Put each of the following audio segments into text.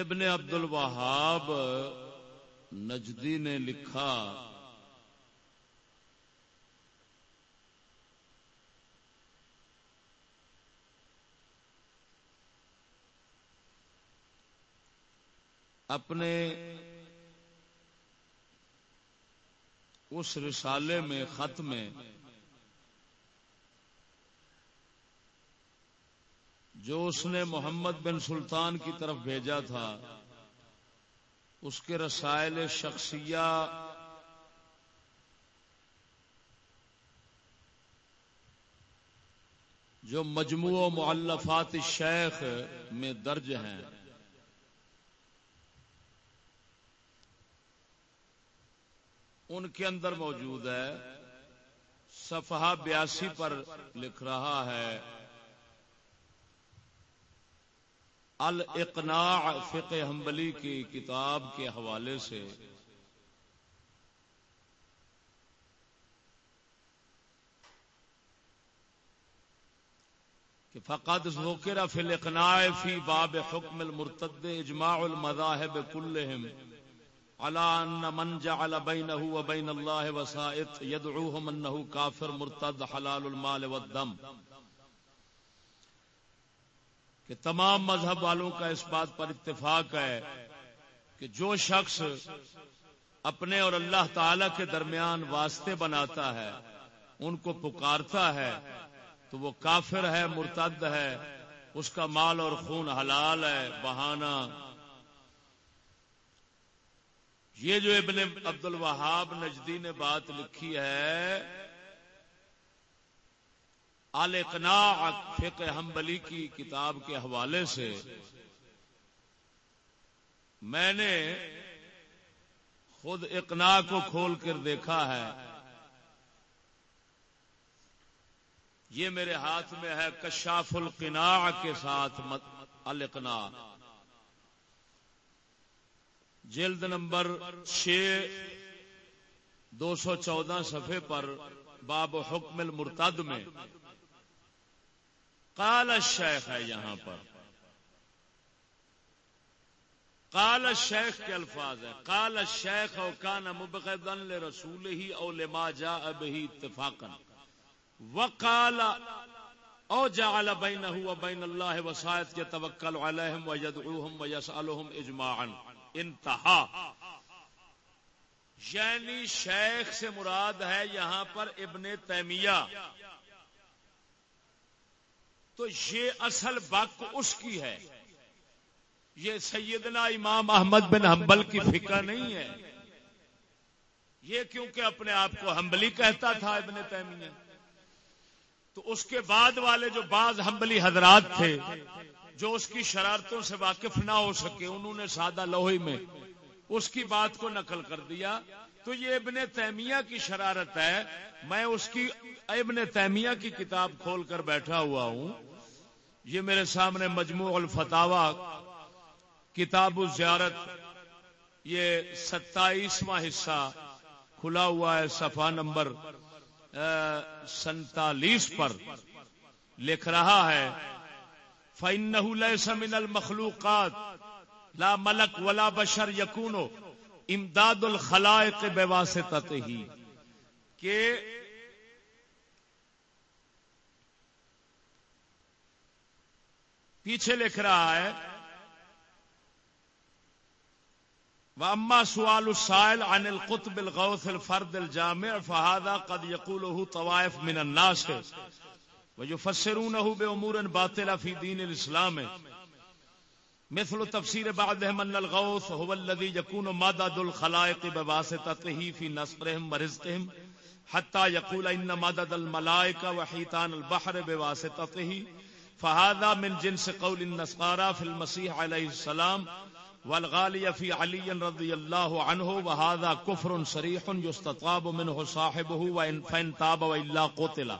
ابن عبد الوہاب نجدی نے لکھا اپنے اس رسالے میں خط میں جو اس نے محمد بن سلطان کی طرف بھیجا تھا، اس کے رسائل شخصیہ جو مجموع معلفات شیخ میں درج ہیں۔ ان کے اندر موجود ہے، صفحہ بیاسی پر لکھ رہا ہے۔ الاقناع فقہ حنبلی کی کتاب کے حوالے سے کہ فقط ذکر فی الاقناع فی باب حکم المرتد اجماع المذاہب کلہم على ان من جعل بينه وبين الله وسائط يدعوهم انه كافر مرتد حلال المال والدم کہ تمام مذہب والوں کا اس بات پر اتفاق ہے کہ جو شخص اپنے اور اللہ تعالی کے درمیان واسطے بناتا ہے، ان کو پکارتا ہے، تو وہ کافر ہے، مرتد ہے، اس کا مال اور خون حلال ہے، بہانہ۔ یہ جو ابن عبد الوہاب نجدی نے بات لکھی ہے الاقناع فقہ حنبلی کی کتاب کے حوالے سے میں نے خود اقناع کو کھول کر دیکھا ہے۔ یہ میرے ہاتھ میں ہے کشاف القناع کے ساتھ الاقناع جلد نمبر چھ، دو سو چودہ صفحے پر باب حکم المرتد میں قال الشیخ ہے یہاں پر۔ قال الشیخ کے الفاظ ہے قال الشیخ او کان مبغضا لرسول ہی او لما جاء به اتفاقا۔ وقال او جعل بینه وبین اللہ وسائط يتوکل علیہم ويدعوهم ويسألهم اجماعا۔ انتہا۔ یعنی شیخ سے مراد ہے یہاں پر ابن تیمیہ۔ تو یہ اصل بک اس کی ہے۔ یہ سیدنا امام احمد بن حنبل کی فکر نہیں ہے۔ یہ کیونکہ اپنے آپ کو حنبلی کہتا تھا ابن تیمیہ۔ تو اس کے بعد والے جو بعض حنبلی حضرات تھے، جو اس کی شرارتوں سے واقف نہ ہو سکے، انہوں نے سادہ لوہی میں اس کی بات کو نقل کر دیا۔ تو یہ ابن تیمیہ کی شرارت ہے، میں اس کی ابن تیمیہ کی کتاب کھول کر بیٹھا ہوا ہوں۔ یہ میرے سامنے مجموع الفتاوا کتاب الزیارت، یہ ستائیسواں حصہ کھلا ہوا ہے صفحہ نمبر سینتالیس پر۔ لکھ رہا ہے، فَإِنَّهُ لَيْسَ مِنَ الْمَخْلُوقَاتِ، لا ملک ولا بشر یقون امداد الخلائق بے واسطت ہی، کہ پیچھے لکھ رہا ہے واما سوال السائل عن القطب الغوث الفرد الجامع فهذا قد يقوله طوائف من الناس، ويفسرونه بامور باطله في دين الاسلام مثل تفسير بعضهم ان الغوث هو الذي يكون مدد الخلائق بواسطته في نصرهم ورزقهم حتى يقول ان مدد الملائكه وحيتان البحر بواسطته فهذا من جنس قول النصارى في المسيح عليه السلام والغالي في علي رضي الله عنه، وهذا كفر صريح يستطاب منه صاحبه وان فان تاب والا قتل.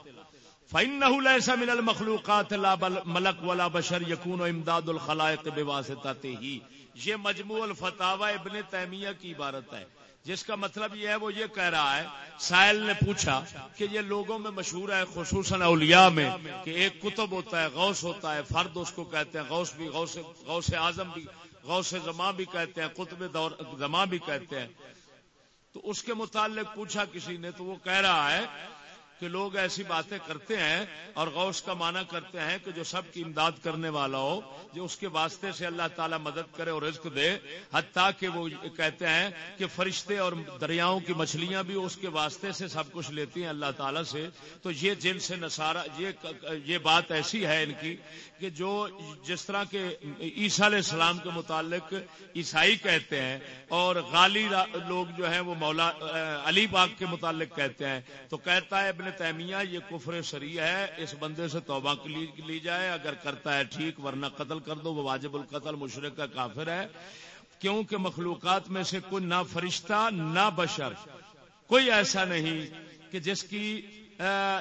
فإنه ليس من المخلوقات لا ملک ولا بشر يكون امداد الخلائق بواسطته۔ یہ مجموع الفتاوا ابن تیمیہ کی عبارت ہے۔ جس کا مطلب یہ ہے، وہ یہ کہہ رہا ہے، سائل نے پوچھا کہ یہ لوگوں میں مشہور ہے، خصوصاً اولیاء میں، کہ ایک کتب ہوتا ہے، غوث ہوتا ہے، فرد اس کو کہتے ہیں، غوث بھی، غوث غوث اعظم بھی، غوث زماں بھی کہتے ہیں، قطب دور زماں بھی کہتے ہیں۔ تو اس کے متعلق پوچھا کسی نے، تو وہ کہہ رہا ہے کہ لوگ ایسی باتیں کرتے ہیں اور غوث کا معنی کرتے ہیں کہ جو سب کی امداد کرنے والا ہو، جو اس کے واسطے سے اللہ تعالیٰ مدد کرے اور رزق دے، حتیٰ کہ وہ کہتے ہیں کہ فرشتے اور دریاؤں کی مچھلیاں بھی اس کے واسطے سے سب کچھ لیتی ہیں اللہ تعالیٰ سے۔ تو یہ جن سے نسارا یہ بات ایسی ہے ان کی کہ جو جس طرح کے عیسیٰ علیہ السلام کے متعلق عیسائی کہتے ہیں اور غالی لوگ جو ہیں وہ مولا علی باغ کے متعلق کہتے ہیں۔ تو کہتا ہے ابن تیمیہ، یہ کفر شریع ہے، اس بندے سے توبہ لی جائے، اگر کرتا ہے ٹھیک، ورنہ قتل کر دو، وہ واجب القتل، مشرق کا کافر ہے۔ کیونکہ مخلوقات میں سے کوئی نہ فرشتہ، نہ بشر، کوئی ایسا نہیں کہ جس کی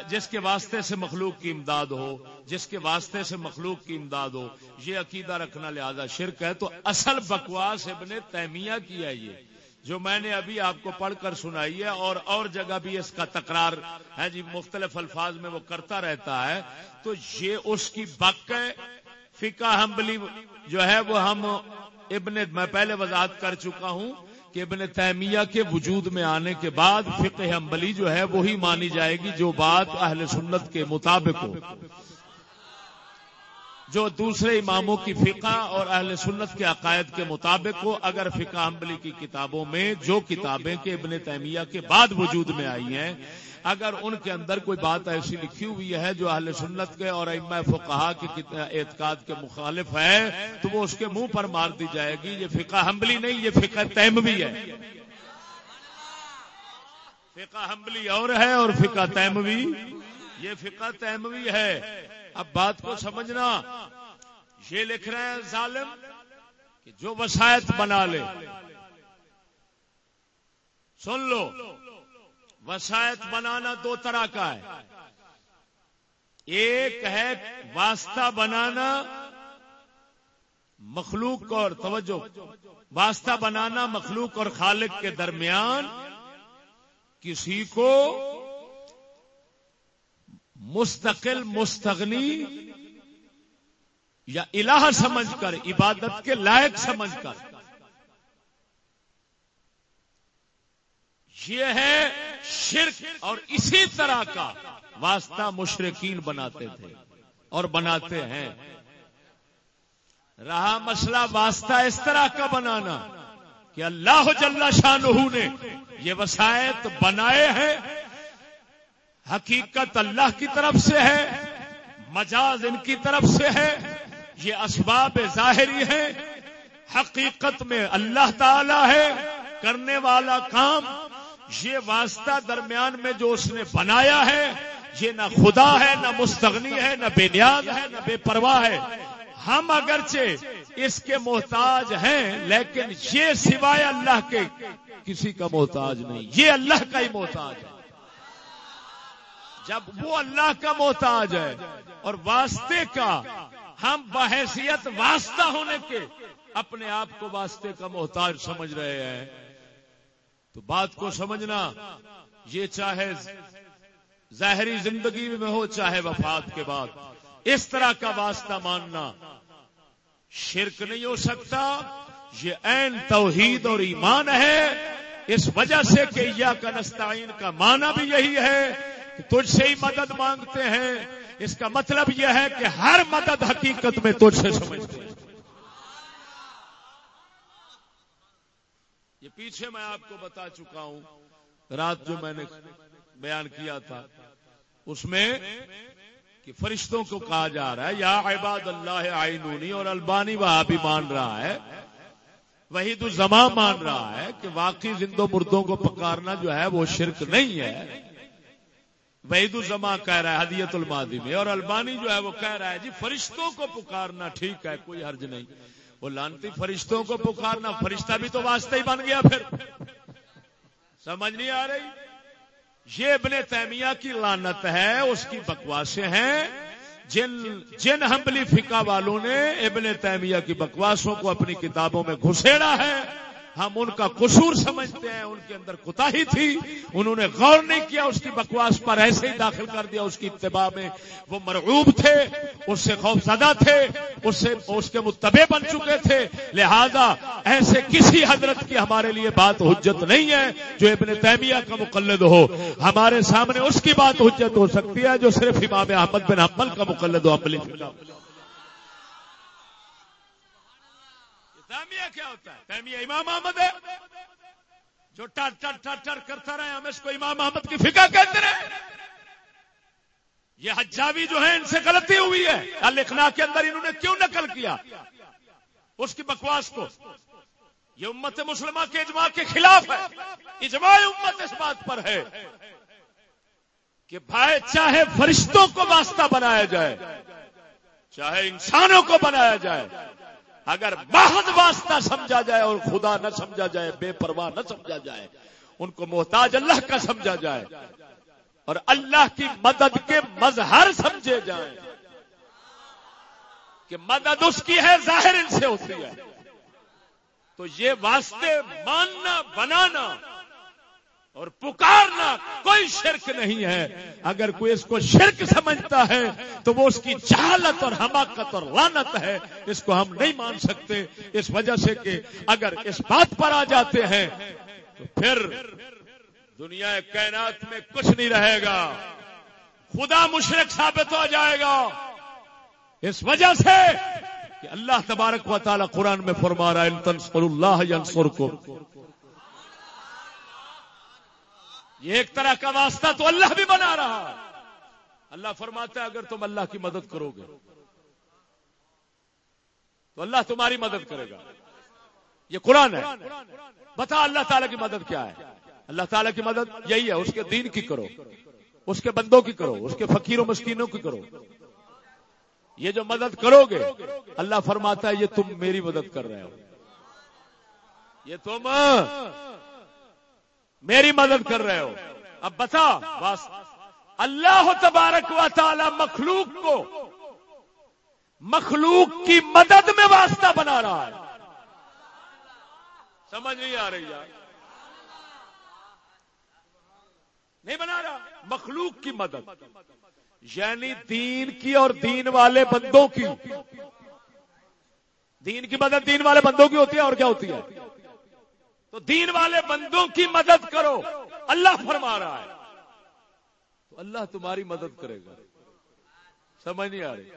جس کے واسطے سے مخلوق کی امداد ہو، جس کے واسطے سے مخلوق کی امداد ہو۔ یہ عقیدہ رکھنا لہذا شرک ہے۔ تو اصل بکواس ابن تیمیہ کی ہے یہ۔ جو میں نے ابھی آپ کو پڑھ کر سنائی ہے اور اور جگہ بھی اس کا تکرار ہے جی مختلف الفاظ میں وہ کرتا رہتا ہے، تو یہ اس کی بک ہے، فقہ حنبلی جو ہے وہ ہم ابن، میں پہلے وضاحت کر چکا ہوں کہ ابن تیمیہ کے وجود میں آنے کے بعد فقہ حنبلی جو ہے وہی مانی جائے گی جو بات اہل سنت کے مطابق ہو۔ جو دوسرے اماموں کی فقہ اور اہل سنت کے عقائد کے مطابق ہو، اگر فقہ حنبلی کی کتابوں میں جو کتابیں کے ابن تیمیہ کے بعد وجود میں آئی ہیں، اگر ان کے اندر کوئی بات ایسی لکھی ہوئی ہے جو اہل سنت کے اور اما فقہا کے اعتقاد کے مخالف ہے، تو وہ اس کے منہ پر مار دی جائے گی، یہ فقہ حنبلی نہیں، یہ فقہ تیم بھی ہے۔ فقہ حنبلی اور ہے اور فقہ تیموی یہ فقہ تیموی ہے۔ اب بات کو سمجھنا، یہ لکھ رہے ہیں ظالم کہ جو وسائط بنا لے۔ سن لو، وسائط بنانا دو طرح کا ہے۔ ایک ہے واسطہ بنانا، مخلوق اور توجہ، واسطہ بنانا مخلوق اور خالق کے درمیان کسی کو مستقل، مستغنی یا الہ سمجھ کر، عبادت کے لائق سمجھ کر۔ یہ ہے شرک اور اسی طرح کا واسطہ مشرقین بناتے تھے اور بناتے ہیں۔ رہا مسئلہ واسطہ اس طرح کا بنانا کہ اللہ جل شاہ نے یہ وسائط بنائے ہیں حقیقت اللہ کی طرف سے ہے، مجاز ان کی طرف سے ہے، یہ اسباب ظاہری ہے حقیقت میں اللہ تعالی ہے، کرنے والا کام، یہ واسطہ درمیان میں جو اس نے بنایا ہے، یہ نہ خدا ہے، نہ مستغنی ہے، نہ بے نیاز ہے، نہ بے پرواہ ہے۔ ہم اگرچہ اس کے محتاج ہیں، لیکن یہ سوائے اللہ کے کسی کا محتاج نہیں، یہ اللہ کا ہی محتاج ہے۔ جب وہ اللہ کا محتاج ہے اور واسطے کا، ہم بحیثیت واسطہ ہونے کے اپنے آپ کو واسطے کا محتاج سمجھ رہے ہیں۔ تو بات کو سمجھنا، یہ چاہے ظاہری زندگی میں ہو، چاہے وفات کے بعد، اس طرح کا واسطہ ماننا شرک نہیں ہو سکتا۔ یہ عین توحید اور ایمان ہے۔ اس وجہ سے کہ یا کا نستعین کا معنی بھی یہی ہے۔ کہ تجھ سے ہی مدد مانگتے ہیں۔ اس کا مطلب یہ ہے کہ ہر مدد حقیقت میں تجھ سے سمجھتے ہیں۔ یہ پیچھے میں آپ کو بتا چکا ہوں۔ رات جو میں نے بیان کیا تھا، اس میں کہ فرشتوں کو کہا جا رہا ہے، یا عباد اللہ آئینونی اور البانی وہاں بھی مان رہا ہے وہی تو زماں مان رہا ہے کہ واقعی زندوں مردوں کو پکارنا جو ہے وہ شرک نہیں ہے۔ وحید الزما کہہ رہا ہے، حدیت المادی میں۔ اور البانی جو ہے وہ کہہ رہا ہے جی فرشتوں کو پکارنا ٹھیک ہے، کوئی حرج نہیں۔ وہ لانتی فرشتوں کو پکارنا، فرشتہ بھی تو واسطہ ہی بن گیا پھر۔ سمجھ نہیں آ رہی؟ یہ ابن تیمیہ کی لانت ہے، اس کی بکواسیں ہیں۔ جن جن حملی فقہ والوں نے ابن تیمیہ کی بکواسوں کو اپنی کتابوں میں گھسیڑا ہے۔ ہم ان کا قصور سمجھتے ہیں، ان کے اندر کوتا ہی تھی۔ انہوں نے غور نہیں کیا، اس کی بکواس پر ایسے ہی داخل کر دیا، اس کی اتباع میں وہ مرعوب تھے، اس سے خوف زدہ تھے، اس سے، اس کے متبع بن چکے تھے۔ لہذا ایسے کسی حضرت کی ہمارے لیے بات حجت نہیں ہے جو ابن تیمیہ کا مقلد ہو۔ ہمارے سامنے اس کی بات حجت ہو سکتی ہے جو صرف امام احمد بن حمل کا مقلد ہو۔ عملی کیا ہوتا ہے؟ تیمیہ امام احمد ہے۔ جو ٹر ٹر ٹر ٹر کرتا رہے، ہم اس کو امام احمد کی فکا کہتے رہے۔ یہ حجاوی جو ہے ان سے غلطی ہوئی ہے۔ الخنا کے اندر انہوں نے کیوں نقل کیا؟ اس کی بکواس کو۔ یہ امت مسلمہ کے اجماع کے خلاف ہے۔ اجماع امت اس بات پر ہے کہ بھائی، چاہے فرشتوں کو واسطہ بنایا جائے، چاہے انسانوں کو بنایا جائے اگر بہت واسطہ سمجھا جائے اور خدا نہ سمجھا جائے، بے پرواہ نہ سمجھا جائے، ان کو محتاج اللہ کا سمجھا جائے اور اللہ کی مدد کے مظہر سمجھے جائیں کہ مدد اس کی ہے، ظاہر ان سے ہوتی ہے۔ تو یہ واسطے ماننا، بنانا اور پکارنا کوئی شرک نہیں ہے۔ اگر کوئی اس کو شرک سمجھتا ہے، تو وہ اس کی جہالت اور حماقت اور لانت ہے۔ اس کو ہم نہیں مان سکتے۔ اس وجہ سے کہ اگر اس بات پر آ جاتے ہیں، تو پھر دنیا کائنات میں کچھ نہیں رہے گا۔ خدا مشرق ثابت ہو جائے گا۔ اس وجہ سے کہ اللہ تبارک و تعالی قرآن میں فرما رہا ہے اللہ کو یہ ایک طرح کا واسطہ تو اللہ بھی بنا رہا ہے۔ اللہ فرماتا ہے، اگر تم اللہ کی مدد کرو گے تو اللہ تمہاری مدد کرے گا۔ یہ قرآن ہے۔ بتا اللہ تعالیٰ کی مدد کیا ہے۔ اللہ تعالیٰ کی مدد یہی ہے، اس کے دین کی کرو۔ اس کے بندوں کی کرو، اس کے فقیروں، مسکینوں کی کرو۔ یہ جو مدد کرو گے اللہ فرماتا ہے، یہ تم میری مدد کر رہے ہو۔ یہ تم میری مدد کر رہے ہو۔ اب بتا، بس۔ اللہ تبارک و تعالی مخلوق کو مخلوق کی مدد میں واسطہ بنا رہا ہے۔ سمجھ نہیں آ رہی یار۔ نہیں بنا رہا۔ مخلوق کی مدد یعنی دین کی اور دین والے بندوں کی۔ دین کی مدد دین والے بندوں کی ہوتی ہے اور کیا ہوتی ہے؟ تو دین والے بندوں کی مدد کرو۔ اللہ فرما رہا ہے۔ تو اللہ تمہاری مدد کرے گا۔ سمجھ نہیں آ رہی۔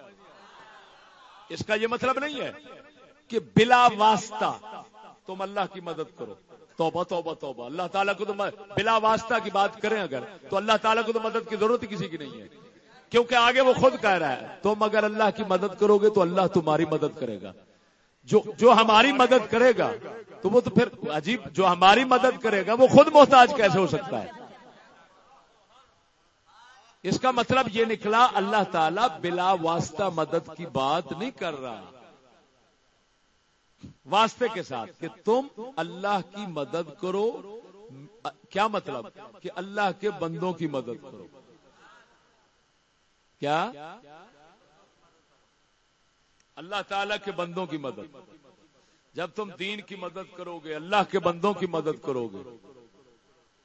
اس کا یہ مطلب نہیں ہے کہ بلا واسطہ تم اللہ کی مدد کرو۔ توبہ توبہ توبہ۔ اللہ تعالیٰ کو تو بلا واسطہ کی بات کریں اگر، تو اللہ تعالیٰ کو تو مدد کی ضرورت کسی کی نہیں ہے۔ کیونکہ آگے وہ خود کہہ رہا ہے، تم اگر اللہ کی مدد کرو گے تو اللہ تمہاری مدد کرے گا۔ جو جو ہماری مدد کرے گا، تو وہ تو پھر عجیب، جو ہماری مدد کرے گا، وہ خود محتاج کیسے ہو سکتا ہے؟ اس کا مطلب یہ نکلا، اللہ تعالی بلا واسطہ مدد کی بات نہیں کر رہا۔ واسطے کے ساتھ کہ تم اللہ کی مدد کرو۔ کیا مطلب؟ کہ اللہ کے بندوں کی مدد کرو۔ کیا؟ اللہ تعالی کے بندوں کی مدد۔ جب تم دین کی مدد کرو گے اللہ کے بندوں کی مدد کرو گے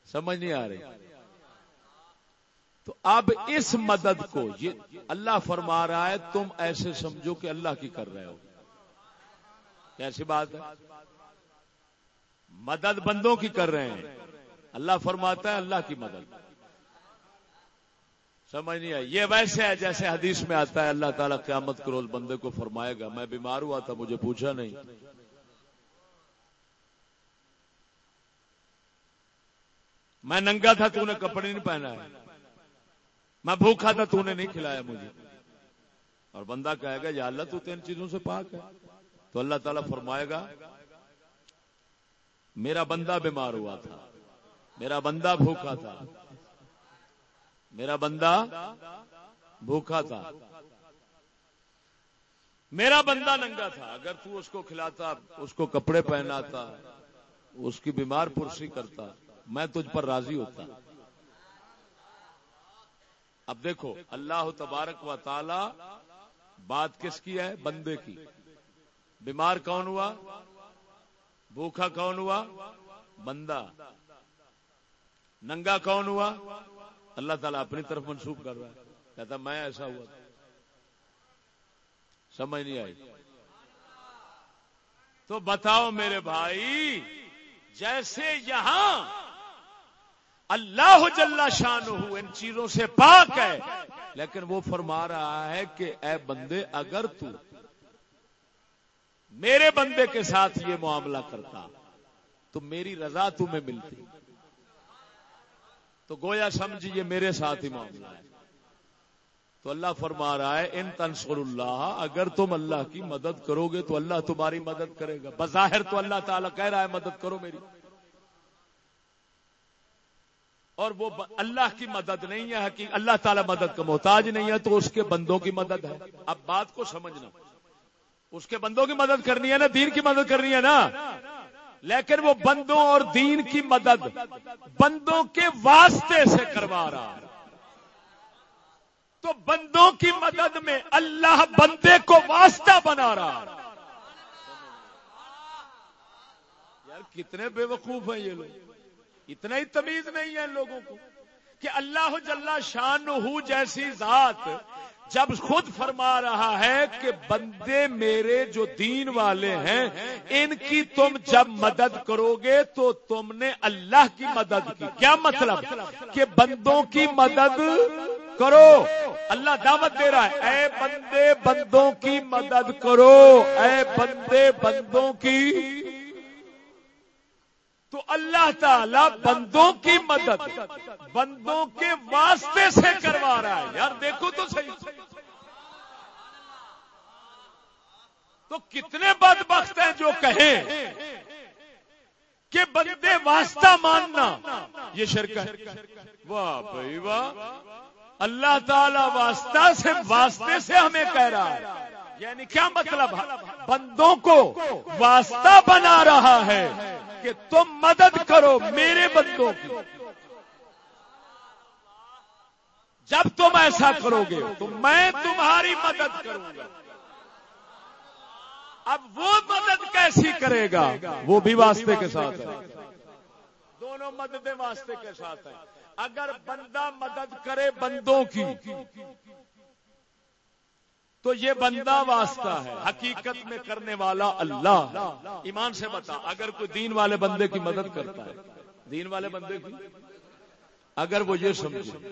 سمجھ نہیں آ رہی؟ تو اب اس مدد کو یہ اللہ فرما رہا ہے، تم ایسے سمجھو کہ اللہ کی کر رہے ہو۔ کیسی بات ہے؟ مدد بندوں کی کر رہے ہیں۔ اللہ فرماتا ہے اللہ کی مدد۔ سمجھ نہیں آئی۔ یہ ویسے ہے جیسے حدیث میں آتا ہے، اللہ تعالیٰ قیامت کروز بندے کو فرمائے گا، میں بیمار ہوا تھا، مجھے پوچھا نہیں۔ میں ننگا تھا، تو نے کپڑے نہیں پہنا ہے میں بھوکھا تھا، تو نے نہیں کھلایا مجھے۔ اور بندہ کہے گا، یا اللہ تو تین چیزوں سے پاک ہے۔ تو اللہ تعالیٰ فرمائے گا، میرا بندہ بیمار ہوا تھا، میرا بندہ بھوکا تھا۔ میرا بندہ بھوکا تھا۔ میرا بندہ ننگا تھا۔ اگر تو اس کو کھلاتا، اس کو کپڑے پہناتا، اس کی بیمار پرسی کرتا، میں تجھ پر راضی ہوتا۔ اب دیکھو، اللہ تبارک و تعالی بات کس کی ہے؟ بندے کی۔ بیمار کون ہوا؟ بھوکھا کون ہوا؟ بندہ۔ ننگا کون ہوا؟ اللہ تعالیٰ اپنی طرف منسوخ کر رہا ہے۔ کہتا میں ایسا ہوا تھا۔ سمجھ نہیں آئی۔ تو بتاؤ میرے بھائی، جیسے یہاں اللہ جل شان ہو ان چیزوں سے پاک ہے، لیکن وہ فرما رہا ہے کہ اے بندے، اگر تو میرے بندے کے ساتھ یہ معاملہ کرتا، تو میری رضا تمہیں ملتی۔ تو گویا سمجھیے میرے ساتھ ہی معاملہ ہے تو اللہ فرما رہا ہے، ان تنسر اللہ، اگر تم اللہ کی مدد کرو گے تو اللہ تمہاری مدد کرے گا۔ بظاہر تو اللہ تعالیٰ کہہ رہا ہے، مدد کرو میری۔ اور وہ اللہ کی مدد نہیں ہے کہ اللہ تعالیٰ مدد کا محتاج نہیں ہے، تو اس کے بندوں کی مدد ہے۔ اب بات کو سمجھنا۔ اس کے بندوں کی مدد کرنی ہے نا، دین کی مدد کرنی ہے نا؟ لیکن وہ بندوں اور دین کی مدد بندوں کے واسطے سے کروا رہا تو بندوں کی مدد میں اللہ بندے کو واسطہ بنا رہا یار کتنے بے وقوف ہیں یہ لوگ۔ اتنا ہی تمیز نہیں ہے لوگوں کو کہ اللہ جل شان ہو جیسی ذات جب خود فرما رہا ہے کہ بندے میرے جو دین والے ہیں، ان کی تم جب مدد کرو گے تو تم نے اللہ کی مدد کی۔ کیا مطلب؟ کہ بندوں کی مدد کرو۔ اللہ دعوت دے رہا ہے، اے بندے بندوں کی مدد کرو۔ اے بندے بندوں کی تو اللہ تعالی بندوں کی مدد بندوں کے واسطے سے کروا رہا ہے۔ یار دیکھو تو صحیح۔ تو کتنے بد بخت ہیں جو کہیں کہ بندے واسطہ ماننا۔ یہ شرک واہ بھائی واہ۔ اللہ تعالی واسطہ سے واسطے سے ہمیں کہہ رہا ہے۔ یعنی کیا مطلب بندوں کو واسطہ بنا رہا ہے۔ کہ تم مدد کرو میرے بندوں کی۔ جب تم ایسا کرو گے تو میں تمہاری مدد کروں گا۔ اب وہ مدد کیسی کرے گا؟ وہ بھی واسطے کے ساتھ ہے۔ دونوں مددیں واسطے کے ساتھ ہیں۔ اگر بندہ مدد کرے بندوں کی تو یہ بندہ واسطہ ہے، حقیقت میں کرنے والا اللہ ایمان سے بتا، اگر کوئی دین والے بندے کی مدد کرتا ہے، دین والے بندے کی، اگر وہ یہ سمجھے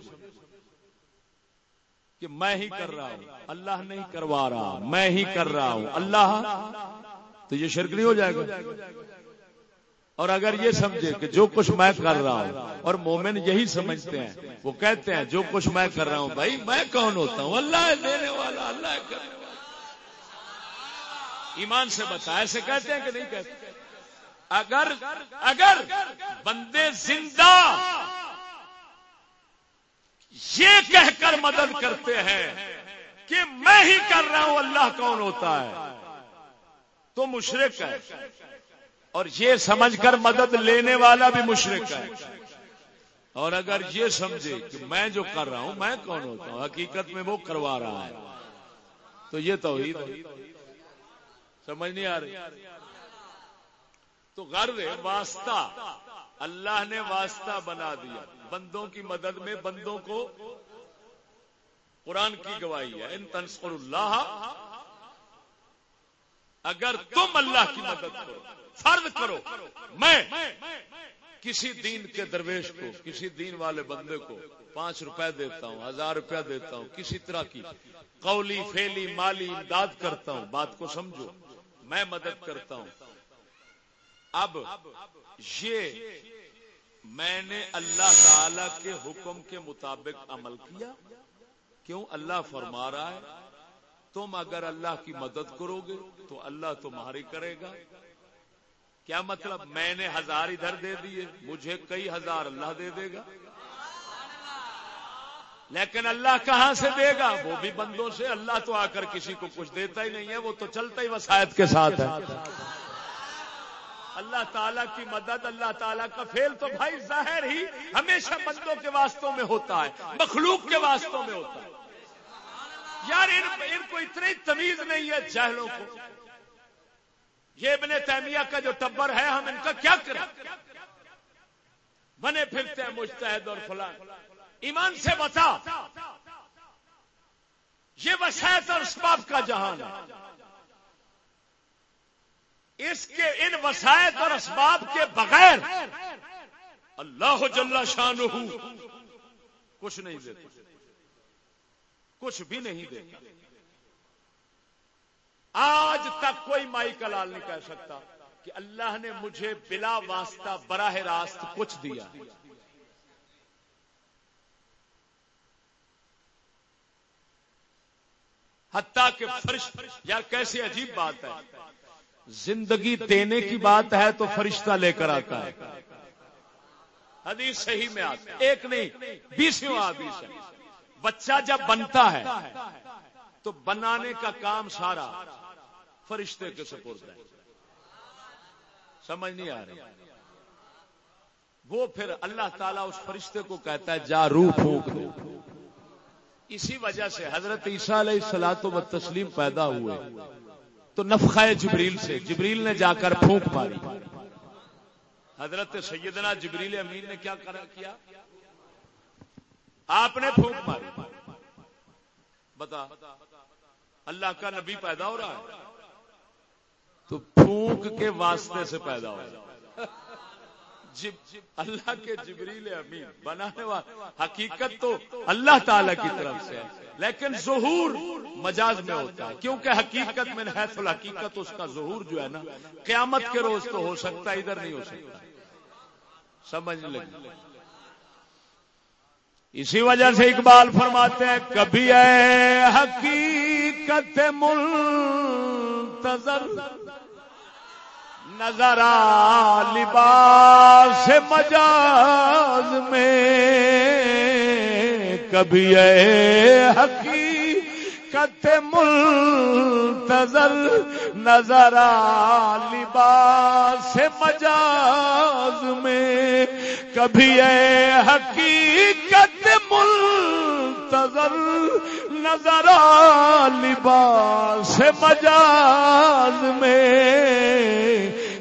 کہ میں ہی کر رہا ہوں، اللہ نہیں کروا رہا، میں ہی کر رہا ہوں، اللہ، تو یہ شرک نہیں ہو جائے گا۔ اور اگر یہ سمجھے کہ جو کچھ میں کر رہا ہوں اور مومن یہی سمجھتے ہیں، وہ کہتے ہیں، جو کچھ میں کر رہا ہوں، بھائی میں کون ہوتا ہوں؟ اللہ دینے والا، اللہ کرنے والا۔ ایمان سے بتا، ایسے کہتے ہیں کہ نہیں کہتے؟ اگر اگر بندے زندہ یہ کہہ کر مدد کرتے ہیں کہ میں ہی کر رہا ہوں، اللہ کون ہوتا ہے؟ تو مشرق ہے۔ اور یہ سمجھ کر مدد لینے والا بھی مشرق ہے۔ اور اگر یہ سمجھے کہ میں جو کر رہا ہوں، میں کون ہوتا ہوں؟ حقیقت میں وہ کروا رہا ہے۔ تو یہ تو سمجھ نہیں آ رہی؟ تو غرض واسطہ۔ اللہ نے واسطہ بنا دیا۔ بندوں کی مدد میں بندوں کو قرآن کی گواہی ہے۔ ان تنسر اللہ اگر تم اللہ کی مدد کرو، فرض کرو، میں کسی دین کے درویش کو، کسی دین والے بندے کو پانچ روپے دیتا ہوں، ہزار روپیہ دیتا ہوں، کسی طرح کی قولی فیلی مالی امداد کرتا ہوں، بات کو سمجھو، میں مدد کرتا ہوں۔ اب یہ میں نے اللہ تعالی کے حکم کے مطابق عمل کیا، کیوں؟ اللہ فرما رہا ہے تم اگر اللہ کی مدد کرو گے تو اللہ تمہاری کرے گا۔ کیا مطلب؟ میں نے ہزار ادھر دے دیے، مجھے کئی ہزار اللہ دے دے گا۔ لیکن اللہ کہاں سے دے گا؟ وہ بھی بندوں سے۔ اللہ تو آ کر کسی کو کچھ دیتا ہی نہیں ہے، وہ تو چلتا ہی وسائد کے ساتھ ہے۔ اللہ تعالیٰ کی مدد، اللہ تعالیٰ کا فیل تو بھائی ظاہر ہی ہمیشہ بندوں کے واسطوں میں ہوتا ہے، مخلوق کے واسطوں میں ہوتا ہے۔ یار ان, ان کو اتنی تمیز نہیں ہے جہلوں کو۔ یہ ابن تیمیہ کا جو ٹبر ہے ہم ان کا کیا کریں؟ بنے پھرتے ہیں مشتحد اور فلان۔ ایمان سے بتا یہ وسائط اور اسباب کا جہان ہے۔ اس کے ان وسائط اور اسباب کے بغیر اللہ جل شان کچھ نہیں دیتا کچھ بھی نہیں دیتا آج تک کوئی مائی کلال نہیں کہہ سکتا کہ اللہ نے مجھے بلا واسطہ براہ راست کچھ دیا۔ حتیٰ کہ فرش یار کیسی عجیب بات ہے۔ زندگی دینے کی بات ہے تو فرشتہ لے کر آتا ہے۔ حدیث صحیح میں آتا ہے۔ ایک نہیں بیسوں حدیث ہے۔ بچہ جب بنتا ہے تو بنانے کا کام سارا فرشتے کے سپورٹ ہے۔ سمجھ نہیں آ رہی۔ وہ پھر اللہ تعالیٰ اس فرشتے کو کہتا ہے، جا روح پھونک۔ دو اسی وجہ سے حضرت عیسیٰ علیہ السلاط و تسلیم پیدا ہوئے۔ تو نفخہ جبریل سے، جبریل نے جا کر پھونک ماری۔ حضرت سیدنا جبریل امین نے کیا کیا؟ آپ نے پھونک ماری۔ بتا، اللہ کا نبی پیدا ہو رہا ہے۔ تو پھونک کے واسطے سے پیدا ہو۔ رہا ہے اللہ کے جبریل امین بنانے والا، حقیقت تو اللہ تعالی کی طرف سے ہے۔ لیکن ظہور مجاز میں ہوتا ہے۔ کیونکہ حقیقت میں ہے تو حقیقت اس کا ظہور جو ہے نا، قیامت کے روز تو ہو سکتا ہے، ادھر نہیں ہو سکتا۔ سمجھ لگی۔ اسی وجہ سے اقبال فرماتے ہیں، کبھی اے حقیقت منتظر نظر لباس مجاز میں، کبھی اے حقیقت منتظر نظر لباس مجاز میں، کبھی اے حقیقت منتظر نظر لباس مجاز میں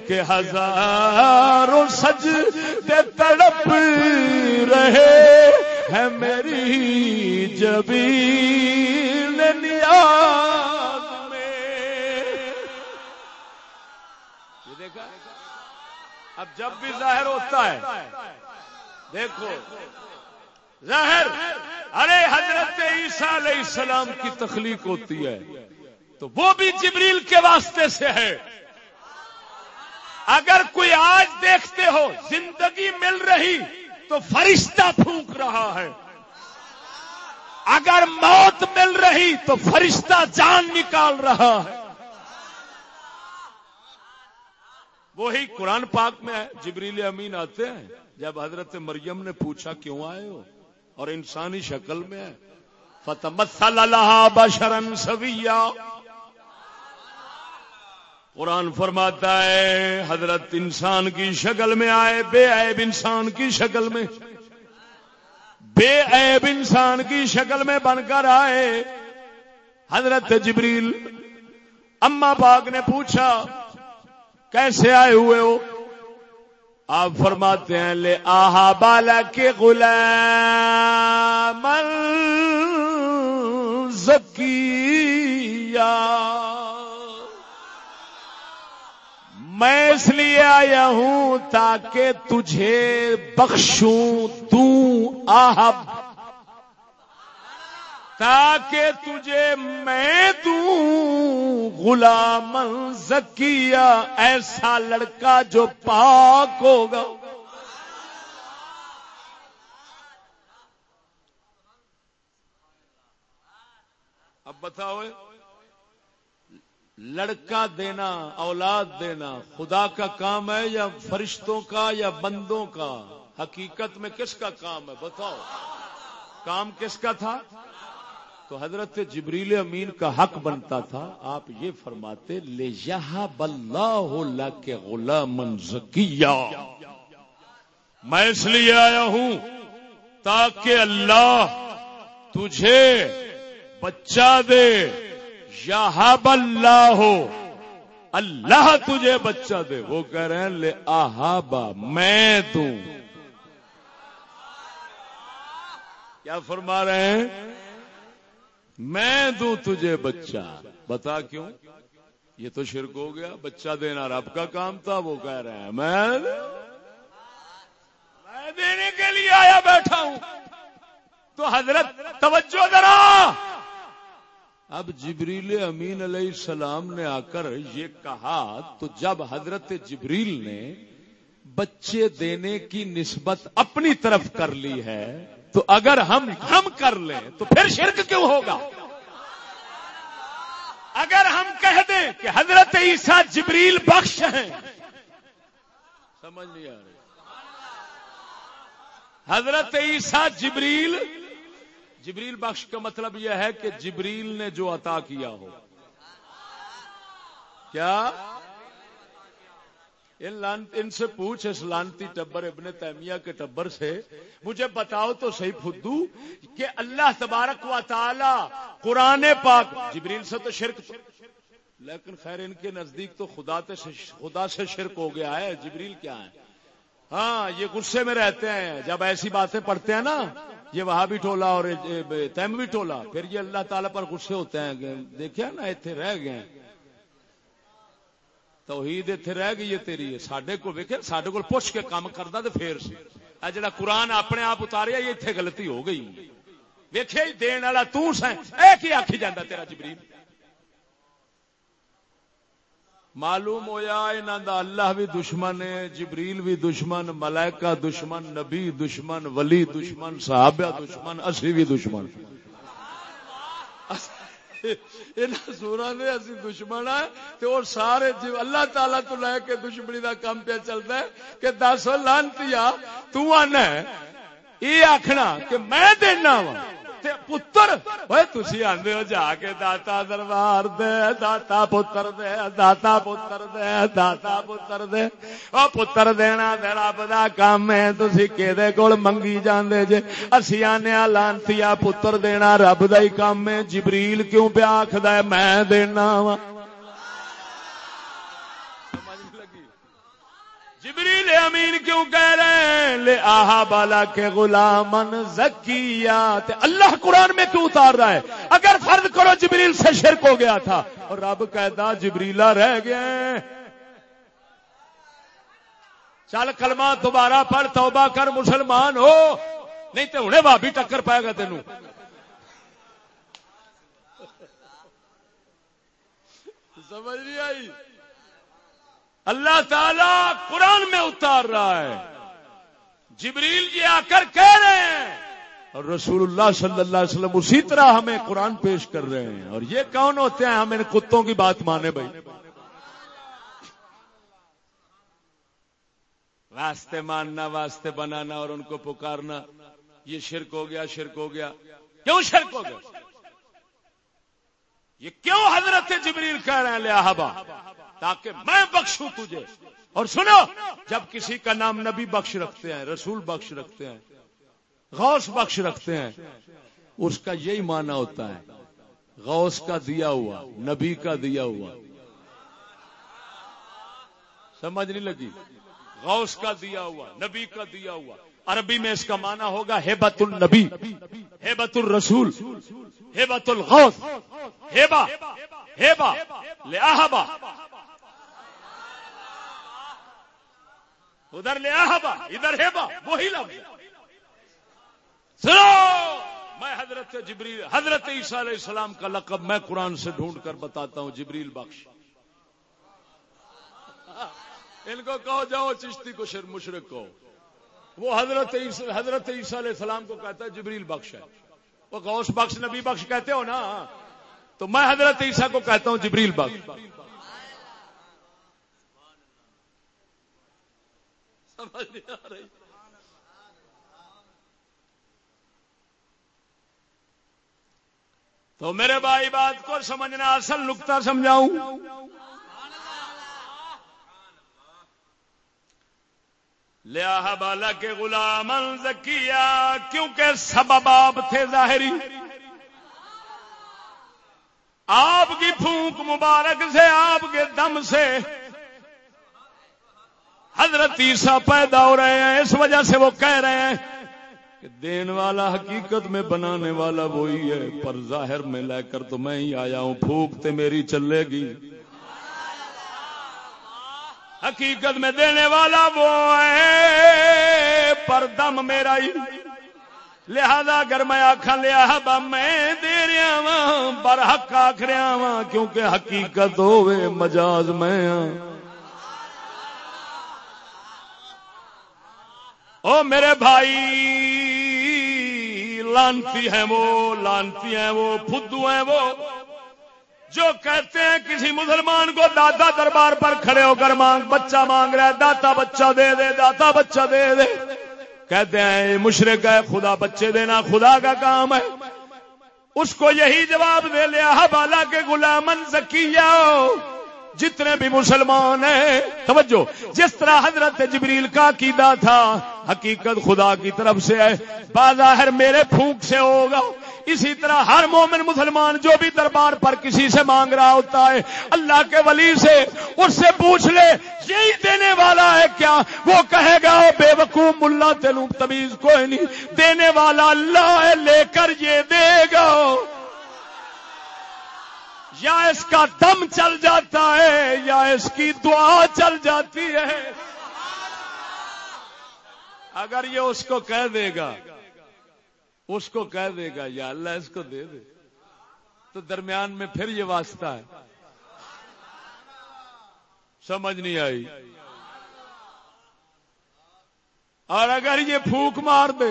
کہ ہزاروں سج دے تڑپ رہے ہے میری جبی نیاز میں۔ دیکھا؟ اب جب بھی ظاہر ہوتا ہے، دیکھو ظاہر، ارے حضرت عیسیٰ علیہ السلام کی تخلیق ہوتی ہے۔ تو وہ بھی جبریل کے واسطے سے ہے۔ اگر کوئی آج دیکھتے ہو زندگی مل رہی تو فرشتہ پھونک رہا ہے۔ اگر موت مل رہی تو فرشتہ جان نکال رہا ہے۔ وہی قرآن پاک میں ہے، جبریل امین آتے ہیں۔ جب حضرت مریم نے پوچھا کیوں آئے ہو؟ اور انسانی شکل میں ہے۔ فتح اللہ بشرن سویا قرآن فرماتا ہے، حضرت انسان کی شکل میں آئے، بے عیب انسان کی شکل میں۔ بے عیب انسان کی شکل میں بن کر آئے۔ حضرت جبریل، اما پاک نے پوچھا، کیسے آئے ہوئے ہو؟ آپ فرماتے ہیں، لے آہا بالا کے غلام زکیہ۔ میں اس لیے آیا ہوں تاکہ تجھے بخشوں، تو آہب تاکہ تجھے میں دوں غلام زکیہ، ایسا لڑکا جو پاک ہوگا۔ اب بتاؤ لڑکا دینا، اولاد دینا خدا کا کام ہے یا فرشتوں کا یا بندوں کا؟ حقیقت میں کس کا کام ہے بتاؤ؟ کام کس کا تھا؟ تو حضرت جبریل امین کا حق بنتا تھا، آپ یہ فرماتے، لے یہاں بلّہ کے غلام زکیہ۔ میں اس لیے آیا ہوں تاکہ اللہ تجھے بچہ دے۔ یا اللہ ہو اللہ تجھے بچہ دے۔ وہ کہہ رہے ہیں، لے آہابا میں دوں۔ کیا فرما رہے ہیں؟ میں دوں تجھے بچہ۔ بتا کیوں؟ یہ تو شرک ہو گیا۔ بچہ دینا رب کا کام تھا، وہ کہہ رہے ہیں میں دینے کے لیے آیا بیٹھا ہوں۔ تو حضرت، توجہ ذرا۔ اب جبریل امین علیہ السلام نے آ کر یہ کہا، تو جب حضرت جبریل نے بچے دینے کی نسبت اپنی طرف کر لی ہے تو اگر ہم ہم کر لیں تو پھر شرک کیوں ہوگا؟ اگر ہم کہہ دیں کہ حضرت عیسیٰ جبریل بخش ہیں، سمجھ نہیں آ رہی۔ حضرت عیسیٰ جبریل جبریل بخش کا مطلب یہ ہے کہ جبریل نے جو عطا کیا ہو۔ کیا؟ ان سے پوچھ اس لانتی ٹبر ابن تیمیہ کے ٹبر سے، مجھے بتاؤ تو صحیح فدو کہ اللہ تبارک و تعالی قرآن پاک، جبریل سے تو شرک لیکن خیر ان کے نزدیک تو خدا خدا سے شرک ہو گیا ہے، جبریل کیا ہے؟ ہاں یہ غصے میں رہتے ہیں، جب ایسی باتیں پڑھتے ہیں نا، یہ وہاں بھی ٹولا اور تیم بھی ٹولا پھر یہ اللہ تعالیٰ پر غصے ہوتے ہیں دیکھے نا اتنے رہ گئے توحید اتنے رہ گئی ہے تیری سڈے کو ویکے سڈے کو پوچھ کے کام کرتا تو پھر جڑا قرآن اپنے آپ اتاریا، یہ اتنے غلطی ہو گئی۔ ویکے دین والا تھی آخی جانا تیرا جبریل؟ معلوم ہویا انہوں دا اللہ بھی دشمن ہے، جبریل بھی دشمن، ملائکہ دشمن، نبی دشمن، ولی دشمن، صحابہ دشمن، اسی بھی دشمن۔ سورا نے اسی دشمن ہے اور سارے جی اللہ تعالی تو لے کے دشمنی دا کام پہ چلتا ہے کہ دس لانتی تو آنا یہ آخنا کہ میں دینا وا پتر تھی آدھے ہو جا کے داتا دربار دے، داتا پتر دے، داتا پتر دے، داتا پتر دے۔ وہ پتر دینا رب کا کام ہے تھی کہ کول منگی جانے جے۔ اسی آنے لانتی پتر دینا رب کا ہی کام ہے۔ جبریل کیوں پیا آخد میں دینا وا۔ جبریل امین کیوں کہہ رہے ہیں؟ لے آہا بالا کے غلامن زکیا اللہ قرآن میں کیوں اتار رہا ہے؟ اگر فرض کرو جبریل سے شرک ہو گیا تھا، اور رب کہتا جبریلا رہ گئے چل کلمہ دوبارہ پڑھ، توبہ کر مسلمان ہو، نہیں تو انہیں بھابی ٹکر پائے گا تینوں۔ سمجھ نہیں آئی؟ اللہ تعالی قرآن میں اتار رہا ہے۔ جبریل جی آ کر کہہ رہے ہیں اور رسول اللہ صلی اللہ علیہ وسلم اسی طرح ہمیں قرآن پیش کر رہے ہیں۔ اور یہ کون ہوتے ہیں؟ ہم ان کتوں کی بات مانے بھائی۔ واسطے ماننا، واسطے بنانا اور ان کو پکارنا۔ یہ شرک ہو گیا، شرک ہو گیا۔ کیوں شرک ہو گیا؟ یہ کیوں حضرت جبریل کہہ رہے ہیں لیا تاکہ میں بخشوں تجھے۔ اور سنو، جب کسی کا نام نبی بخش رکھتے ہیں، رسول بخش رکھتے ہیں، غوث بخش رکھتے ہیں، اس کا یہی معنی ہوتا ہے، غوث کا دیا ہوا، نبی کا دیا ہوا۔ سمجھ نہیں لگی؟ غوث کا دیا ہوا، نبی کا دیا ہوا۔ عربی میں اس کا معنی ہوگا ہیبت النبی، ہیبت الرسول، ہیبت الغوث۔ ہیبا ہیبا لہبا ادھر لے آبا ادھر ہے با وہی لفظ سنو، میں حضرت جبریل، حضرت عیسیٰ علیہ السلام کا لقب میں قرآن سے ڈھونڈ کر بتاتا ہوں، جبریل بخش۔ ان کو کہو، جاؤ، چشتی کو شر، مشرق کو۔ وہ حضرت حضرت عیسیٰ علیہ السلام کو کہتا ہے، جبریل بخش ہے۔ وہ غوث بخش نبی بخش کہتے ہو نا؟ تو میں حضرت عیسیٰ کو کہتا ہوں، جبریل بخش۔ تو میرے بھائی، بات کو سمجھنا اصل نکتا سمجھاؤں۔ لیا بالا کے غلام زکیا کیونکہ سبب آپ تھے ظاہری۔ آپ کی پھونک مبارک سے، آپ کے دم سے حضرت عیسیٰ پیدا ہو رہے ہیں، اس وجہ سے وہ کہہ رہے ہیں کہ دین والا حقیقت میں بنانے والا وہی ہے، پر ظاہر میں لے کر تو میں ہی آیا ہوں پھوکتے میری چلے گی۔ حقیقت میں دینے والا وہ ہے، پر دم میرا ہی۔ لہذا اگر میں آخ لیا با میں دے رہا وا پر حق آخ رہا وا کیونکہ حقیقت ہوے مجاز میں ہاں او میرے بھائی، لانتی ہیں وہ، لانتی ہیں وہ، فدو ہیں وہ۔ جو کہتے ہیں کسی مسلمان کو دادا دربار پر کھڑے ہو کر مانگ، بچہ مانگ رہا ہے، داتا بچہ دے دے، داتا بچہ دے دے۔ کہتے ہیں مشرق ہے، خدا بچے دینا خدا کا کام ہے۔ اس کو یہی جواب دے لیا بالا کے غلامن زکیہ۔ جتنے بھی مسلمان ہیں، توجہ، جس طرح حضرت جبریل کا عقیدہ تھا، حقیقت خدا کی طرف سے ہے۔ بظاہر میرے پھونک سے ہوگا۔ اسی طرح ہر مومن مسلمان جو بھی دربار پر کسی سے مانگ رہا ہوتا ہے، اللہ کے ولی سے، اس سے پوچھ لے، یہی دینے والا ہے کیا؟ وہ کہے گا بے وقوف، ملا تلو تمیز کوئی نہیں۔ دینے والا اللہ ہے، لے کر یہ دے گا۔ یا اس کا دم چل جاتا ہے یا اس کی دعا چل جاتی ہے۔ اگر یہ اس کو کہہ دے گا، اس کو کہہ دے گا، یا اللہ اس کو دے دے۔ تو درمیان میں پھر یہ واسطہ ہے۔ سمجھ نہیں آئی۔ اور اگر یہ پھوک مار دے،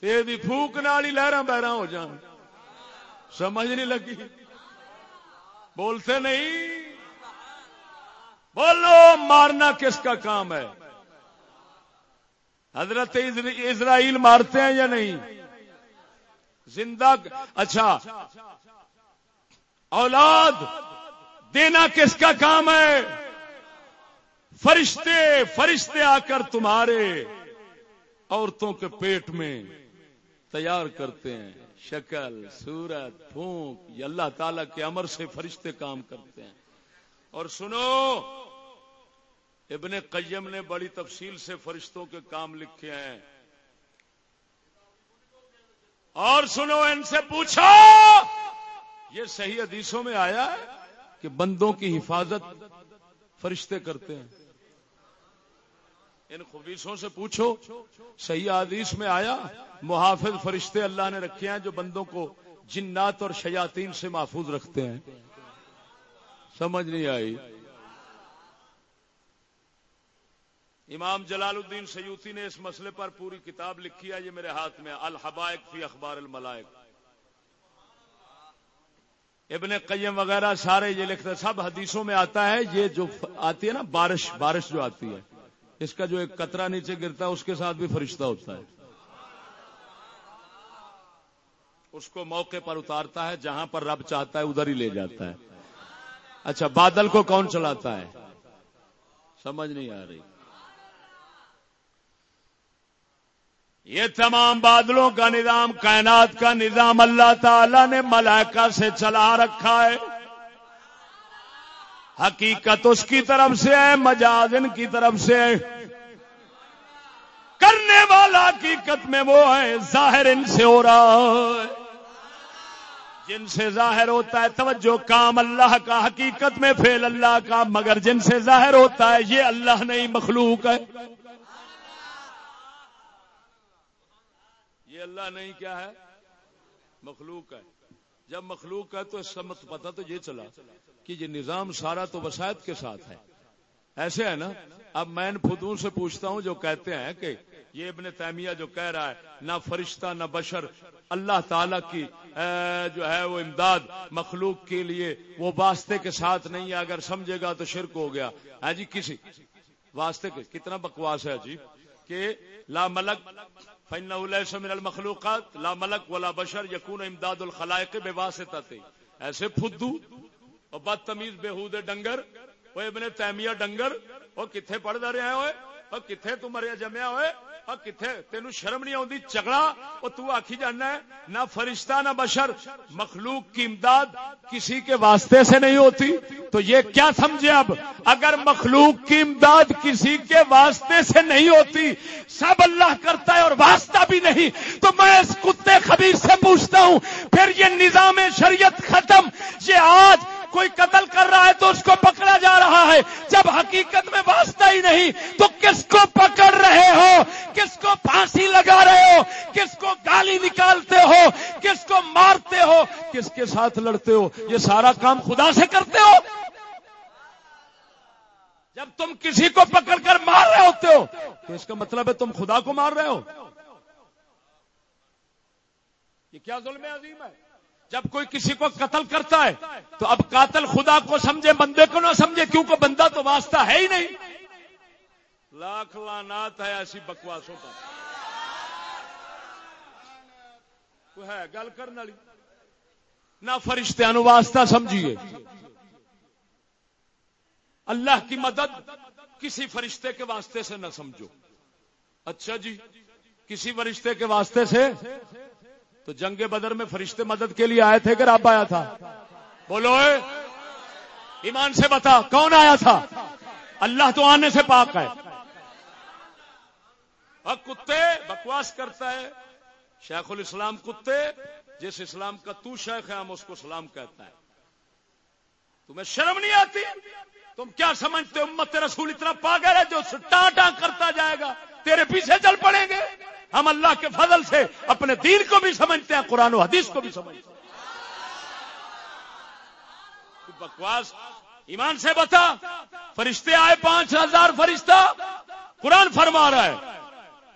تو یہ پھوک نال ہی لہرا بہرا ہو جان سمجھ نہیں لگی۔ بولتے نہیں۔ بولو، مارنا کس کا کام ہے؟ حضرت اسرائیل مارتے ہیں یا نہیں؟ زندہ اچھا۔ اولاد، دینا کس کا کام ہے؟ فرشتے فرشتے آ کر تمہارے، عورتوں کے پیٹ میں تیار کرتے ہیں۔ شکل سورت پھونک، یہ اللہ تعالی کے امر سے فرشتے کام کرتے ہیں۔ اور سنو، ابن قیم نے بڑی تفصیل سے فرشتوں کے کام لکھے ہیں۔ اور سنو، ان سے پوچھو، یہ صحیح حدیثوں میں آیا ہے کہ بندوں کی حفاظت فرشتے کرتے ہیں۔ ان خبیصوں سے پوچھو، صحیح حدیث میں آیا، محافظ فرشتے اللہ نے رکھے ہیں جو بندوں کو جنات اور شیاطین سے محفوظ رکھتے ہیں۔ سمجھ نہیں آئی۔ امام جلال الدین سیوتی نے اس مسئلے پر پوری کتاب لکھی ہے، یہ میرے ہاتھ میں الحبائق فی اخبار الملائک۔ ابن قیم وغیرہ سارے یہ لکھتے سب حدیثوں میں آتا ہے، یہ جو آتی ہے نا، بارش بارش جو آتی ہے۔ اس کا جو ایک قطرہ نیچے گرتا ہے، اس کے ساتھ بھی فرشتہ ہوتا ہے۔ اس کو موقع پر اتارتا ہے، جہاں پر رب چاہتا ہے، ادھر ہی لے جاتا ہے۔ اچھا بادل کو کون چلاتا ہے؟ سمجھ نہیں آ رہی۔ یہ تمام بادلوں کا نظام، کائنات کا نظام اللہ تعالی نے ملائکہ سے چلا رکھا ہے۔ حقیقت اس کی طرف سے ہے، مجاز ان کی طرف سے ہے۔ کرنے والا حقیقت میں وہ ہے، ظاہر ان سے ہو رہا ہے۔ جن سے ظاہر ہوتا ہے، توجہ کام اللہ کا، حقیقت میں فیل اللہ کا، مگر جن سے ظاہر ہوتا ہے، یہ اللہ نہیں، مخلوق ہے۔ یہ اللہ نہیں، کیا ہے؟ مخلوق ہے۔ جب مخلوق ہے تو اس کا مت پتا تو یہ چلا۔ کہ یہ نظام سارا تو وسائط کے ساتھ ہے۔ ایسے ہے نا؟ اب میں ان فدون سے پوچھتا ہوں جو کہتے ہیں کہ یہ ابن تیمیہ جو کہہ رہا ہے، نہ فرشتہ، نہ بشر، اللہ تعالی کی جو ہے وہ امداد مخلوق کے لیے وہ واسطے کے ساتھ نہیں ہے۔ اگر سمجھے گا تو شرک ہو گیا۔ ہے جی کسی واسطے کے۔ کتنا بکواس ہے جی کہ لا ملک من المخلوقات، لا ملک ولا بشر یقون امداد الخلائق بے واسطہ ایسے فدو اور بدتمیز بےحود ڈنگر، وہ ابن تیمیہ ڈنگر، وہ کتنے پڑھتا رہا ہوئے، اور کتنے تم مریا جمیا ہوئے، اور کتنے تین شرم نہیں آتی چگڑا وہ تو آخی جانا ہے، نہ فرشتہ، نہ بشر، مخلوق کی امداد کسی کے واسطے سے نہیں ہوتی۔ تو یہ کیا سمجھے اب؟ اگر مخلوق کی امداد کسی کے واسطے سے نہیں ہوتی، سب اللہ کرتا ہے اور واسطہ بھی نہیں، تو میں اس کتے خبیر سے پوچھتا ہوں، پھر یہ نظام شریعت ختم، یہ آج کوئی قتل کر رہا ہے تو اس کو پکڑا جا رہا ہے۔ جب حقیقت میں واسطہ ہی نہیں، تو کس کو پکڑ رہے ہو؟ کس کو پھانسی لگا رہے ہو؟ کس کو گالی نکالتے ہو؟ کس کو مارتے ہو؟ کس کے ساتھ لڑتے ہو؟ یہ سارا کام خدا سے کرتے ہو؟ جب تم کسی کو پکڑ کر مار رہے ہوتے ہو، تو اس کا مطلب ہے تم خدا کو مار رہے ہو۔ یہ کیا ظلم عظیم ہے؟ جب کوئی کسی کو قتل کرتا ہے تو اب قاتل خدا کو سمجھے، بندے کو نہ سمجھے، کیونکہ بندہ تو واسطہ ہے ہی نہیں۔ لاکھ لانات ہے ایسی بکواسوں کا ہے گل کرنے والی؟ نہ فرشتے واسطہ سمجھیے۔ اللہ کی مدد کسی فرشتے کے واسطے سے نہ سمجھو۔ اچھا جی کسی فرشتے کے واسطے سے تو جنگ بدر میں فرشتے مدد کے لیے آئے تھے کہ رب آیا تھا۔ بولو ایمان سے بتا، کون آیا تھا؟ اللہ تو آنے سے پاک ہے۔ کتے بکواس کرتا ہے، شیخ الاسلام کتے، جس اسلام کا تو شیخ ہے، ہم اس کو سلام کہتا ہے تمہیں شرم نہیں آتی؟ تم کیا سمجھتے امت رسول اتنا پاگل ہے جو ٹان ٹان کرتا جائے گا؟ تیرے پیچھے چل پڑیں گے؟ ہم اللہ کے فضل سے اپنے دین کو بھی سمجھتے ہیں، قرآن و حدیث کو بھی سمجھتے ہیں۔ بکواس، ایمان سے بتا، فرشتے آئے، پانچ ہزار فرشتہ، قرآن فرما رہا ہے۔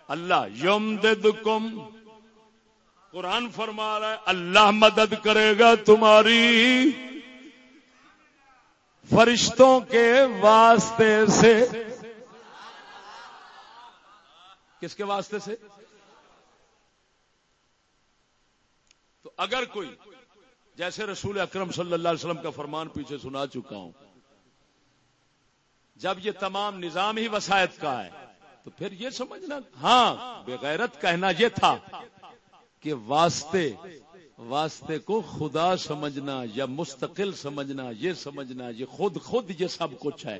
اللہ یوم کم، قرآن فرما رہا ہے۔ اللہ مدد کرے گا تمہاری۔ فرشتوں کے واسطے سے کس کے واسطے سے تو اگر کوئی جیسے رسول اکرم صلی اللہ علیہ وسلم کا فرمان پیچھے سنا چکا ہوں، جب یہ تمام نظام ہی وسائط کا ہے، تو پھر یہ سمجھنا ہاں بغیرت کہنا یہ تھا کہ واسطے واسطے کو خدا سمجھنا یا مستقل سمجھنا، یہ سمجھنا، یہ خود خود یہ سب کچھ ہے۔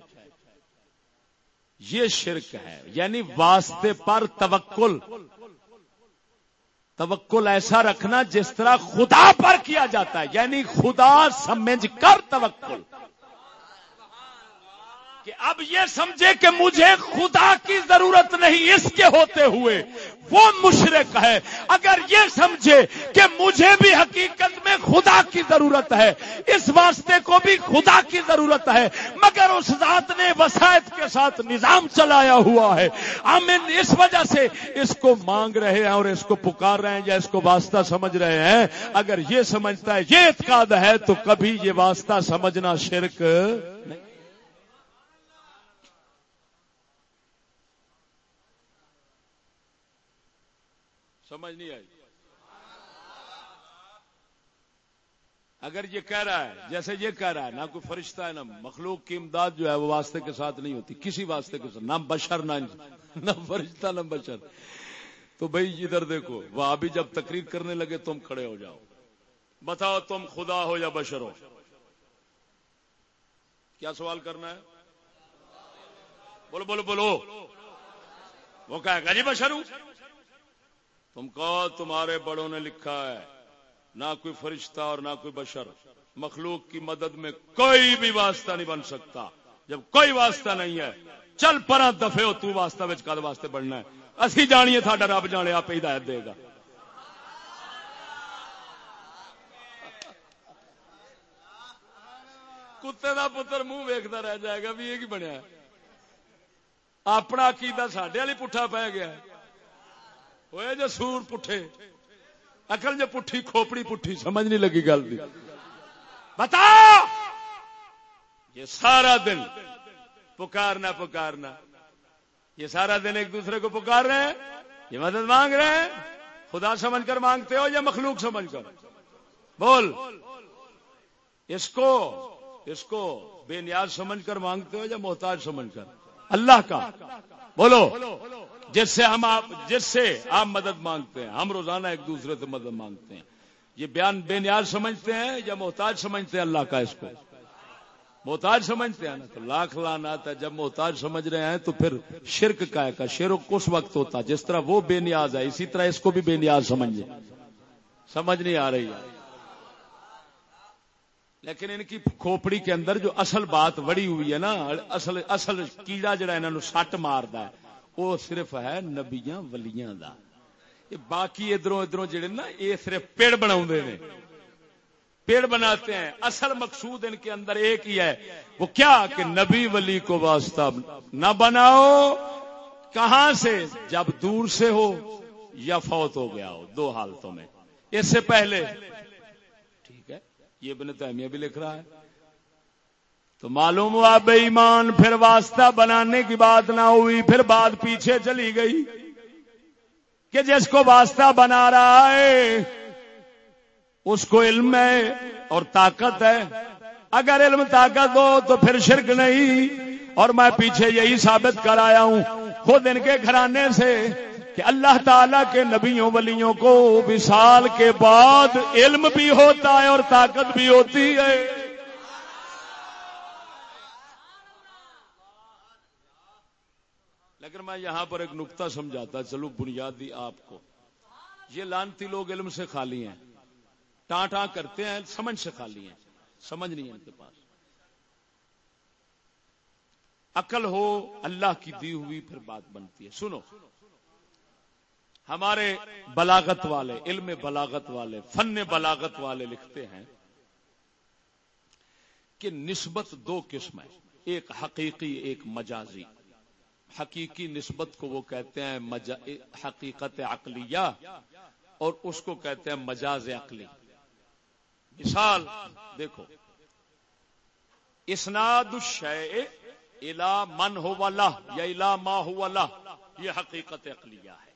یہ شرک ہے۔ یعنی واسطے پر توکل۔ توکل ایسا رکھنا جس طرح خدا پر کیا جاتا ہے۔ یعنی خدا سمجھ کر توکل۔ کہ اب یہ سمجھے کہ مجھے خدا کی ضرورت نہیں اس کے ہوتے ہوئے، وہ مشرق ہے۔ اگر یہ سمجھے کہ مجھے بھی حقیقت میں خدا کی ضرورت ہے، اس واسطے کو بھی خدا کی ضرورت ہے۔ مگر اس ذات نے وسائط کے ساتھ نظام چلایا ہوا ہے۔ ہم اس وجہ سے اس کو مانگ رہے ہیں اور اس کو پکار رہے ہیں یا اس کو واسطہ سمجھ رہے ہیں۔ اگر یہ سمجھتا ہے، یہ اعتقاد ہے، تو کبھی یہ واسطہ سمجھنا شرک نہیں۔ سمجھ نہیں آئی۔ اگر یہ کہہ رہا ہے، جیسے یہ کہہ رہا ہے، نہ کوئی فرشتہ ہے، نہ مخلوق کی امداد جو ہے، وہ واسطے کے ساتھ نہیں ہوتی۔ کسی واسطے کے ساتھ، نہ بشر، نہ نہ فرشتہ، نہ بشر۔ تو بھائی، ادھر دیکھو، وہ ابھی جب تقریر کرنے لگے، تم کھڑے ہو جاؤ۔ بتاؤ تم خدا ہو یا بشر ہو؟ کیا سوال کرنا ہے؟ بولو بولو بولو۔ وہ کہے گا جی بشر ہوں۔ تم کہو تمہارے بڑوں نے لکھا ہے، نہ کوئی فرشتہ اور نہ کوئی بشر۔ مخلوق کی مدد میں کوئی بھی واسطہ نہیں بن سکتا۔ جب کوئی واسطہ نہیں ہے، چل پر دفے ہو، تو واسطہ بچ کد واسطے بننا ہے۔ اسی جانیے تھا رب جانے، آپ ہدایت دے گا۔ کتے دا پتر منہ ویکتا رہ جائے گا، بھی یہ کی بنیا اپنا عقیدہ سڈے والی پٹھا پی گیا ہے۔ ہوئے جو سور پٹھے اکل جو پٹھی کھوپڑی پٹھی سمجھ نہیں لگی گل دی بتا یہ سارا دن پکارنا پکارنا یہ سارا دن ایک دوسرے کو پکار رہے ہیں یہ مدد مانگ رہے ہیں خدا سمجھ کر مانگتے ہو یا مخلوق سمجھ کر بول اس کو اس کو بے نیاز سمجھ کر مانگتے ہو یا محتاج سمجھ کر اللہ کا بولو جس سے ہم آپ جس سے آپ مدد مانگتے ہیں۔ ہم روزانہ ایک دوسرے سے مدد مانگتے ہیں۔ یہ بیان بے نیاز سمجھتے ہیں یا محتاج سمجھتے ہیں؟ اللہ کا اس کو۔ محتاج سمجھتے ہیں نا؟ تو لاکھ لانا ہے جب محتاج سمجھ رہے ہیں تو پھر شرک کا ہے کا شرک اس وقت ہوتا؟ جس طرح وہ بے نیاز ہے، اسی طرح اس کو بھی بے نیاز سمجھے سمجھ نہیں آ رہی۔ ہے لیکن ان کی کھوپڑی کے اندر جو اصل بات وڑی ہوئی ہے نا، اصل اصل کیڑا جڑا انہوں سٹ مارد ہے۔ وہ صرف ہے نبیاں ولیاں دا۔ باقی ادھر ادھر جڑے نا، یہ صرف پیڑ بنا پیڑ بناتے ہیں۔ اصل مقصود ان کے اندر ایک ہی ہے۔ وہ کیا کہ نبی ولی کو واسطہ نہ بناؤ، کہاں سے؟ جب دور سے ہو یا فوت ہو گیا ہو۔ دو حالتوں میں۔ اس سے پہلے۔ ٹھیک ہے۔ یہ ابن تیمیہ بھی لکھ رہا ہے۔ تو معلوم ہوا بے ایمان پھر واسطہ بنانے کی بات نہ ہوئی، پھر بات پیچھے چلی گئی کہ جس کو واسطہ بنا رہا ہے، اس کو علم ہے اور طاقت ہے۔ اگر علم طاقت ہو تو پھر شرک نہیں۔ اور میں پیچھے یہی ثابت کر آیا ہوں خود ان کے گھرانے سے کہ اللہ تعالی کے نبیوں ولیوں کو وصال کے بعد علم بھی ہوتا ہے اور طاقت بھی ہوتی ہے۔ لیکن میں یہاں پر ایک نقطہ سمجھاتا، چلو بنیادی آپ کو۔ یہ لانتی لوگ علم سے خالی ہیں۔ ٹاں ٹاں کرتے ہیں، سمجھ سے خالی ہیں۔ سمجھ نہیں ہے ان کے پاس۔ عقل ہو، اللہ کی دی ہوئی پھر بات بنتی ہے۔ سنو۔ ہمارے بلاغت والے، علم بلاغت والے، فن بلاغت والے لکھتے ہیں کہ نسبت دو قسم ہے ایک حقیقی، ایک مجازی۔ حقیقی نسبت کو وہ کہتے ہیں حقیقت عقلیہ اور اس کو کہتے ہیں مجاز عقلی۔ مثال، دیکھو۔ اسناد الشیء الا من ہو والا یا الا ما ہو والا یہ حقیقت عقلیہ ہے۔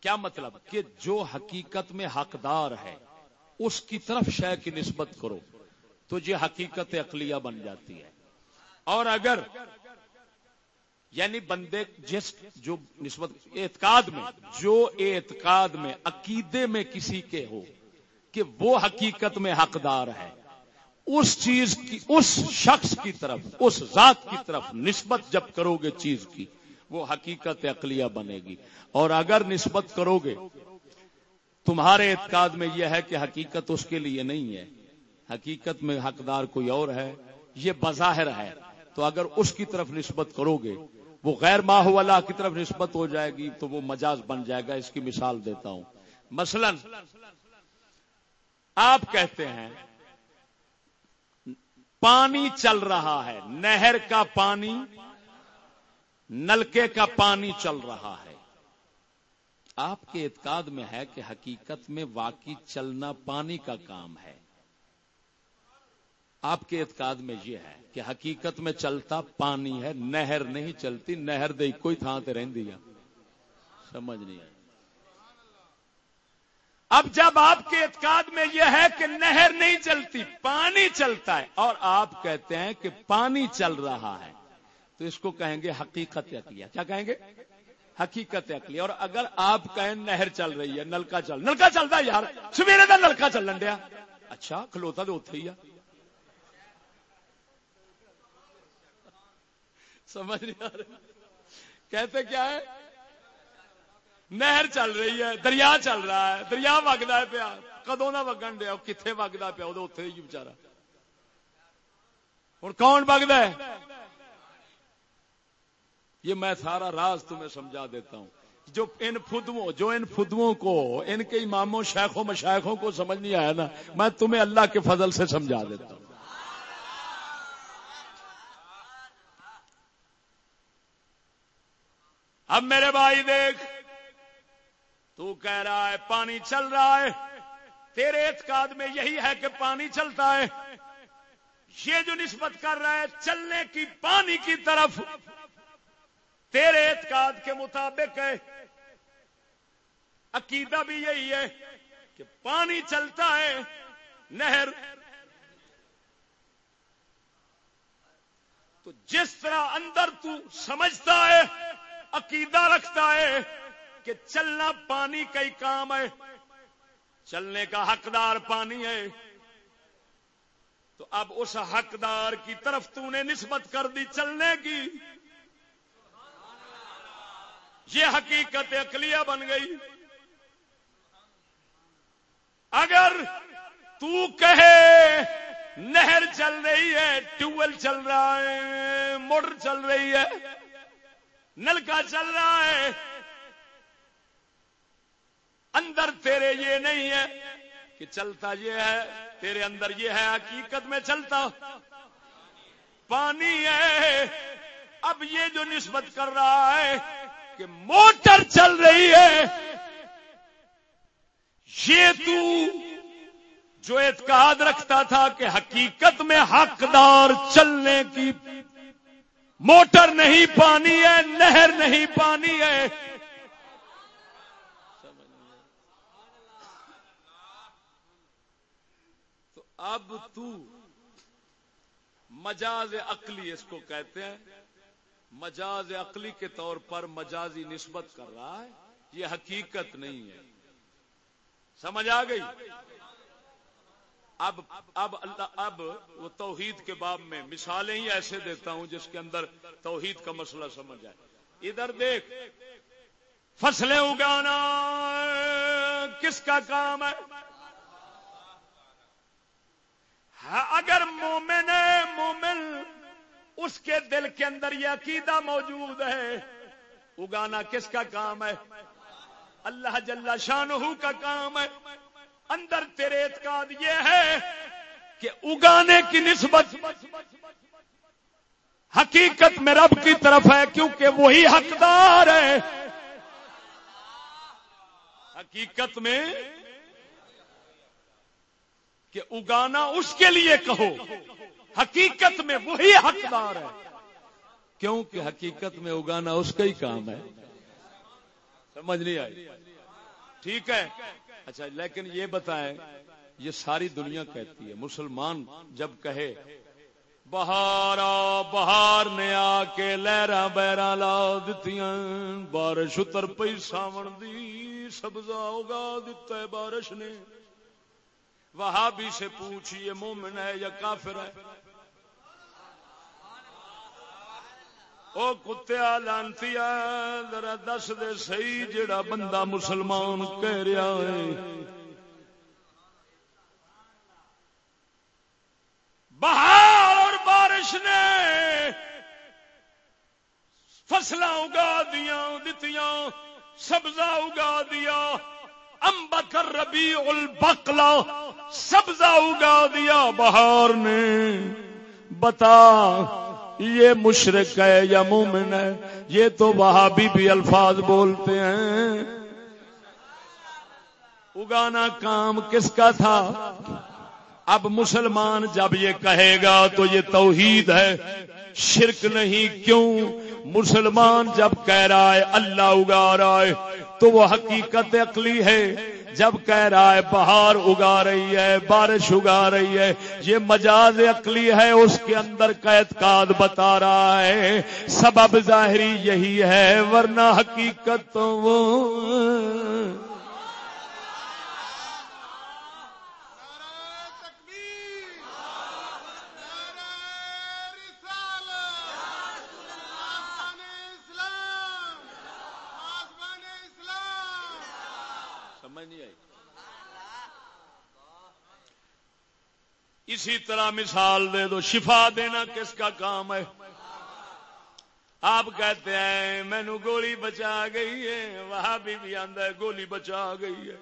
کیا مطلب؟ کہ جو حقیقت میں حقدار ہے، اس کی طرف شے کی نسبت کرو، تو یہ حقیقت عقلیہ بن جاتی ہے۔ اور اگر یعنی بندے جس جو نسبت اعتقاد میں، جو اعتقاد میں، عقیدے میں کسی کے ہو کہ وہ حقیقت میں حقدار ہے، اس چیز کی، اس شخص کی طرف، اس ذات کی طرف نسبت جب کرو گے چیز کی، وہ حقیقت عقلیہ بنے گی۔ اور اگر نسبت کرو گے، تمہارے اعتقاد میں یہ ہے کہ حقیقت اس کے لیے نہیں ہے۔ حقیقت میں حقدار کوئی اور ہے، یہ بظاہر ہے۔ تو اگر اس کی طرف نسبت کرو گے، وہ غیر ماہ اللہ کی طرف نسبت ہو جائے گی، تو وہ مجاز بن جائے گا، اس کی مثال دیتا ہوں۔ مثلا، آپ کہتے ہیں، پانی چل رہا ہے، نہر کا پانی، نلکے کا پانی چل رہا ہے۔ آپ کے اعتقاد میں ہے کہ حقیقت میں واقعی چلنا پانی کا کام ہے۔ آپ کے اعتقاد میں یہ ہے کہ حقیقت میں چلتا پانی ہے، نہر نہیں چلتی، نہر دے کوئی تھان سے رہی سمجھ نہیں آئی۔ اب جب آپ کے اعتقاد میں یہ ہے کہ نہر نہیں چلتی، پانی چلتا ہے، اور آپ کہتے ہیں کہ پانی چل رہا ہے، تو اس کو کہیں گے حقیقت عقلیہ کیا کہیں گے؟ حقیقت عقلیہ اور اگر آپ کہیں نہر چل رہی ہے، نلکا چل، نلکا چلتا ہے یار، سویرے کا نلکا چلن دیا۔ اچھا کھلوتا تو اتے ہی سمجھ نہیں آ رہا کہتے کیا ہے؟ نہر چل رہی ہے، دریا چل رہا ہے، دریا وگتا ہے پیا۔ کدو نہ وگن دیا کتنے وگتا پیا وہ اتے ہی بچارا۔ ہوں کون وگتا ہے؟ یہ میں سارا راز تمہیں سمجھا دیتا ہوں۔ جو ان فدووں، جو ان فدووں کو، ان کے اماموں، شیخوں، مشائخوں کو سمجھ نہیں آیا نا، میں تمہیں اللہ کے فضل سے سمجھا دیتا ہوں اب بھائی دیکھ تو کہہ رہا ہے، پانی چل رہا ہے۔ تیرے اعتقاد میں یہی ہے کہ پانی چلتا ہے۔ یہ جو نسبت کر رہا ہے، چلنے کی پانی کی طرف۔ تیرے اعتقاد کے مطابق ہے۔ عقیدہ بھی یہی ہے کہ پانی چلتا ہے۔ نہر۔ تو جس طرح اندر تو سمجھتا ہے عقیدہ رکھتا ہے کہ چلنا پانی کا ہی کام ہے۔ چلنے کا حقدار پانی ہے۔ تو اب اس حقدار کی طرف تو نے نسبت کر دی چلنے کی۔ یہ حقیقت اقلیہ بن گئی۔ اگر تو کہے نہر چل رہی ہے، ٹیوب ویل چل رہا ہے، موٹر چل رہی ہے نلکا چل رہا ہے۔ اندر تیرے یہ نہیں ہے کہ چلتا یہ ہے، تیرے اندر یہ ہے، حقیقت میں چلتا۔ پانی ہے۔ اب یہ جو نسبت کر رہا ہے کہ موٹر چل رہی ہے۔ یہ تو جو اعتقاد رکھتا تھا کہ حقیقت میں حقدار چلنے کی موٹر نہیں پانی ہے، نہر نہیں پانی ہے۔ تو اب تو مجاز عقلی اس کو کہتے ہیں۔ مجاز عقلی کے طور پر مجازی نسبت کر رہا ہے، یہ حقیقت نہیں ہے۔ سمجھ آ گئی؟ اب اب اللہ، اب وہ توحید کے باب میں مثالیں ہی ایسے دیتا ہوں جس کے اندر توحید کا مسئلہ سمجھ آئے۔ ادھر دیکھ، فصلیں اگانا کس کا کام ہے؟ اگر مومن ہے، مومن اس کے دل کے اندر یہ عقیدہ موجود ہے۔ اگانا کس کا کام ہے؟ اللہ جل شاہ کا کام ہے۔ اندر تیرے اعتقاد یہ ہے کہ اگانے کی نسبت حقیقت میں رب کی طرف ہے، کیونکہ وہی حقدار ہے۔ حقیقت میں کہ اگانا اس کے لیے کہو، حقیقت میں وہی حقدار ہے۔ کیونکہ حقیقت میں اگانا اس کا ہی کام ہے۔ سمجھ نہیں آئی؟ ٹھیک ہے؟ اچھا لیکن یہ بتائیں، یہ ساری دنیا کہتی ہے، مسلمان جب کہے بہار بہار نے آ کے لہرا بہرا لا دیتی بارش اتر پی ساون دی سبزا اگا دیتا ہے بارش نے۔ وہاں بھی سے پوچھیے مومن ہے یا کافر ہے؟ او کتیا لانتی ذرا دس دے سی جڑا بندہ مسلمان کہہ رہا ہے۔ بہار اور بارش نے فصل اگا دیا، دتیاں، سبزہ اگا دیا، امبکر ربی البکلا سبزہ اگا دیا، بہار نے بتا۔ یہ مشرق ہے یا مومن ہے؟ یہ تو وہاں بھی الفاظ بولتے ہیں۔ اگانا کام کس کا تھا؟ اب مسلمان جب یہ کہے گا تو یہ توحید ہے۔ شرک نہیں، کیوں؟ مسلمان جب کہہ رہا ہے، اللہ اگا رہا ہے، تو وہ حقیقت عقلی ہے۔ جب کہہ رہا ہے بہار اگا رہی ہے، بارش اگا رہی ہے، یہ مجاز عقلی ہے، اس کے اندر کا اعتقاد بتا رہا ہے۔ سبب ظاہری یہی ہے، ورنہ حقیقت وہ اسی طرح مثال دے دو، شفا دینا کس کا کام ہے؟ آپ کہتے ہیں، مینو گولی بچا گئی ہے۔ وہاں بھی بھی ہے، گولی بچا گئی ہے۔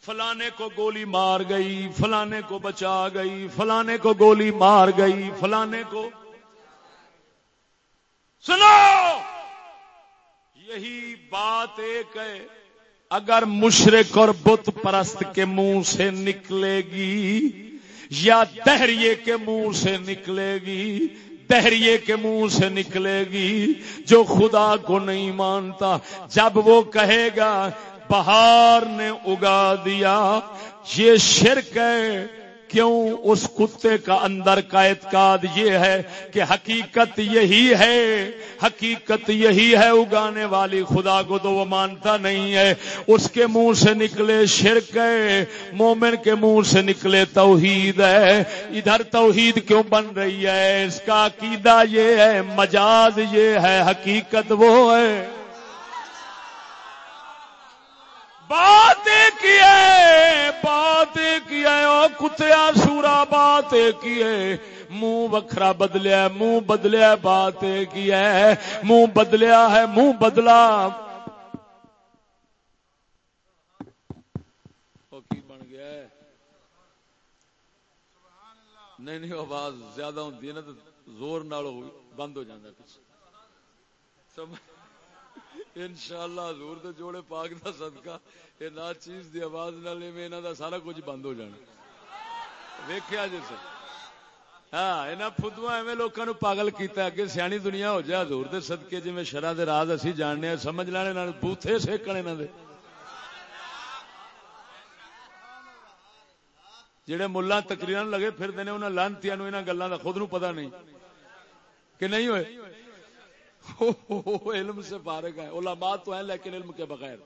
فلانے کو گولی مار گئی، فلانے کو بچا گئی، فلانے کو گولی مار گئی، فلانے کو سنو! یہی بات ایک ہے۔ اگر مشرق اور بت پرست کے منہ سے نکلے گی یا دہریے کے منہ سے نکلے گی، دہریے کے منہ سے نکلے گی، جو خدا کو نہیں مانتا، جب وہ کہے گا، بہار نے اگا دیا، یہ شرک ہے کیوں اس کتے کا اندر کا اعتقاد یہ ہے کہ حقیقت یہی ہے، حقیقت یہی ہے، اگانے والی خدا کو تو وہ مانتا نہیں ہے۔ اس کے منہ سے نکلے شرک ہے، مومن کے منہ سے نکلے توحید ہے۔ ادھر توحید کیوں بن رہی ہے؟ اس کا عقیدہ یہ ہے، مجاز یہ ہے، حقیقت وہ ہے۔ بات کی ہے، بات کی ہے، او کتیا سورا بات کی ہے۔ منہ وکھرا بدلیا منہ بدلیا بات کی ہے۔ منہ بدلیا ہے، منہ بدلا۔ نہیں نہیں آواز زیادہ ہوتی ہے نا تو زور نال بند ہو جاتا کچھ ان شاء اللہ حضور دے جوڑے پاک دا صدقہ یہ نہ چیز دی آواز نہ لے میں انہاں دا سارا کچھ بند ہو جانا۔ ویکھیا جی سر ہاں انہاں فدواں ایویں لوکاں نو پاگل کیتا اگے سیانی دنیا ہو جائے حضور دے صدقے، جویں شرع دے راز اسی جاننے ہیں، سمجھ لینے نال بوتھے سیکن انہاں دے۔ جڑے ملا تقریر لگے پھر دینے انہاں لانتیاں نو، انہاں گلاں دا خود نو پتہ نہیں۔ کہ نہیں ہوئے؟ علم سے فارغ ہے علماء تو ہیں لیکن علم کے بغیر۔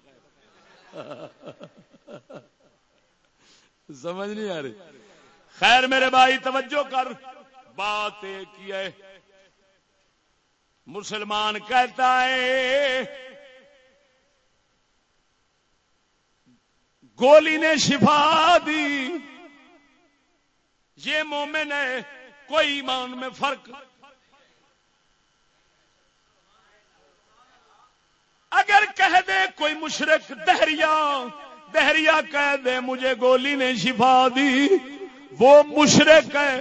سمجھ نہیں آ رہی۔ خیر میرے بھائی، توجہ کر۔ بات ایک ہی ہے۔ مسلمان کہتا ہے، گولی نے شفا دی۔ یہ مومن ہے، کوئی ایمان میں فرق اگر کہہ دے کوئی مشرق دہریا دہریا کہہ دے مجھے گولی نے شفا دی۔ وہ مشرق ہے،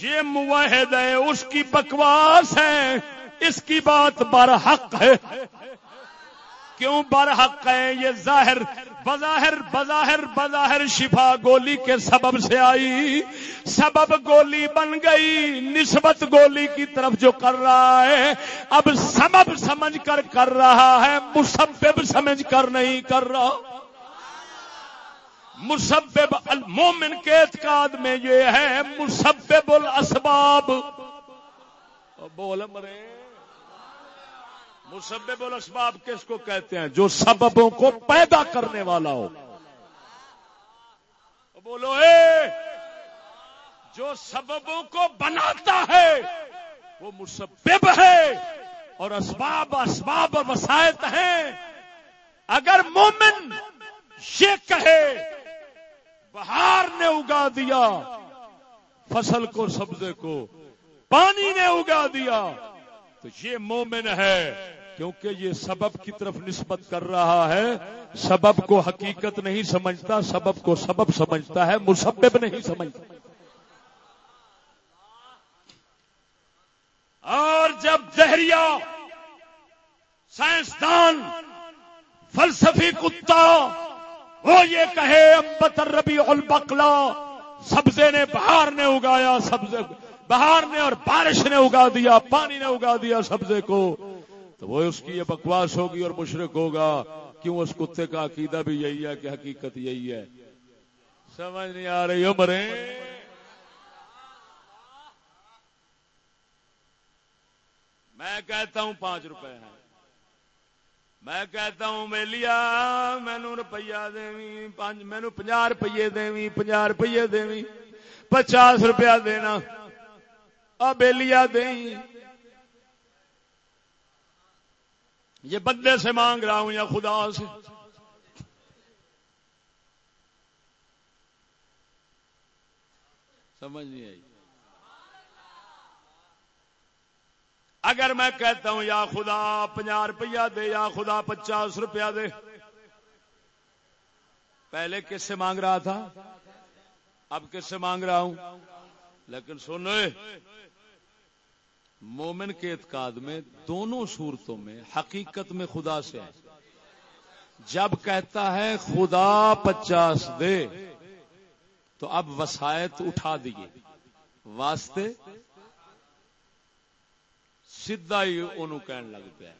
یہ موحد ہے، اس کی بکواس ہے، اس کی بات برحق ہے۔ کیوں برحق ہے؟ یہ ظاہر بظاہر بظاہر بظاہر شفا گولی کے سبب سے آئی۔ سبب گولی بن گئی، نسبت گولی کی طرف جو کر رہا ہے، اب سبب سمجھ کر کر رہا ہے، مسبب سمجھ کر نہیں کر رہا۔ مسبب المومن کے اعتقاد میں یہ ہے، مسبب الاسباب۔ بول مرے۔ مسبب الاسباب کس کو کہتے ہیں؟ جو سببوں کو پیدا کرنے والا ہو۔ بولو، اے! جو سببوں کو بناتا ہے، وہ مسبب ہے اور اسباب اسباب اور وسائط ہیں۔ اگر مومن یہ کہے، بہار نے اگا دیا، فصل کو، سبزے کو، پانی نے اگا دیا، تو یہ مومن ہے۔ کیونکہ یہ سبب کی طرف نسبت کر رہا ہے، سبب کو حقیقت نہیں سمجھتا، سبب کو سبب سمجھتا ہے، مسبب نہیں سمجھتا۔ اور جب دہریا سائنسدان، فلسفی کتا، وہ یہ کہے امبتر ربی البکلا سبزے نے بہار نے اگایا، سبزے بہار نے اور بارش نے اگا دیا، پانی نے اگا دیا سبزے کو۔ تو وہ اس کی یہ بکواس ہوگی اور مشرق ہوگا کیوں اس کتے کا عقیدہ بھی یہی ہے کہ حقیقت یہی ہے؟ سمجھ نہیں آ رہی عمریں؟ میں کہتا ہوں پانچ روپے ہیں۔ میں کہتا ہوں میلیا مینو روپیہ دیں مینو پناہ روپیے دیں پناہ روپیے دیں پچاس روپیہ دینا۔ بےلیا دیں۔ یہ بندے سے مانگ رہا ہوں یا خدا سے۔ سمجھ نہیں آئی۔ اگر میں کہتا ہوں یا خدا پناہ روپیہ دے یا خدا پچاس روپیہ دے۔ پہلے کس سے مانگ رہا تھا؟ اب کس سے مانگ رہا ہوں؟ لیکن سنو۔ مومن کے اعتقاد میں دونوں صورتوں میں حقیقت میں خدا سے ہے۔ جب کہتا ہے خدا پچاس دے، تو اب وسائط اٹھا دیے۔ واسطے سیدا ہی ان لگ پیا۔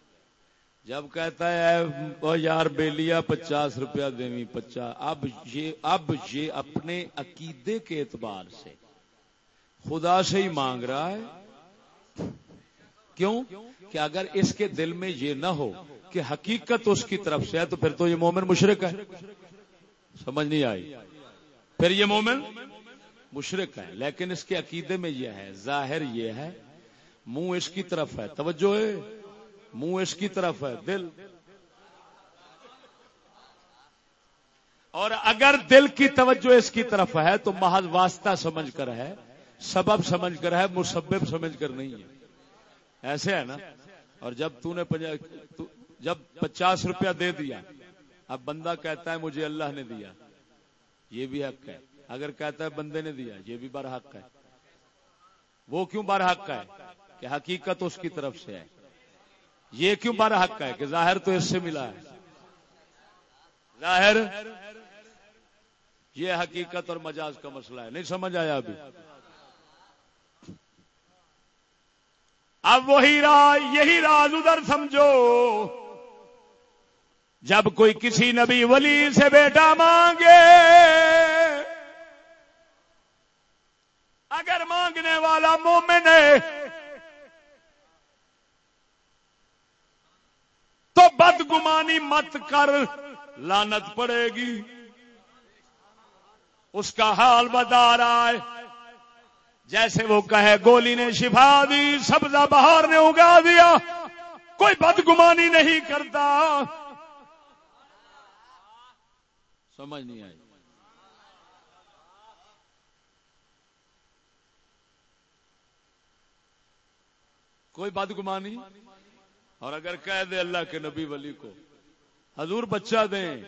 جب کہتا ہے او یار بیلیا پچاس روپیہ دیوی پچا، اب یہ اب یہ اپنے عقیدے کے اعتبار سے خدا سے ہی مانگ رہا ہے۔ کیوں؟ کہ اگر اس کے دل میں یہ نہ ہو کہ حقیقت اس کی طرف سے ہے، تو پھر تو یہ مومن مشرق ہے سمجھ نہیں آئی؟ پھر یہ مومن مشرق ہے لیکن اس کے عقیدے میں یہ ہے، ظاہر یہ ہے، منہ اس کی طرف ہے۔ توجہ ہے، منہ اس کی طرف ہے، دل۔ اور اگر دل کی توجہ اس کی طرف ہے، تو محض واسطہ سمجھ کر ہے۔ سبب سمجھ کر ہے، مسبب سمجھ کر نہیں ہے۔ ایسے ہے نا۔ اور جب تو نے جب پچاس روپیہ دے دیا، اب بندہ کہتا ہے، مجھے اللہ نے دیا۔ یہ بھی حق ہے۔ اگر کہتا ہے، بندے نے دیا، یہ بھی بر حق ہے۔ وہ کیوں بر حق ہے؟ کہ حقیقت اس کی طرف سے ہے۔ یہ کیوں بر حق ہے کہ ظاہر تو اس سے ملا ہے۔ ظاہر، یہ حقیقت اور مجاز کا مسئلہ ہے۔ نہیں سمجھ آیا ابھی؟ اب وہی راز، یہی راز ادھر سمجھو۔ جب کوئی کسی نبی ولی سے بیٹا مانگے، اگر مانگنے والا مومن ہے، تو بدگمانی مت کر لانت پڑے گی۔ اس کا حال بتا رہا ہے جیسے وہ کہے گولی نے شفا دی، سبزہ بہار نے اگا دیا، کوئی بدگمانی نہیں کرتا۔ سمجھ نہیں آئی۔ کوئی بدگمانی؟ اور اگر کہہ دے اللہ کے نبی ولی کو، حضور بچہ دیں۔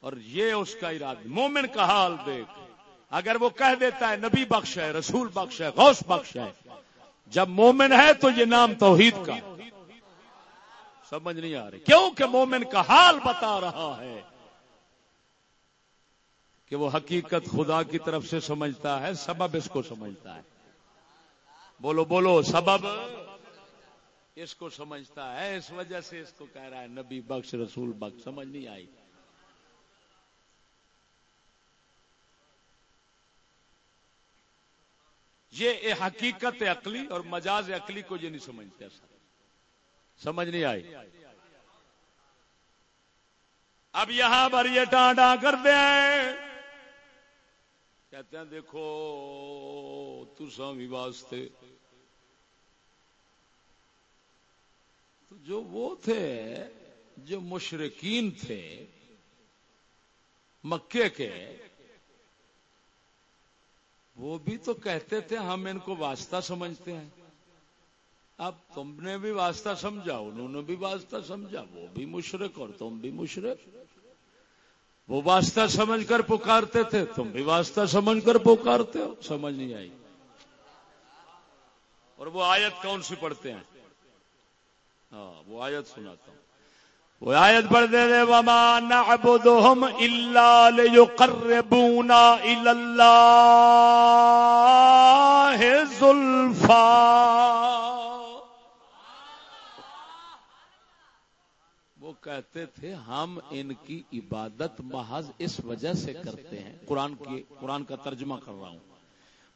اور یہ اس کا ارادہ، مومن کا حال دیکھ۔ اگر وہ کہہ دیتا ہے نبی بخش ہے، رسول بخش ہے، غوث بخش ہے، جب مومن ہے تو یہ نام توحید کا۔ سمجھ نہیں آ رہی۔ کیوں کہ مومن کا حال بتا رہا ہے کہ وہ حقیقت خدا کی طرف سے سمجھتا ہے، سبب اس کو سمجھتا ہے۔ بولو بولو، سبب اس کو سمجھتا ہے، اس وجہ سے اس کو کہہ رہا ہے نبی بخش، رسول بخش، سمجھ نہیں آئی۔ یہ حقیقت عقلی اور مجاز عقلی کو یہ نہیں سمجھتے سمجھ نہیں آئی؟ اب یہاں پر یہ ٹانڈا کرتے ہیں کہتے ہیں، دیکھو تسا بھی واسطے۔ تو جو وہ تھے، جو مشرقین تھے، مکے کے وہ بھی تو کہتے تھے ہم ان کو واسطہ سمجھتے ہیں۔ اب تم نے بھی واسطہ سمجھا، انہوں نے بھی واسطہ سمجھا، وہ بھی مشرق اور تم بھی مشرق۔ وہ واسطہ سمجھ کر پکارتے تھے، تم بھی واسطہ سمجھ کر پکارتے ہو، سمجھ نہیں آئی۔ اور وہ آیت کون سی پڑھتے ہیں؟ ہاں وہ آیت سناتا ہوں۔ وہ آیت پڑھ دے دے وما نعبدهم الا ليقربونا الى الله زلفا وہ کہتے تھے، ہم ان کی عبادت محض اس وجہ سے کرتے ہیں۔ قرآن کی، قرآن کا ترجمہ کر رہا ہوں۔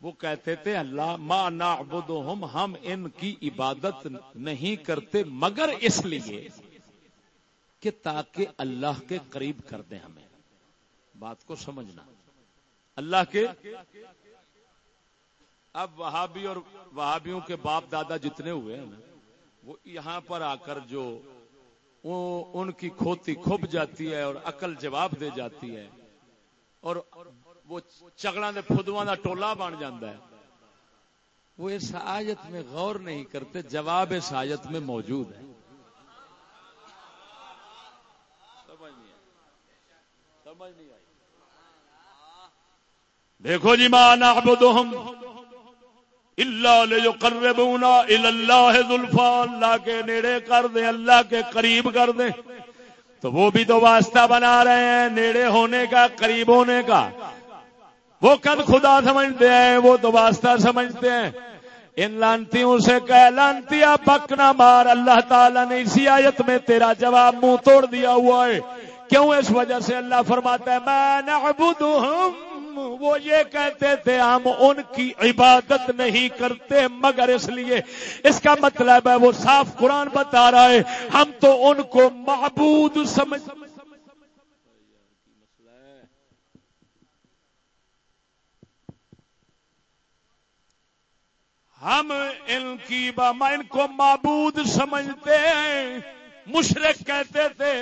وہ کہتے تھے، اللہ، ما نعبدهم، ہم ان کی عبادت نہیں کرتے مگر اس لیے کہ تاکہ اللہ کے قریب کر دیں ہمیں۔ بات کو سمجھنا۔ اللہ کے اب وہابی اور وہابیوں کے باپ دادا جتنے ہوئے ہیں نا، وہ یہاں پر آ کر جو ان کی کھوتی کھب جاتی ہے اور عقل جواب دے جاتی ہے اور وہ چگڑا دے فدواں دا ٹولا بن جاتا ہے، وہ اس آیت میں غور نہیں کرتے، جواب اس آیت میں موجود ہے۔ دیکھو جی ماں نعبدہم اللہ اللہ کے نیڑے کر دیں، اللہ کے قریب کر دیں۔ تو وہ بھی تو واسطہ بنا رہے ہیں، نیڑے ہونے کا، قریب ہونے کا۔ وہ کد خدا سمجھتے ہیں؟ وہ تو واسطہ سمجھتے ہیں۔ ان لانتیوں سے کہ لانتیا بکنا مار۔ اللہ تعالیٰ نے اسی آیت میں تیرا جواب منہ توڑ دیا ہوا ہے۔ کیوں اس وجہ سے اللہ فرماتا ہے میں نعبدہم وہ یہ کہتے تھے، ہم ان کی عبادت نہیں کرتے، مگر اس لیے، اس کا مطلب ہے، وہ صاف قرآن بتا رہا ہے، ہم تو ان کو معبود سمجھ، ہم ان کی با ان کو معبود سمجھتے ہیں۔ مشرق کہتے تھے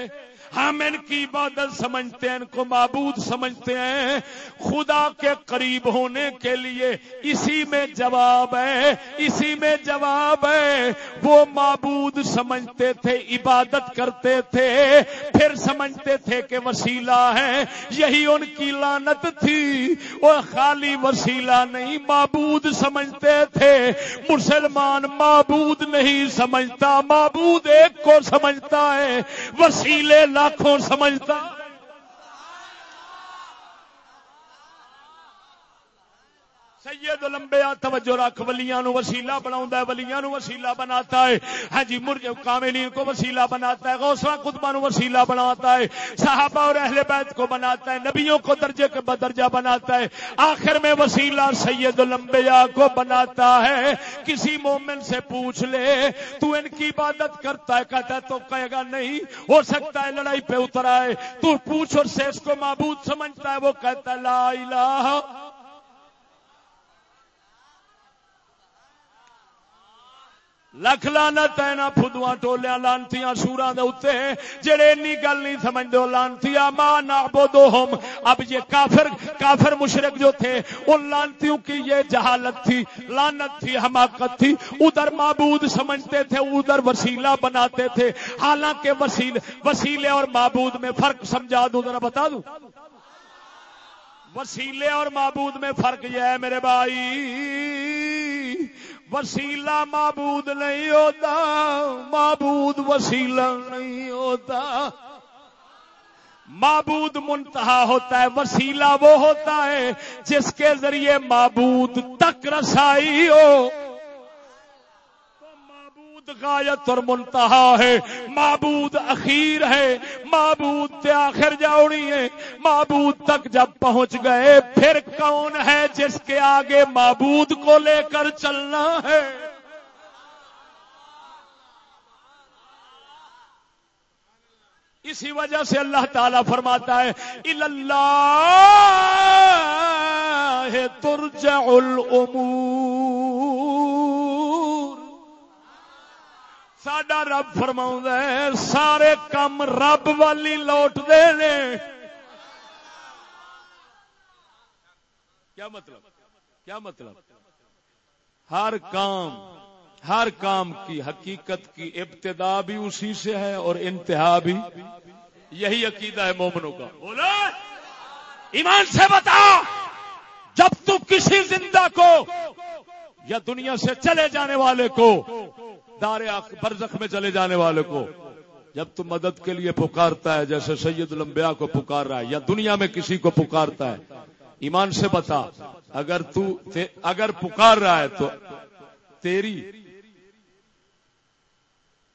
ہم ان کی عبادت سمجھتے ہیں، ان کو معبود سمجھتے ہیں۔ خدا کے قریب ہونے کے لیے اسی میں جواب ہے، اسی میں جواب ہے۔ وہ معبود سمجھتے تھے، عبادت کرتے تھے۔ پھر سمجھتے تھے کہ وسیلہ ہے، یہی ان کی لانت تھی۔ وہ خالی وسیلہ نہیں، معبود سمجھتے تھے۔ مسلمان معبود نہیں سمجھتا، معبود ایک کو سمجھتا ہے۔ وسیلے لا آنکھوں سمجھتا سید لمبیا توجہ رکھ، ولیاں نو وسیلہ بناوندا ہے، ولیاں نو وسیلہ بناتا ہے۔ ہاں جی مرج کاملین کو وسیلہ بناتا ہے غوثہ قطبہ نو وسیلہ بناتا ہے۔ صحابہ اور اہل بیت کو بناتا ہے، نبیوں کو درجے کے بدرجہ بناتا ہے۔ آخر میں وسیلہ سید لمبیا کو بناتا ہے۔ کسی مومن سے پوچھ لے، تو ان کی عبادت کرتا ہے، کہتا ہے تو کہے گا نہیں، ہو سکتا ہے لڑائی پہ اتر آئے۔ تو پوچھ اور سے اس کو معبود سمجھتا ہے، وہ کہتا ہے لا الہ لکھ لانا تینا فدوا ٹولیا لانتی سورا دے جڑے ای گل نہیں سمجھ دو لانتی ماں نابو دو اب یہ کافر کافر مشرق جو تھے، ان لانتیوں کی یہ جہالت تھی لانت تھی، حماقت تھی۔ ادھر معبود سمجھتے تھے، ادھر وسیلہ بناتے تھے۔ حالانکہ وسیل، وسیلے اور معبود میں فرق سمجھا دوں، ذرا بتا دوں۔ وسیلے اور معبود میں فرق یہ ہے میرے بھائی۔ وسیلہ معبود نہیں ہوتا، معبود وسیلہ نہیں ہوتا۔ معبود منتہا ہوتا ہے، وسیلہ وہ ہوتا ہے جس کے ذریعے معبود تک رسائی ہو۔ غایت اور منتہا ہے۔ معبود اخیر ہے۔ معبود تے آخر جاؤنی ہے۔ معبود تک جب پہنچ گئے، پھر کون ہے جس کے آگے معبود کو لے کر چلنا ہے؟ اسی وجہ سے اللہ تعالی فرماتا ہے اللہ ترجع الامور ساڈا رب فرما سارے کام رب والی لوٹ دے کیا مطلب کیا مطلب ہر کام ہر کام کی حقیقت کی ابتدا بھی اسی سے ہے اور انتہا بھی یہی عقیدہ ہے مومنوں کا بولو ایمان سے بتا جب تو کسی زندہ کو یا دنیا سے چلے جانے والے کو، دار برزخ میں چلے جانے والے کو۔ جب تو مدد کے لیے پکارتا ہے، جیسے سید لمبیا کو پکار رہا ہے، یا دنیا میں کسی کو پکارتا ہے۔ ایمان سے بتا، اگر تو اگر پکار رہا ہے تو تیری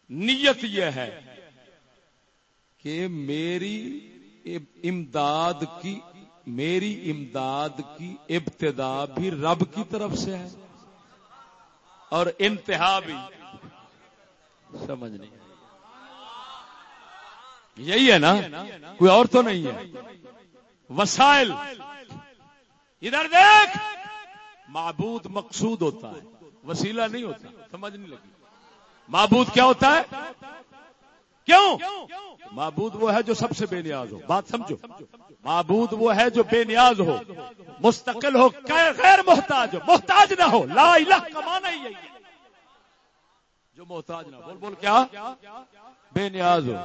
نیت یہ ہے کہ میری امداد کی میری امداد کی ابتدا بھی رب کی طرف سے ہے۔ اور انتہا بھی۔ سمجھ نہیں یہی ہے نا کوئی اور تو نہیں ہے۔ وسائل۔ ادھر دیکھ۔ معبود مقصود ہوتا ہے۔ وسیلہ نہیں ہوتا سمجھ نہیں لگی۔ معبود کیا ہوتا ہے؟ کیوں؟ معبود وہ ہے جو سب سے بے نیاز ہو۔ بات سمجھو۔ معبود وہ ہے جو بے نیاز ہو۔ مستقل ہو، غیر محتاج ہو۔ محتاج نہ ہو۔ لا الہ کمانا ہی جو محتاج نہ بول بول کیا؟ بے نیاز ہو۔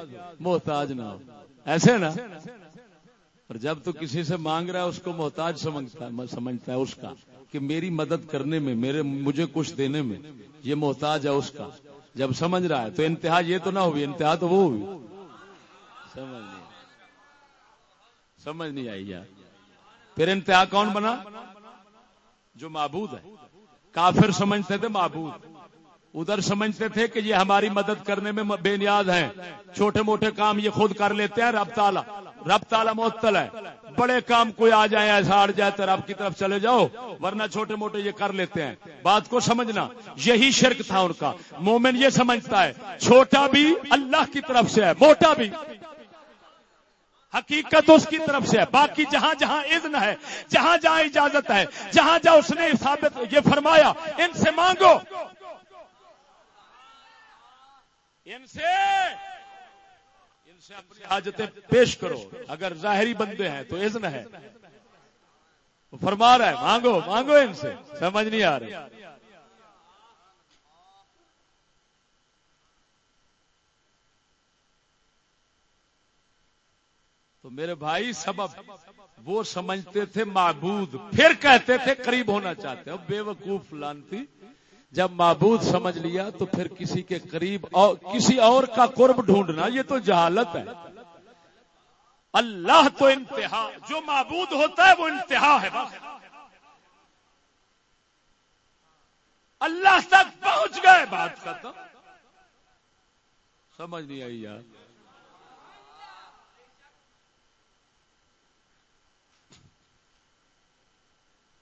محتاج نہ ہو۔ ایسے نا؟ اور جب تو کسی سے مانگ رہا ہے، اس کو محتاج سمجھتا ہے اس کا کہ میری مدد کرنے میں، میرے مجھے کچھ دینے میں یہ محتاج ہے اس کا۔ جب سمجھ رہا ہے تو انتہا یہ تو نہ ہوئی، انتہا تو وہ ہوئی۔ سمجھ نہیں سمجھ نہیں آئی یار۔ پھر انتہا کون بنا؟ جو معبود ہے۔ کافر سمجھتے تھے معبود۔ ادھر سمجھتے تھے کہ یہ ہماری مدد کرنے میں بے نیاز ہیں۔ چھوٹے موٹے کام یہ خود کر لیتے ہیں۔ رب تالا رب تالا معطل ہے۔ بڑے کام کوئی آ جائے، ایسا اڑ جائے تو رب کی طرف چلے جاؤ، ورنہ چھوٹے موٹے یہ کر لیتے ہیں۔ بات کو سمجھنا، یہی شرک تھا ان کا۔ مومن یہ سمجھتا ہے، چھوٹا بھی اللہ کی طرف سے ہے، موٹا بھی۔ حقیقت اس کی طرف سے ہے۔ باقی جہاں جہاں اذن ہے، جہاں جہاں اجازت ہے، جہاں جہاں اس نے ثابت یہ فرمایا، ان سے مانگو۔ ان سے ان سے اپنی حاجتیں پیش کرو۔ اگر ظاہری بندے ہیں تو اذن ہے۔ فرما رہا ہے، مانگو مانگو ان سے۔ سمجھ نہیں آ رہی۔ تو میرے بھائی، سبب وہ سمجھتے تھے معبود، پھر کہتے تھے قریب ہونا چاہتے بے وقوف لانتی۔ جب معبود سمجھ لیا تو پھر کسی کے قریب اور کسی اور کا قرب ڈھونڈنا، یہ تو جہالت ہے۔ اللہ تو انتہا، جو معبود ہوتا ہے وہ انتہا ہے۔ اللہ تک پہنچ گئے، بات کا تو سمجھ نہیں آئی یار۔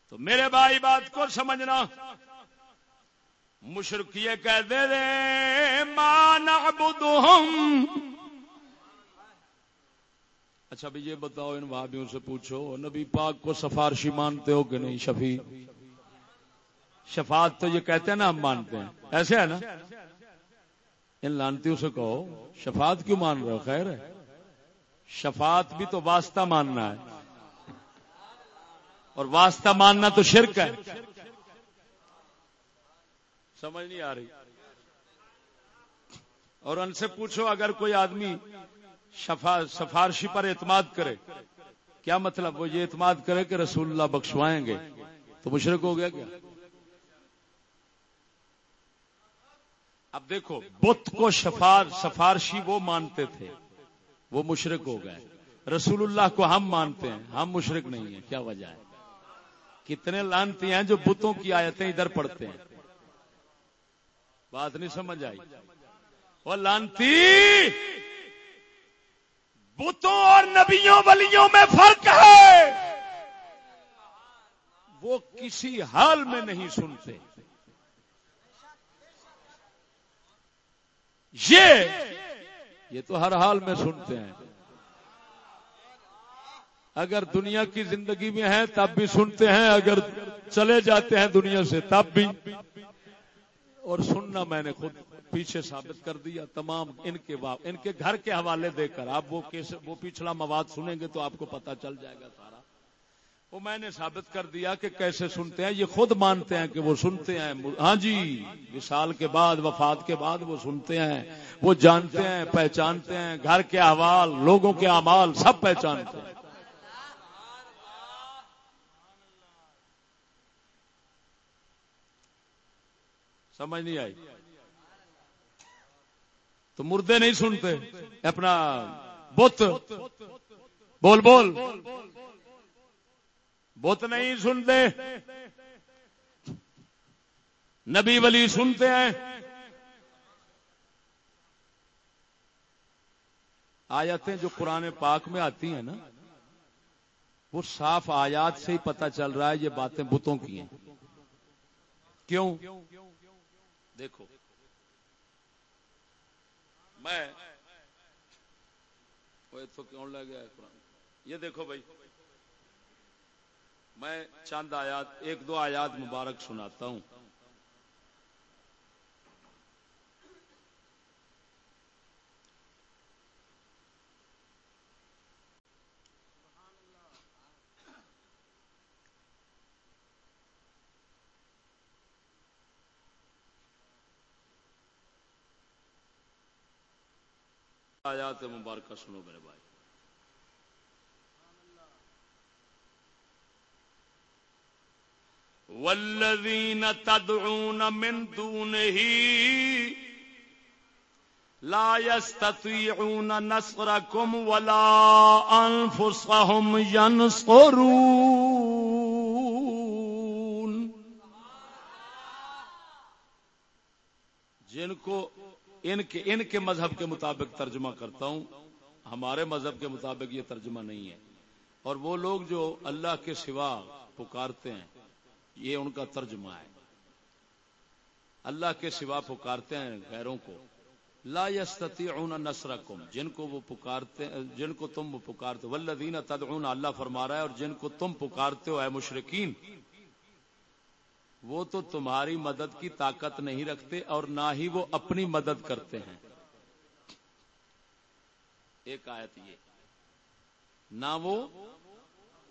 تو میرے بھائی، بات کو سمجھنا۔ مشرق یہ کہہ دے رے مان اچھا بھی یہ بتاؤ، ان بھابیوں سے پوچھو، نبی پاک کو سفارشی مانتے ہو کہ نہیں شفیع؟ شفاعت تو یہ کہتے ہیں نا، ہم مانتے ہیں۔ ایسے ہے نا؟ ان لانتیوں سے کہو، شفاعت کیوں مان رہے ہو؟ خیر ہے۔ شفاعت بھی تو واسطہ ماننا ہے۔ اور واسطہ ماننا تو شرک ہے۔ سمجھ نہیں آ رہی۔ اور ان سے پوچھو، اگر کوئی آدمی سفارشی پر اعتماد کرے، کیا مطلب؟ وہ یہ اعتماد کرے کہ رسول اللہ بخشوائیں گے۔ تو مشرق ہو گیا کیا؟ اب دیکھو، بت کو شفار سفارشی وہ مانتے تھے، وہ مشرق ہو گئے۔ رسول اللہ کو ہم مانتے ہیں، ہم مشرق نہیں ہیں، کیا وجہ ہے؟ کتنے لانتی ہیں جو بتوں کی آیتیں ادھر پڑھتے ہیں۔ بات نہیں سمجھ آئی۔ وہ لانتی! بتوں اور نبیوں ولیوں میں فرق ہے۔ وہ کسی حال میں نہیں سنتے۔ یہ یہ تو ہر حال میں سنتے ہیں۔ اگر دنیا کی زندگی میں ہیں تب بھی سنتے ہیں، اگر چلے جاتے ہیں دنیا سے تب بھی۔ اور سننا میں نے خود پیچھے ثابت کر دیا، تمام ان کے باپ ان کے گھر کے حوالے دے کر۔ آپ وہ وہ پچھلا مواد سنیں گے تو آپ کو پتا چل جائے گا سارا۔ وہ میں نے ثابت کر دیا کہ کیسے سنتے ہیں۔ یہ خود مانتے ہیں کہ وہ سنتے ہیں۔ ہاں جی مثال کے بعد، وفات کے بعد وہ سنتے ہیں۔ وہ جانتے ہیں، پہچانتے ہیں۔ گھر کے احوال، لوگوں کے اعمال، سب پہچانتے ہیں۔ سمجھ نہیں آئی۔ تو مردے نہیں سنتے۔ اپنا بت۔ بول بول۔ بت نہیں سنتے۔ نبی ولی سنتے ہیں۔ آیاتیں جو قرآن پاک میں آتی ہیں نا، وہ صاف آیات سے ہی پتا چل رہا ہے یہ باتیں بتوں کی ہیں۔ کیوں؟ دیکھو۔ میں تو کیوں لے گیا قرآن؟ یہ دیکھو بھائی۔ میں چند آیات، ایک دو آیات مبارک سناتا ہوں۔ آیات مبارکہ سنو میرے بھائی۔ والذین تدعون من دونه لا يستطيعون نصركم ولا انفسهم ينصرون جن کو ان کے ان کے مذہب کے مطابق ترجمہ کرتا ہوں۔ ہمارے مذہب کے مطابق یہ ترجمہ نہیں ہے۔ اور وہ لوگ جو اللہ کے سوا پکارتے ہیں، یہ ان کا ترجمہ ہے۔ اللہ کے سوا پکارتے ہیں غیروں کو۔ لا یستطیعون نصرکم، جن کو وہ پکارتے، جن کو تم وہ پکارتے والذین تدعون، اللہ فرما رہا ہے، اور جن کو تم پکارتے ہو، اے مشرکین وہ تو تمہاری مدد کی طاقت نہیں رکھتے اور نہ ہی وہ اپنی مدد کرتے ہیں۔ ایک آیت یہ۔ نہ وہ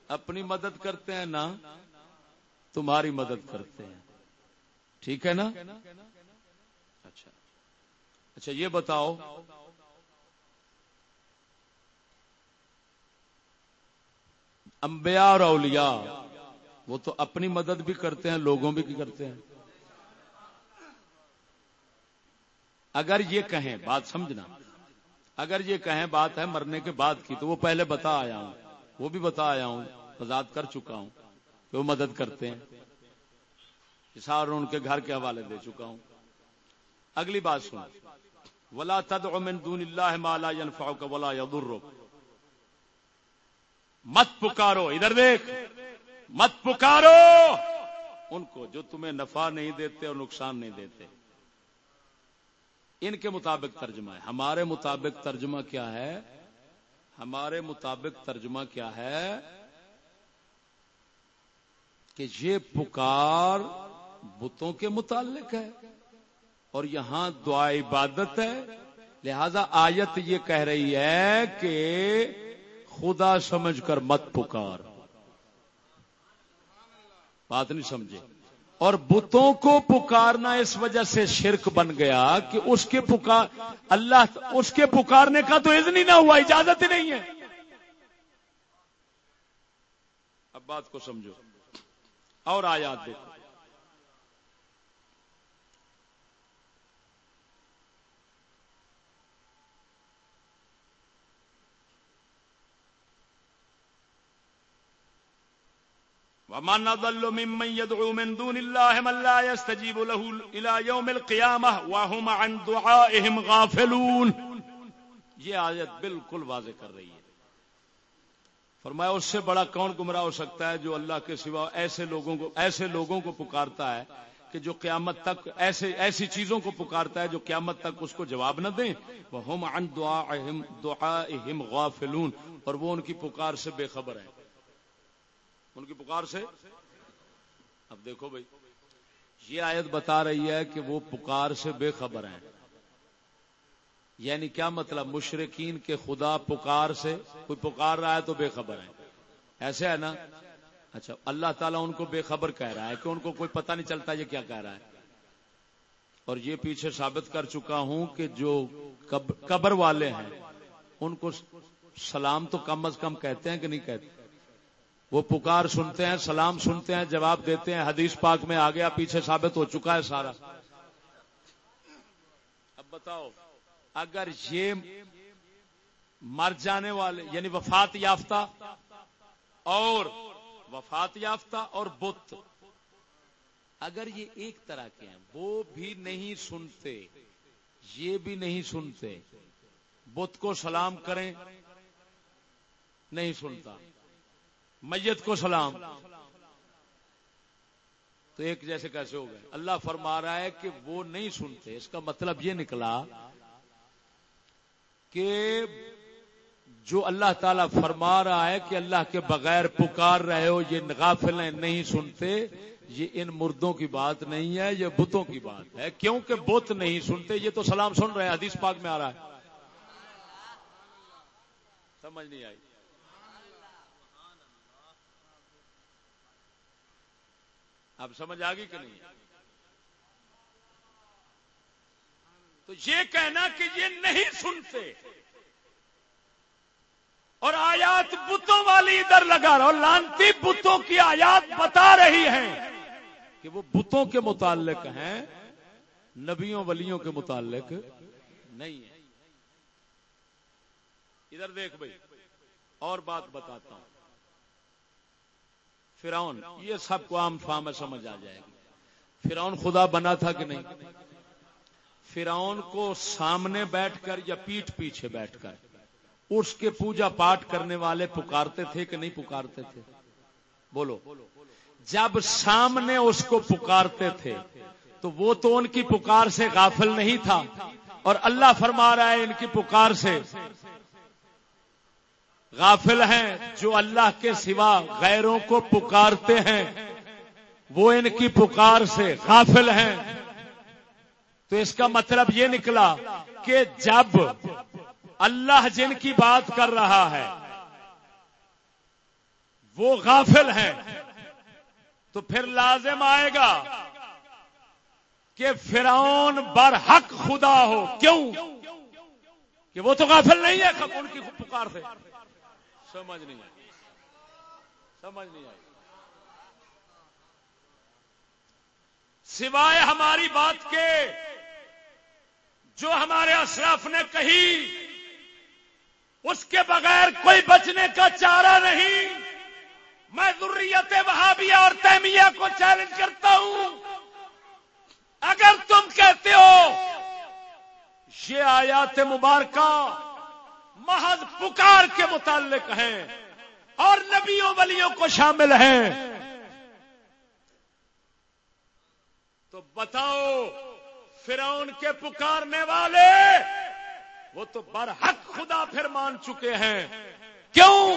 اپنی مدد کرتے ہیں، نہ تمہاری مدد کرتے ہیں۔ ٹھیک ہے نا؟ اچھا۔ اچھا یہ بتاؤ۔ انبیاء اور اولیاء۔ وہ تو اپنی مدد بھی کرتے ہیں، لوگوں بھی کرتے ہیں۔ اگر یہ کہیں بات سمجھنا، اگر یہ کہیں بات ہے مرنے کے بعد کی، تو وہ پہلے بتا آیا ہوں۔ وہ بھی بتا آیا ہوں وضاحت کر چکا ہوں کہ وہ مدد کرتے ہیں۔ سار ان کے گھر کے حوالے دے چکا ہوں۔ اگلی بات سن ولا تد من دون اللہ مالا ينفعك ولا يضرك۔ مت پکارو، ادھر دیکھ۔ مت پکارو۔ ان کو جو تمہیں نفع نہیں دیتے اور نقصان نہیں دیتے۔ ان کے مطابق ترجمہ ہے۔ ہمارے مطابق ترجمہ کیا ہے؟ ہمارے مطابق ترجمہ کیا ہے کہ یہ پکار بتوں کے متعلق ہے اور یہاں دعا عبادت ہے۔ لہذا آیت یہ کہہ رہی ہے کہ خدا سمجھ کر مت پکار۔ بات نہیں سمجھے۔ اور بتوں کو پکارنا اس وجہ سے شرک بن گیا کہ اس کے پکار، اللہ اس کے پکارنے کا تو اذن ہی نہ ہوا، اجازت ہی نہیں ہے۔ اب بات کو سمجھو۔ اور آیات دیکھو۔ ومن ضل ممن يدعو من دون الله من لا يستجيب له الى يوم القيامه وهم عن دعائهم غافلون۔ یہ آیت بالکل واضح کر رہی ہے۔ فرمایا، اس سے بڑا کون گمراہ ہو سکتا ہے جو اللہ کے سوا ایسے لوگوں کو ایسے لوگوں کو پکارتا ہے کہ جو قیامت تک ایسے ایسی چیزوں کو پکارتا ہے جو قیامت تک اس کو جواب نہ دیں؟ وہ ہم عن دعائهم دعائهم غافلون۔ اور وہ ان کی پکار سے بے خبر ہیں۔ ان کی پکار سے؟ اب دیکھو بھائی، یہ آیت بتا رہی ہے کہ وہ پکار سے بے خبر ہیں۔ یعنی کیا مطلب؟ مشرقین کے خدا پکار سے، کوئی پکار رہا ہے تو بے خبر ہے ایسے ہے نا؟ اچھا اللہ تعالیٰ ان کو بے خبر کہہ رہا ہے کہ ان کو کوئی پتہ نہیں چلتا یہ کیا کہہ رہا ہے۔ اور یہ پیچھے ثابت کر چکا ہوں کہ جو قبر والے ہیں، ان کو سلام تو کم از کم کہتے ہیں کہ نہیں کہتے؟ وہ پکار سنتے ہیں، سلام سنتے ہیں، جواب دیتے ہیں، حدیث پاک میں آ گیا پیچھے ثابت ہو چکا ہے سارا۔ اب بتاؤ، اگر یہ مر جانے والے یعنی وفات یافتہ اور وفات یافتہ اور بت، اگر یہ ایک طرح کے ہیں، وہ بھی نہیں سنتے، یہ بھی نہیں سنتے، بت کو سلام کریں، نہیں سنتا۔ میت کو سلام۔ تو ایک جیسے کیسے ہو گئے؟ اللہ فرما رہا ہے کہ وہ نہیں سنتے۔ اس کا مطلب یہ نکلا کہ جو اللہ تعالی فرما رہا ہے کہ اللہ کے بغیر پکار رہے ہو، یہ غافلیں نہیں سنتے، یہ ان مردوں کی بات نہیں ہے، یہ بتوں کی بات ہے۔ کیونکہ بت نہیں سنتے، یہ تو سلام سن رہے ہیں، حدیث پاک میں آ رہا ہے۔ سمجھ نہیں آئی۔ اب سمجھ آ گئی کہ نہیں؟ تو یہ کہنا کہ یہ نہیں سنتے۔ اور آیات بتوں والی ادھر لگا رہا لانتی بتوں کی آیات بتا رہی ہیں کہ وہ بتوں کے متعلق ہیں، نبیوں ولیوں کے متعلق نہیں ہے ادھر دیکھ بھائی، اور بات بتاتا ہوں۔ فرعون، یہ سب کو عام فام سمجھ آ جائے گی۔ فرعون خدا بنا تھا کہ نہیں؟ فرعون کو سامنے بیٹھ کر یا پیٹ پیچھے بیٹھ کر اس کے پوجا پاٹ کرنے والے پکارتے تھے کہ نہیں پکارتے تھے؟ بولو۔ جب سامنے اس کو پکارتے تھے تو وہ تو ان کی پکار سے غافل نہیں تھا اور اللہ فرما رہا ہے ان کی پکار سے غافل ہیں جو اللہ کے سوا غیروں کو پکارتے ہیں۔ وہ ان کی پکار سے غافل ہیں۔ تو اس کا مطلب یہ نکلا کہ جب اللہ جن کی بات کر رہا ہے، وہ غافل ہیں، تو پھر لازم آئے گا کہ فرعون بر حق خدا ہو۔ کیوں؟ کہ وہ تو غافل نہیں ہے ان کی پکار سے۔ سمجھ نہیں آئی۔ سمجھ نہیں آئی۔ سوائے ہماری بات کے، جو ہمارے اشراف نے کہی، اس کے بغیر کوئی بچنے کا چارہ نہیں۔ میں ضروریت وہابیہ اور تیمیہ کو چیلنج کرتا ہوں۔ اگر تم کہتے ہو، یہ آیات مبارکہ محض پکار کے متعلق ہیں اور نبیوں ولیوں کو شامل ہیں۔ تو بتاؤ، فرعون کے پکارنے والے، وہ تو برحق خدا پھر مان چکے ہیں۔ کیوں؟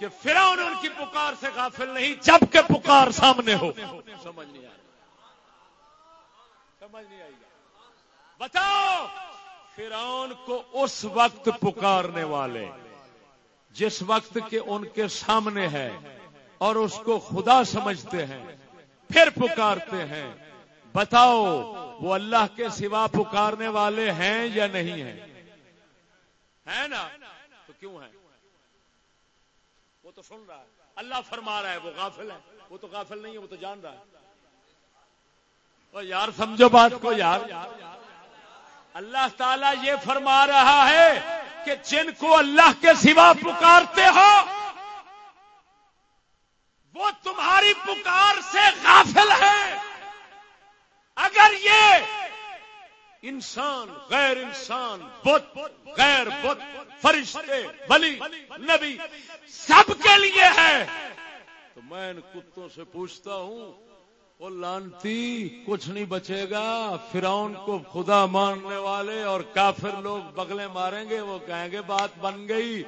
کہ فرعون ان کی پکار سے غافل نہیں، جبکہ پکار سامنے ہو۔ سمجھ نہیں آئی سمجھ نہیں آئی۔ بتاؤ فرعون کو اس وقت پکارنے والے، جس وقت کے ان کے سامنے ہے اور اس کو خدا سمجھتے ہیں، پھر پکارتے ہیں۔ بتاؤ، وہ اللہ کے سوا پکارنے والے ہیں یا نہیں ہیں؟ ہے نا؟ تو کیوں ہے وہ تو سن رہا ہے۔ اللہ فرما رہا ہے، وہ غافل ہے۔ وہ تو غافل نہیں ہے، وہ تو جان رہا ہے۔ یار، سمجھو بات کو یار۔ اللہ تعالیٰ یہ فرما رہا ہے کہ جن کو اللہ کے سوا پکارتے ہو، وہ تمہاری پکار سے غافل ہے اگر یہ انسان غیر انسان، بت، غیر بت، فرشتے بلی نبی، سب کے لیے ہے، تو میں ان کتوں سے پوچھتا ہوں وہ لانتی کچھ نہیں بچے گا، فرعون کو خدا ماننے والے اور کافر لوگ بگلے ماریں گے، وہ کہیں گے بات بن گئی۔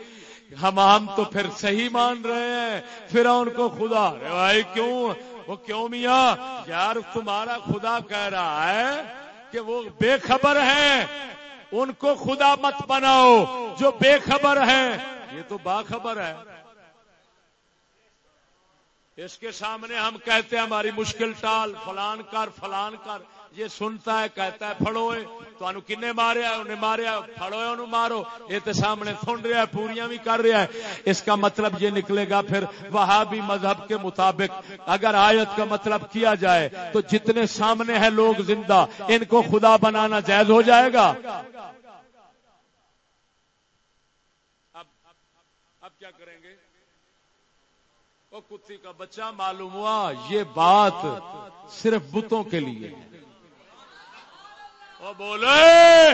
ہم ہم تو پھر صحیح مان رہے ہیں۔ فرعون کو خدا بھائی کیوں؟ وہ کیوں میاں؟ یار تمہارا خدا کہہ رہا ہے کہ وہ بے خبر ہیں۔ ان کو خدا مت بناؤ جو بے خبر ہیں۔ یہ تو باخبر ہے۔ اس کے سامنے ہم کہتے ہیں ہماری مشکل ٹال، فلان کر فلان کر۔ یہ سنتا ہے، کہتا ہے، پھڑو تو کن ماریا انہیں ماریا پھڑو انہوں مارو۔ یہ تو سامنے سن رہا ہے، پوریاں بھی کر رہا ہے۔ اس کا مطلب یہ نکلے گا پھر وہاں بھی مذہب کے مطابق۔ اگر آیت کا مطلب کیا جائے تو جتنے سامنے ہیں لوگ زندہ، ان کو خدا بنانا جائز ہو جائے گا اب کیا کریں گے وہ کتی کا بچہ معلوم ہوا، یہ بات صرف بتوں کے لیے وہ بولے!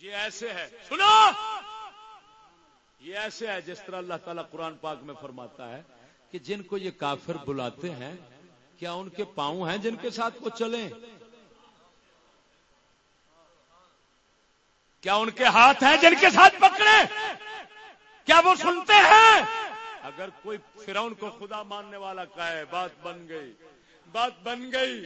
یہ ایسے ہے۔ سنو! یہ ایسے ہے جس طرح اللہ تعالیٰ قرآن پاک میں فرماتا ہے کہ جن کو یہ کافر بلاتے ہیں، کیا ان کے پاؤں ہیں جن کے ساتھ وہ چلیں؟ کیا ان کے ہاتھ ہیں جن کے ساتھ پکڑے کیا وہ سنتے ہیں؟ اگر کوئی فرعون کو خدا ماننے والا کہے، بات بن گئی، بات بن گئی۔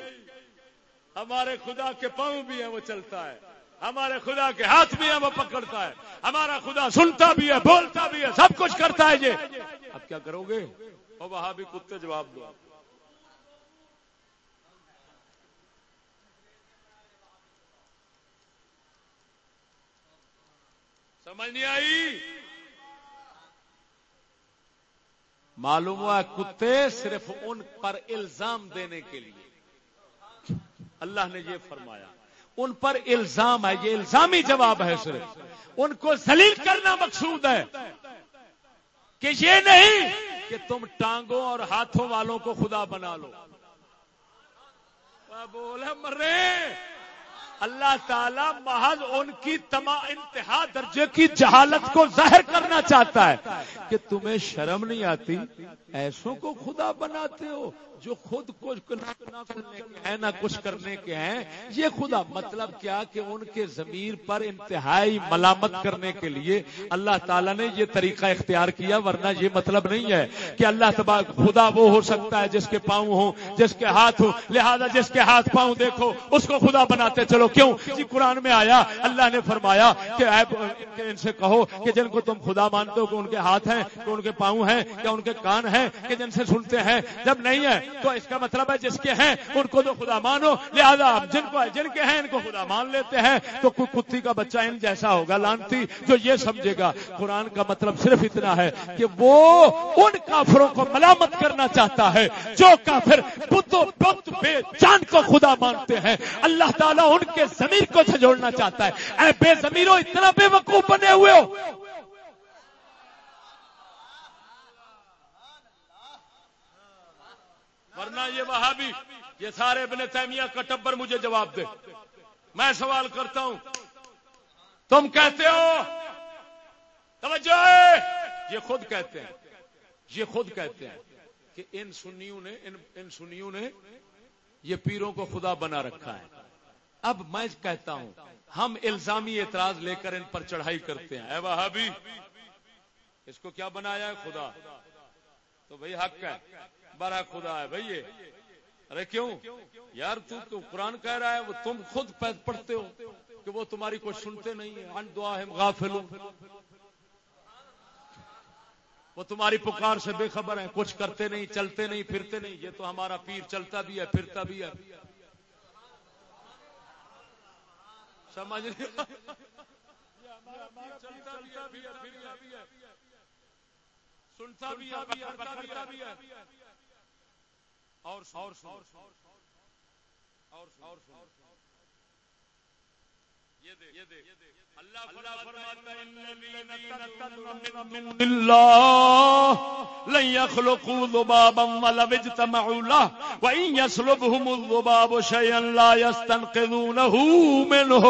ہمارے خدا کے پاؤں بھی ہیں، وہ چلتا ہے۔ ہمارے خدا کے ہاتھ بھی ہیں، وہ پکڑتا ہے۔ ہمارا خدا سنتا بھی ہے، بولتا بھی ہے، سب کچھ کرتا ہے یہ۔ اب کیا کرو گے؟ اور وہاں بھی کتے جواب دو۔ سمجھ نہیں آئی؟ معلوم ہوا کتے صرف ان پر الزام دینے کے لیے۔ اللہ نے یہ فرمایا، ان پر الزام ہے، یہ الزامی جواب ہے صرف۔ ان کو ذلیل کرنا مقصود ہے۔ کہ یہ نہیں کہ تم ٹانگوں اور ہاتھوں والوں کو خدا بنا لو۔ بولے مرے؟ اللہ تعالی محض ان کی تمام انتہا درجے کی جہالت کو ظاہر کرنا چاہتا ہے کہ تمہیں شرم نہیں آتی؟ ایسوں کو خدا بناتے ہو جو خود کچھ نہ کرنے کے ہیں، نہ کچھ کرنے کے ہیں۔ یہ خدا مطلب کیا کہ ان کے ضمیر پر انتہائی ملامت کرنے کے لیے اللہ تعالیٰ نے یہ طریقہ اختیار کیا، ورنہ یہ مطلب نہیں ہے کہ اللہ تبا خدا وہ ہو سکتا ہے جس کے پاؤں ہوں، جس کے ہاتھ ہوں۔ لہذا جس کے ہاتھ پاؤں دیکھو، اس کو خدا بناتے چلو۔ کیوں؟ جی قرآن میں آیا، اللہ نے فرمایا کہ ان سے کہو کہ جن کو تم خدا مانتے ہو کہ ان کے ہاتھ ہیں، کہ ان کے پاؤں ہیں، یا ان کے کان ہیں، کہ جن سے سنتے ہیں، جب نہیں ہے تو اس کا مطلب ہے جس کے ہیں، ان کو تو خدا مانو، لہذا جن کو جن کے ہیں، ان کو خدا مان لیتے ہیں، تو کوئی کتی کا بچہ ان جیسا ہوگا، لانتی، جو یہ سمجھے گا، قرآن کا مطلب صرف اتنا ہے کہ وہ ان کافروں کو ملامت کرنا چاہتا ہے، جو کافر بت بے جان کو خدا مانتے ہیں۔ اللہ تعالیٰ ان کے زمین کو جھجوڑنا چاہتا ہے۔ اے بے زمینوں اتنا بے وقوف بنے ہوئے ہو۔ ورنہ یہ وہابی یہ سارے ابن تیمیہ کا ٹبر مجھے جواب دے۔ میں سوال کرتا ہوں۔ تم کہتے ہو؟ توجہ! یہ خود کہتے ہیں۔ یہ خود کہتے ہیں کہ ان سنیوں نے ان, ان سنیوں نے یہ پیروں کو خدا بنا رکھا ہے۔ اب میں کہتا ہوں، ہم الزامی اعتراض لے کر ان پر چڑھائی کرتے ہیں۔ اے وہابی، اس کو کیا بنایا ہے خدا؟ تو بھائی حق ہے۔ بڑا خدا ہے بھائی ارے کیوں؟ یار تو قرآن کہہ رہا ہے، وہ تم خود پڑھتے ہو کہ وہ تمہاری کچھ سنتے نہیں ہے دعا غافل وہ تمہاری پکار سے بے خبر ہیں۔ کچھ کرتے نہیں، چلتے نہیں، پھرتے نہیں۔ یہ تو ہمارا پیر چلتا بھی ہے، پھرتا بھی ہے۔ سمجھ سنتا بھی ہے اور اور لن يخلقوا ذبابا ولو اجتمعوا له وإن يسلبهم الذباب شيئا لا يستنقذونه منه.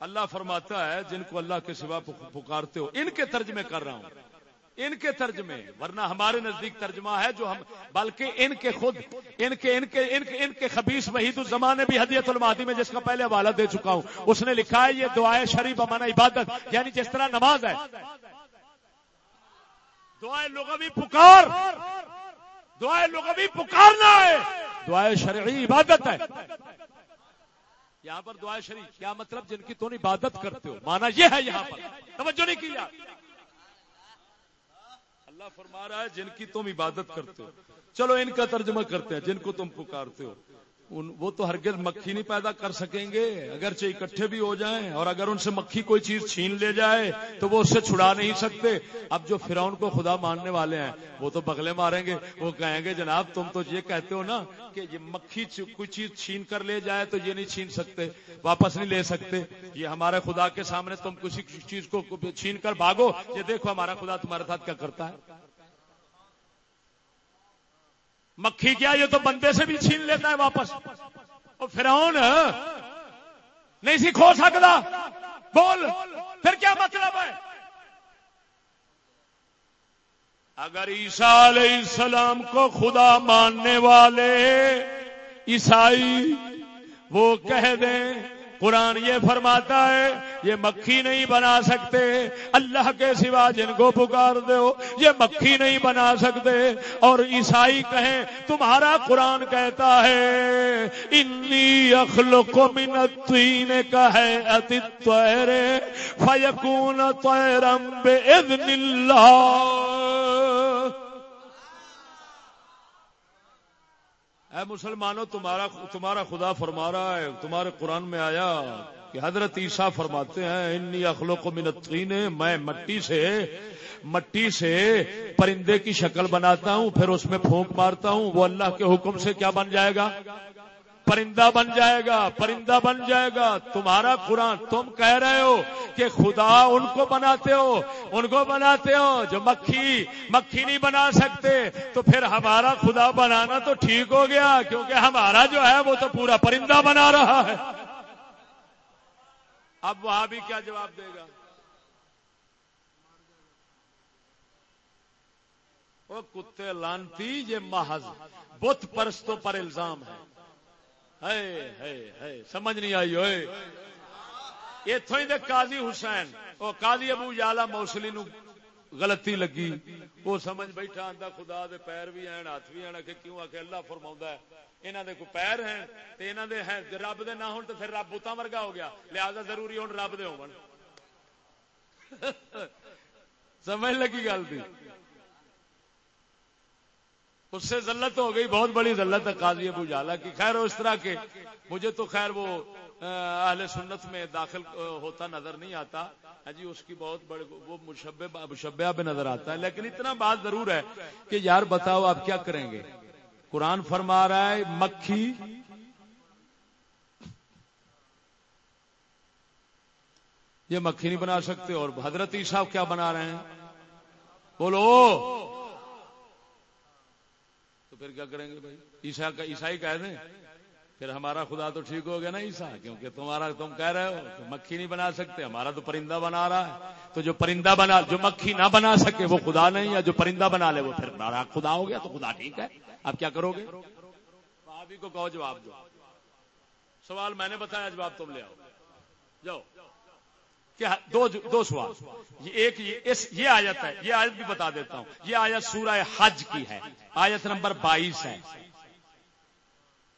اللہ فرماتا ہے جن کو اللہ کے سوا پکارتے ہو ان کے ترجمے کر رہا ہوں۔ ان کے ترجمے، ورنہ ہمارے نزدیک ترجمہ ہے جو ہم بلکہ ان کے خود، ان کے ان کے ان کے ان کے خبیص وحید الزمان بھی حدیت المادی میں جس کا پہلے حوالہ دے چکا ہوں۔ اس نے لکھا ہے، یہ دعائیں شریف امانا عبادت یعنی جس طرح نماز ہے۔ دعائیں لوگ ابھی پکار۔ دعائیں لوگ ابھی پکارنا ہے۔ دعائیں شرعی عبادت ہے۔ یہاں پر دعائیں شریف، کیا مطلب؟ جن کی تو عبادت کرتے ہو۔ مانا یہ ہے یہاں پر۔ توجہ نہیں کیا اللہ فرما رہا ہے جن کی تم عبادت کرتے ہو۔ چلو ان کا ترجمہ کرتے ہیں، جن کو تم پکارتے ہو۔ وہ تو ہرگز مکھی نہیں پیدا کر سکیں گے۔ اگرچہ اکٹھے بھی ہو جائیں، اور اگر ان سے مکھی کوئی چیز چھین لے جائے، تو وہ اس سے چھڑا نہیں سکتے۔ اب جو فرعون کو خدا ماننے والے ہیں، وہ تو بغلے ماریں گے۔ وہ کہیں گے، جناب، تم تو یہ کہتے ہو نا کہ یہ مکھی کوئی چیز چھین کر لے جائے تو یہ نہیں چھین سکتے، واپس نہیں لے سکتے۔ یہ ہمارے خدا کے سامنے تم کسی چیز کو چھین کر بھاگو۔ یہ دیکھو ہمارا خدا تمہارے ساتھ کیا کرتا ہے۔ مکھی کیا یہ تو بندے سے بھی چھین لیتا ہے واپس؟ فرعون، نہیں سی کھو سکتا۔ بول، پھر کیا مطلب ہے؟ اگر عیسیٰ علیہ السلام کو خدا ماننے والے عیسائی وہ کہہ دیں قرآن یہ فرماتا ہے، یہ مکھی نہیں بنا سکتے۔ اللہ کے سوا جن کو پکار دو، یہ مکھی نہیں بنا سکتے۔ اور عیسائی کہیں، تمہارا قرآن کہتا ہے، انی اخلق من الطین کا ہے اتر فیکون طیرم بے اللہ. اے مسلمانوں، تمہارا تمہارا خدا فرما رہا ہے، تمہارے قرآن میں آیا کہ حضرت عیسیٰ فرماتے ہیں، انی اخلوق الطین، میں مٹی سے مٹی سے پرندے کی شکل بناتا ہوں، پھر اس میں پھونک مارتا ہوں، وہ اللہ کے حکم سے کیا بن جائے گا؟ پرندہ بن جائے گا، پرندہ بن جائے گا۔ تمہارا قرآن، تم کہہ رہے ہو کہ خدا ان کو بناتے ہو، ان کو بناتے ہو۔ جو مکھی مکھی نہیں بنا سکتے، تو پھر ہمارا خدا بنانا تو ٹھیک ہو گیا، کیونکہ ہمارا جو ہے وہ تو پورا پرندہ بنا رہا ہے۔ اب وہاں بھی کیا جواب دے گا؟ وہ کتے لانتی، یہ محض بت پرستوں پر الزام ہے۔ سمجھ نہیں آئی ہوئے اتوں ہی قاضی حسین وہ قاضی ابو یالا موسلی نو غلطی لگی۔ وہ سمجھ بیٹھا آتا خدا دے پیر بھی ہیں، ہاتھ بھی ہیں، کہ کیوں آ کے اللہ فرما ہے؟ یہاں دے کوئی پیر ہیں تو یہاں دے ہیں رب دے نہ ہون تو پھر رب بوتا ورگا ہو گیا۔ لہذا ضروری ہوں رب دے ہو سمجھ لگی گل تھی اس سے ذلت ہو گئی، بہت بڑی ذلت ہے قاضی ابو جالا کی۔ خیر اس طرح کے، مجھے تو خیر وہ اہل سنت میں داخل ہوتا نظر نہیں آتا۔ ہاں جی اس کی بہت بڑے وہ مشبہ بھی نظر آتا ہے۔ لیکن اتنا بات ضرور ہے کہ یار بتاؤ آپ کیا کریں گے؟ قرآن فرما رہا ہے، مکھی یہ مکھی نہیں بنا سکتے اور حضرت عیسیٰ کیا بنا رہے ہیں؟ بولو۔ پھر کیا کریں گے بھائی؟ عیسا کا عیسائی کہہ دیں۔ پھر ہمارا خدا تو ٹھیک ہو گیا نا عیسا کیونکہ تمہارا تم کہہ رہے ہو کہ مکھی نہیں بنا سکتے، ہمارا تو پرندہ بنا رہا ہے۔ تو جو پرندہ بنا جو مکھی نہ بنا سکے، وہ خدا نہیں یا جو پرندہ بنا لے، وہ پھر ہمارا خدا ہو گیا، تو خدا ٹھیک ہے۔ اب کیا کرو گے؟ کو کہو جواب دو۔ سوال میں نے بتایا، جواب تم لے آؤ۔ جاؤ۔ دو دو سوال۔ یہ ایک یہ آیت ہے۔ یہ آیت بھی بتا دیتا ہوں۔ یہ آیت سورہ حج کی ہے۔ آیت نمبر بائیس ہے۔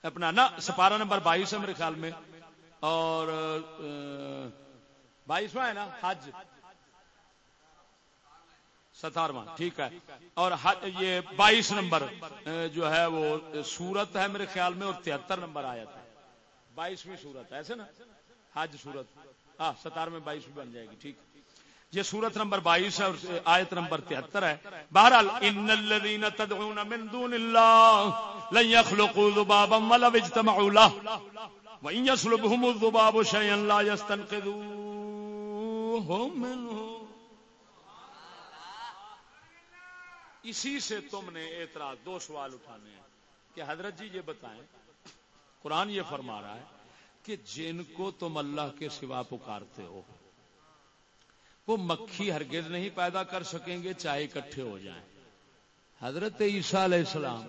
اپنا نا سپارہ نمبر بائیس ہے میرے خیال میں۔ اور بائیسواں ہے نا حج۔ ستارواں ٹھیک ہے۔ اور یہ بائیس نمبر جو ہے وہ سورت ہے میرے خیال میں اور تہتر نمبر آیا تھا بائیسویں سورت ہے، ایسے نا؟ حج سورت۔ ہاں ستار میں بن جائے گی، ٹھیک۔ یہ سورت نمبر بائیس ہے اور آیت نمبر تہتر ہے۔ بہرحال، ان الذين تدعون من دون الله لن يخلقوا ذبابا ولو اجتمعوا له وان يسلبهم الذباب شيئا لا يستنقذوه منه۔ اسی سے تم نے اعتراض، دو سوال اٹھانے ہیں کہ حضرت جی یہ بتائیں، قرآن یہ فرما رہا ہے کہ جن کو تم اللہ کے سوا پکارتے ہو، وہ مکھی ہرگز نہیں پیدا کر سکیں گے چاہے اکٹھے ہو جائیں۔ حضرت عیسیٰ علیہ السلام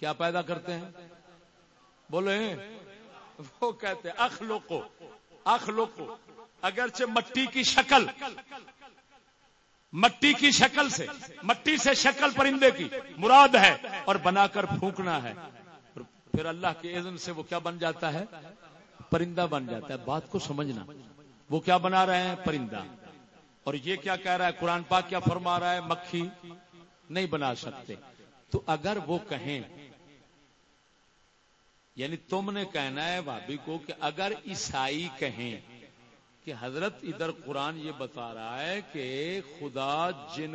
کیا پیدا کرتے ہیں؟ بولے وہ کہتے ہیں اخلوکو اخلوکو اگرچہ مٹی کی شکل، مٹی کی شکل سے، مٹی سے شکل پرندے کی مراد ہے اور بنا کر پھونکنا ہے۔ پھر اللہ کے اذن سے وہ کیا بن جاتا ہے؟ پرندہ بن جاتا ہے۔ بات کو سمجھنا۔ وہ کیا بنا رہے ہیں؟ پرندہ۔ اور یہ کیا کہہ رہا ہے؟ قرآن پاک کیا فرما رہا ہے؟ مکھی۔ نہیں بنا سکتے۔ تو اگر وہ کہیں یعنی تم نے کہنا ہے بھابھی کو کہ اگر عیسائی کہیں کہ حضرت ادھر قرآن یہ بتا رہا ہے کہ خدا جن،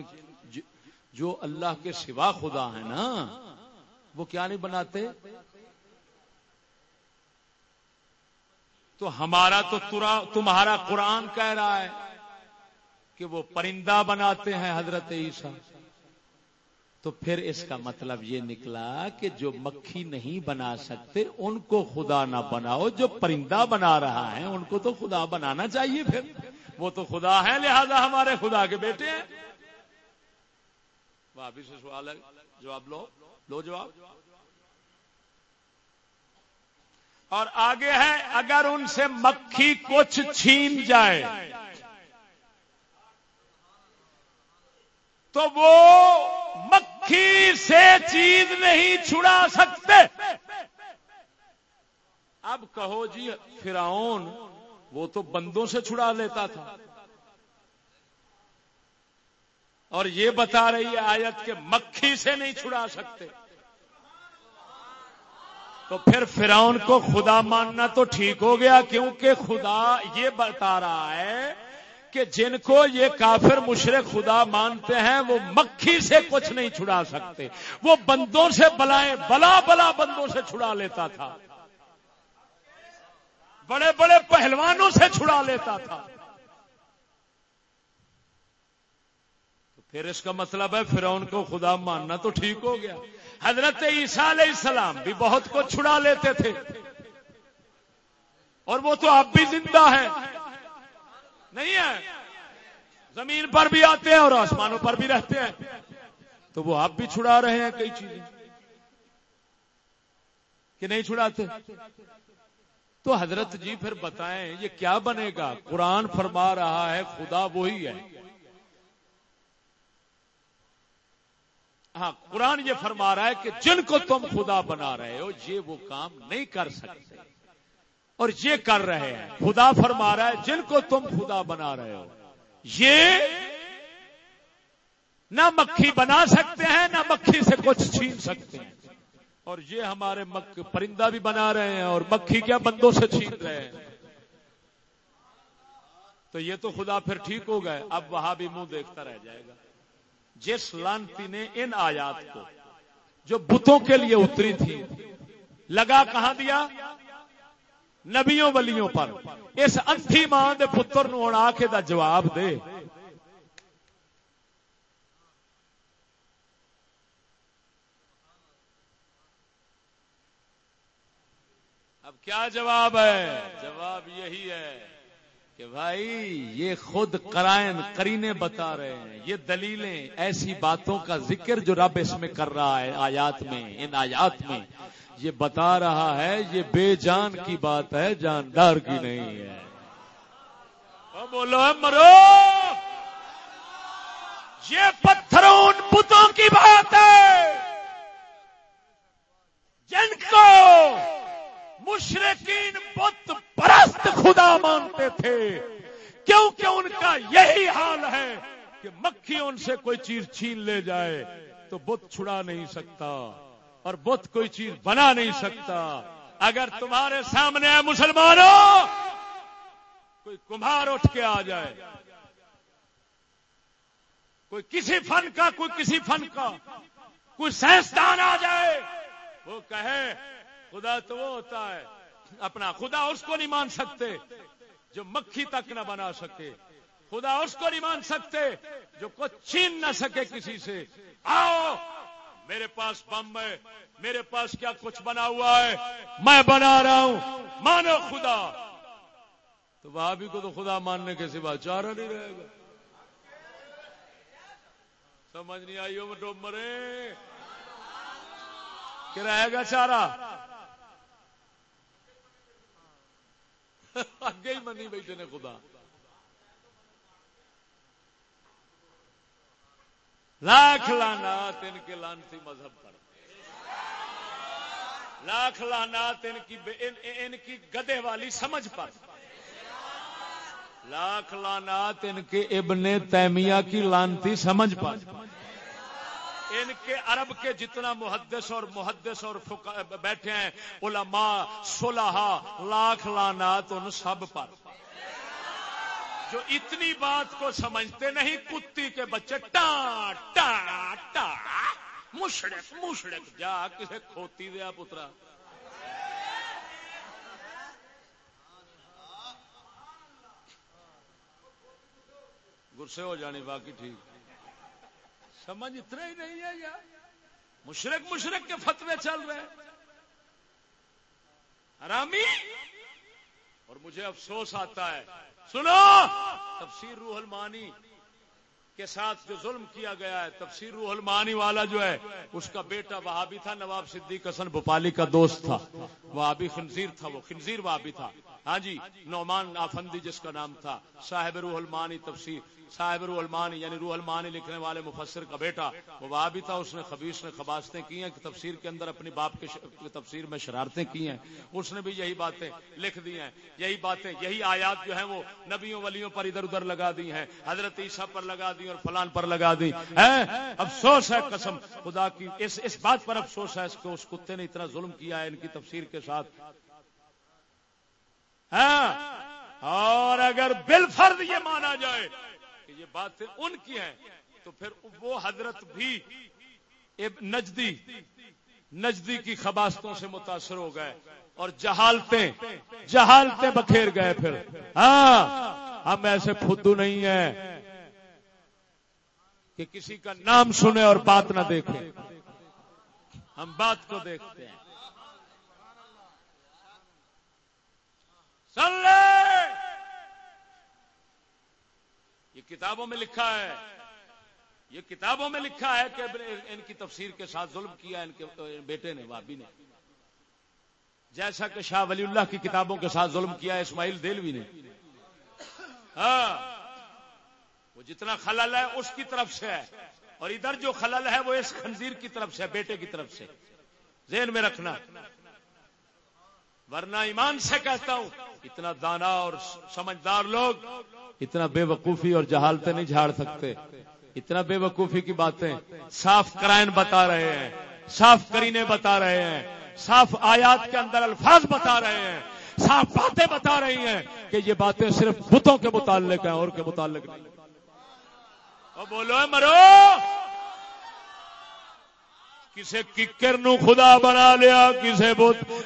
جو اللہ کے سوا خدا ہے نا، وہ کیا نہیں بناتے؟ تو ہمارا تو تمہارا قرآن کہہ رہا ہے کہ وہ پرندہ بناتے ہیں حضرت عیسیٰ۔ تو پھر اس کا مطلب یہ نکلا کہ جو مکھی نہیں بنا سکتے، ان کو خدا نہ بناؤ، جو پرندہ بنا رہا ہے، ان کو تو خدا بنانا چاہیے پھر۔ وہ تو خدا ہے، لہذا ہمارے خدا کے بیٹے ہیں۔ واپس سے سوال ہے، جواب لو۔ لو جواب۔ اور آگے ہے، اگر ان سے مکھی کچھ چھین جائے، تو وہ مکھی سے چیز نہیں چھڑا سکتے۔ اب کہو جی فرعون وہ تو بندوں سے چھڑا لیتا تھا۔ اور یہ بتا رہی ہے آیت کہ مکھی سے نہیں چھڑا سکتے۔ تو پھر فرعون کو خدا ماننا تو ٹھیک ہو گیا کیونکہ خدا یہ بتا رہا ہے کہ جن کو یہ کافر مشرق خدا مانتے ہیں وہ مکھی سے کچھ نہیں چھڑا سکتے۔ وہ بندوں سے بلائیں بلا بلا بندوں سے چھڑا لیتا تھا۔ بڑے بڑے پہلوانوں سے چھڑا لیتا تھا۔ تو پھر اس کا مطلب ہے پھر ان کو خدا ماننا تو ٹھیک ہو گیا۔ حضرت عیسیٰ علیہ السلام بھی بہت کچھ چھڑا لیتے تھے۔ اور وہ تو اب بھی زندہ ہے۔ نہیں ہے۔ زمین پر بھی آتے ہیں اور آسمانوں پر بھی رہتے ہیں۔ تو وہ آپ بھی چھڑا رہے ہیں کئی چیزیں۔ کہ نہیں چھڑاتے؟ تو حضرت جی پھر بتائیں، یہ کیا بنے گا؟ قرآن فرما رہا ہے، خدا وہی ہے۔ ہاں قرآن یہ فرما رہا ہے کہ جن کو تم خدا بنا رہے ہو، یہ وہ کام نہیں کر سکتے۔ اور یہ کر رہے ہیں۔ خدا فرما رہا ہے، جن کو تم خدا بنا رہے ہو، یہ نہ مکھی بنا سکتے ہیں، نہ مکھی سے کچھ چھین سکتے ہیں۔ اور یہ ہمارے مک پرندہ بھی بنا رہے ہیں اور مکھی کیا بندوں سے چھین رہے ہیں۔ تو یہ تو خدا پھر ٹھیک ہو گئے، اب وہاں بھی منہ دیکھتا رہ جائے گا۔ جس لانتی نے ان آیات کو جو بتوں کے لیے اتری تھی، لگا کہاں دیا؟ نبیوں ولیوں پر۔ اس انتھی ماں دے پتر نو آ کے دا جواب دے۔ اب کیا جواب ہے؟ جواب یہی ہے۔ کہ بھائی یہ خود کرائن کرینے بتا رہے ہیں، یہ دلیلیں ایسی باتوں کا ذکر جو رب اس میں کر رہا ہے آیات میں، ان آیات میں۔ یہ بتا رہا ہے، یہ بے جان کی بات ہے، جاندار کی نہیں ہے۔ بولو مرو۔ یہ پتھروں ان بتوں کی بات ہے۔ جن کو مشرقین بت پرست خدا مانتے تھے۔ کیونکہ ان کا یہی حال ہے کہ مکھی ان سے کوئی چیز چھین لے جائے تو بت چھڑا نہیں سکتا اور بت کوئی چیز بنا نہیں سکتا۔ اگر تمہارے سامنے مسلمانوں، کوئی کمہار اٹھ کے آ جائے۔ کوئی کسی فن کا، کوئی کسی فن کا، کوئی سائنسدان آ جائے۔ وہ کہے خدا تو وہ ہوتا ہے، اپنا خدا اس کو نہیں مان سکتے جو مکھی تک نہ بنا سکے۔ خدا اس کو نہیں مان سکتے جو کچھ چھین نہ سکے کسی سے۔ آؤ، میرے پاس بم ہے، میرے پاس کیا کچھ بنا ہوا ہے؟ میں بنا رہا ہوں۔ مانو خدا۔ تو بھابھی کو تو خدا ماننے کے سوا چارہ نہیں رہے گا۔ سمجھ نہیں آئی ہو ڈوب مرے۔ کہ رہے گا چارہ؟ اگے ہی منی بیٹھے نے خدا۔ لاکھ لانات ان کے لانسی مذہب پر۔ لاکھ لانات ان کی ان کی گدے والی سمجھ پر۔ لاکھ لانات ان کے ابن تیمیہ کی لانتی سمجھ پر۔ ان کے عرب کے جتنا محدث اور محدث اور بیٹھے ہیں، علماء صلحہ لاکھ لانات ان سب پر۔ جو اتنی بات کو سمجھتے نہیں، کتی کے بچے ٹا ٹا ٹا، مشرق مشرق، جا کسے کھوتی دیا پترا۔ گسے ہو جانی، باقی ٹھیک۔ سمجھ اتنا ہی نہیں ہے یار۔ مشرق مشرق کے فتوے چل رہے حرامی؟ اور مجھے افسوس آتا ہے۔ سنو! تفسیر روح المانی کے ساتھ جو ظلم کیا گیا ہے، تفسیر روح المانی والا جو ہے، اس کا بیٹا وہابی تھا، نواب صدیق حسن بھوپالی کا دوست تھا۔ وہابی خنزیر تھا وہ، خنزیر وہابی تھا۔ ہاں جی نعمان آفندی جس کا نام تھا، صاحب روح المانی تفسیر۔ صاحب روح المانی یعنی روح المانی لکھنے والے مفسر کا بیٹا، وہ وہاں بھی تھا، اس نے خبیص نے خباستیں کی ہیں، کہ تفسیر کے اندر اپنی باپ کے تفسیر میں شرارتیں کی ہیں۔ اس نے بھی یہی باتیں لکھ دی ہیں، یہی باتیں، یہی آیات جو ہیں وہ نبیوں ولیوں پر ادھر ادھر لگا دی ہیں، حضرت عیسیٰ پر لگا دی اور فلان پر لگا دی افسوس ہے قسم، خدا کی اس اس بات پر افسوس ہے، اس کو، اس کتے نے اتنا ظلم کیا ہے ان کی تفسیر کے ساتھ۔ ہاں اور اگر بل فرد یہ مانا جائے کہ یہ باتیں ان کی ہیں، تو پھر وہ حضرت بھی نجدی نجدی کی خباستوں سے متاثر ہو گئے اور جہالتیں جہالتیں بکھیر گئے پھر۔ ہاں ہم ایسے فدو نہیں ہیں کہ کسی کا نام سنے اور بات نہ دیکھیں ہم بات کو دیکھتے ہیں سن لے یہ کتابوں میں لکھا ہے۔ یہ کتابوں میں لکھا ہے کہ ان کی تفسیر کے ساتھ ظلم کیا، ان کے بیٹے نے بابی نے۔ جیسا کہ شاہ ولی اللہ کی کتابوں کے ساتھ ظلم کیا، اسماعیل دلوی نے۔ ہاں وہ جتنا خلل ہے، اس کی طرف سے ہے۔ اور ادھر جو خلل ہے، وہ اس خنزیر کی طرف سے بیٹے کی طرف سے۔ ذہن میں رکھنا۔ ورنہ ایمان سے کہتا ہوں، اتنا دانا اور سمجھدار لوگ اتنا بے وقوفی اور جہالتیں نہیں جھاڑ سکتے۔ اتنا بے وقوفی کی باتیں۔ صاف کرائن بتا رہے ہیں۔ صاف کرینے بتا رہے ہیں۔ صاف آیات کے اندر الفاظ بتا رہے ہیں۔ صاف باتیں بتا رہی ہیں کہ یہ باتیں صرف بتوں کے متعلق ہیں اور کے متعلق نہیں۔ بولو مرو! کسی ککر نو خدا بنا لیا کسی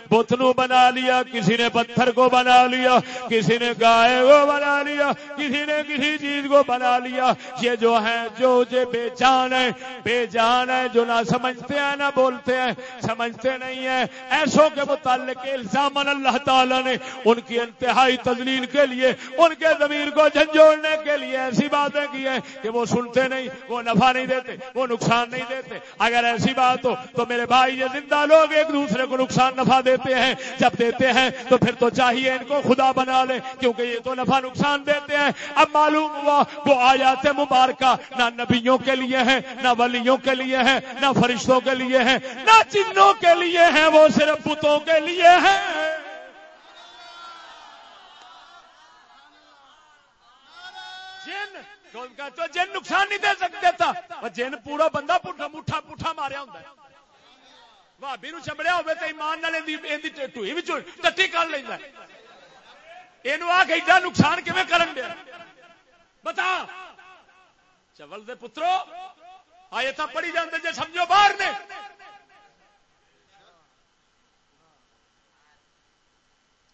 بت نو بنا لیا، کسی نے پتھر کو بنا لیا، کسی نے گائے کو بنا لیا، کسی نے کسی چیز کو بنا لیا۔ یہ جو ہے جو جو بے جان ہے بے جان ہے جو نہ سمجھتے ہیں، نہ بولتے ہیں، سمجھتے نہیں ہیں۔ ایسوں کے متعلق الزام اللہ تعالی نے ان کی انتہائی تدلیل کے لیے، ان کے زمین کو جھنجھوڑنے کے لیے ایسی باتیں کی ہیں کہ وہ سنتے نہیں، وہ نفع نہیں دیتے، وہ نقصان نہیں دیتے۔ اگر ایسی بات تو تو میرے بھائی یہ زندہ لوگ ایک دوسرے کو نقصان نفع دیتے ہیں۔ جب دیتے ہیں تو پھر تو چاہیے ان کو خدا بنا لے، کیونکہ یہ تو نفع نقصان دیتے ہیں۔ اب معلوم ہوا وہ آیات مبارکہ نہ نبیوں کے لیے ہیں، نہ ولیوں کے لیے ہیں، نہ فرشتوں کے لیے ہیں، نہ چنوں کے لیے ہیں، وہ صرف بتوں کے لیے ہیں۔ تو جن نقصان نہیں دے سکتے تھا جن پورا بندہ پٹھا مٹھا پٹھا ماریا ہوں بھابی نو چمڑیا ہوئے تو ایمان ٹوئی ٹٹی کر لینا یہ آ کے ایڈا نقصان کیون کرن دیا؟ بتا۔ چول دے پترو، آئے تو پڑھی جاندے جے سمجھو باہر نے۔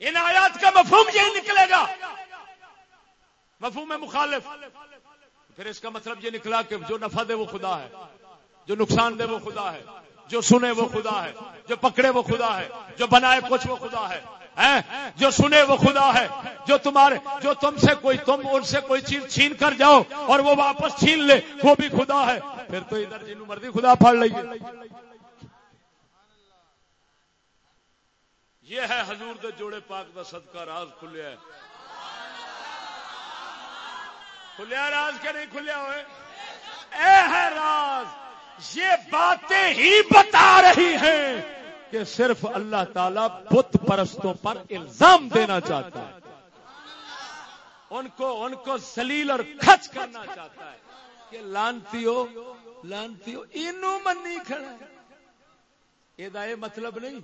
ان آیات کا مفہوم یہی نکلے گا۔ مفہوم مخالف۔ پھر اس کا مطلب یہ نکلا کہ جو نفع دے وہ خدا ہے، جو نقصان دے وہ خدا ہے، جو سنے وہ خدا ہے، جو پکڑے وہ خدا ہے، جو بنائے کچھ وہ خدا ہے۔ جو سنے وہ خدا ہے، جو تمہارے، جو تم سے کوئی، تم ان سے کوئی چیز چھین کر جاؤ اور وہ واپس چھین لے، وہ بھی خدا ہے۔ پھر تو ادھر جنو مرضی خدا پھاڑ لگی یہ ہے حضور دے جوڑے پاک کا صدقہ، راز کھلیا ہے۔ کھلیا راز کے نہیں کھلیا ہوئے؟ اے ہے راز، یہ باتیں ہی بتا رہی ہیں کہ صرف اللہ تعالی بت پرستوں پر الزام دینا چاہتا ہے۔ ان کو ان کو سلیل اور کھچ کرنا چاہتا ہے کہ لانتی ہو لانتی ہو اینو منی کھڑا یہ مطلب نہیں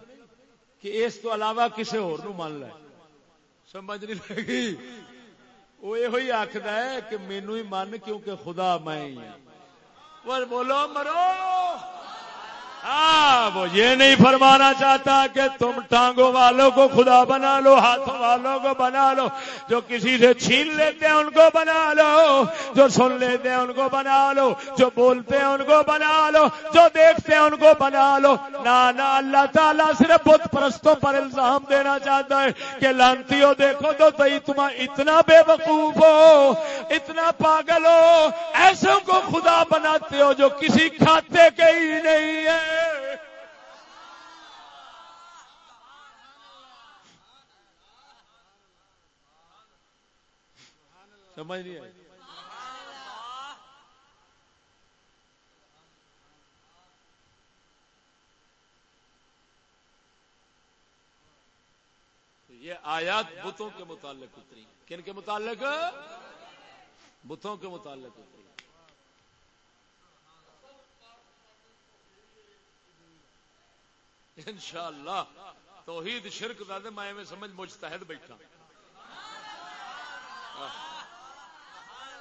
کہ اس تو علاوہ کسی اور مان لے۔ سمجھ نہیں لگی؟ وہ یہ آخر ہے کہ مینو ہی من کیونکہ خدا میں ہی ہوں بولو مرو! ہاں وہ یہ نہیں فرمانا چاہتا کہ تم ٹانگوں والوں کو خدا بنا لو، ہاتھوں والوں کو بنا لو، جو کسی سے چھین لیتے ہیں ان کو بنا لو، جو سن لیتے ہیں ان کو بنا لو، جو بولتے ہیں ان کو بنا لو، جو دیکھتے ہیں ان کو بنا لو۔ نہ اللہ تعالیٰ صرف بت پرستوں پر الزام دینا چاہتا ہے کہ لانتی ہو دیکھو تو تم اتنا بے وقوف ہو، اتنا پاگل ہو، ایسوں کو خدا بناتے ہو جو کسی کھاتے کے ہی نہیں ہے۔ سمجھ نہیں آئی۔ یہ آیات بتوں کے متعلق اتری۔ کن کے متعلق؟ بتوں کے متعلق اتری۔ انشاءاللہ، توحید شرک دا میں سمجھ مجتہد بیٹھا۔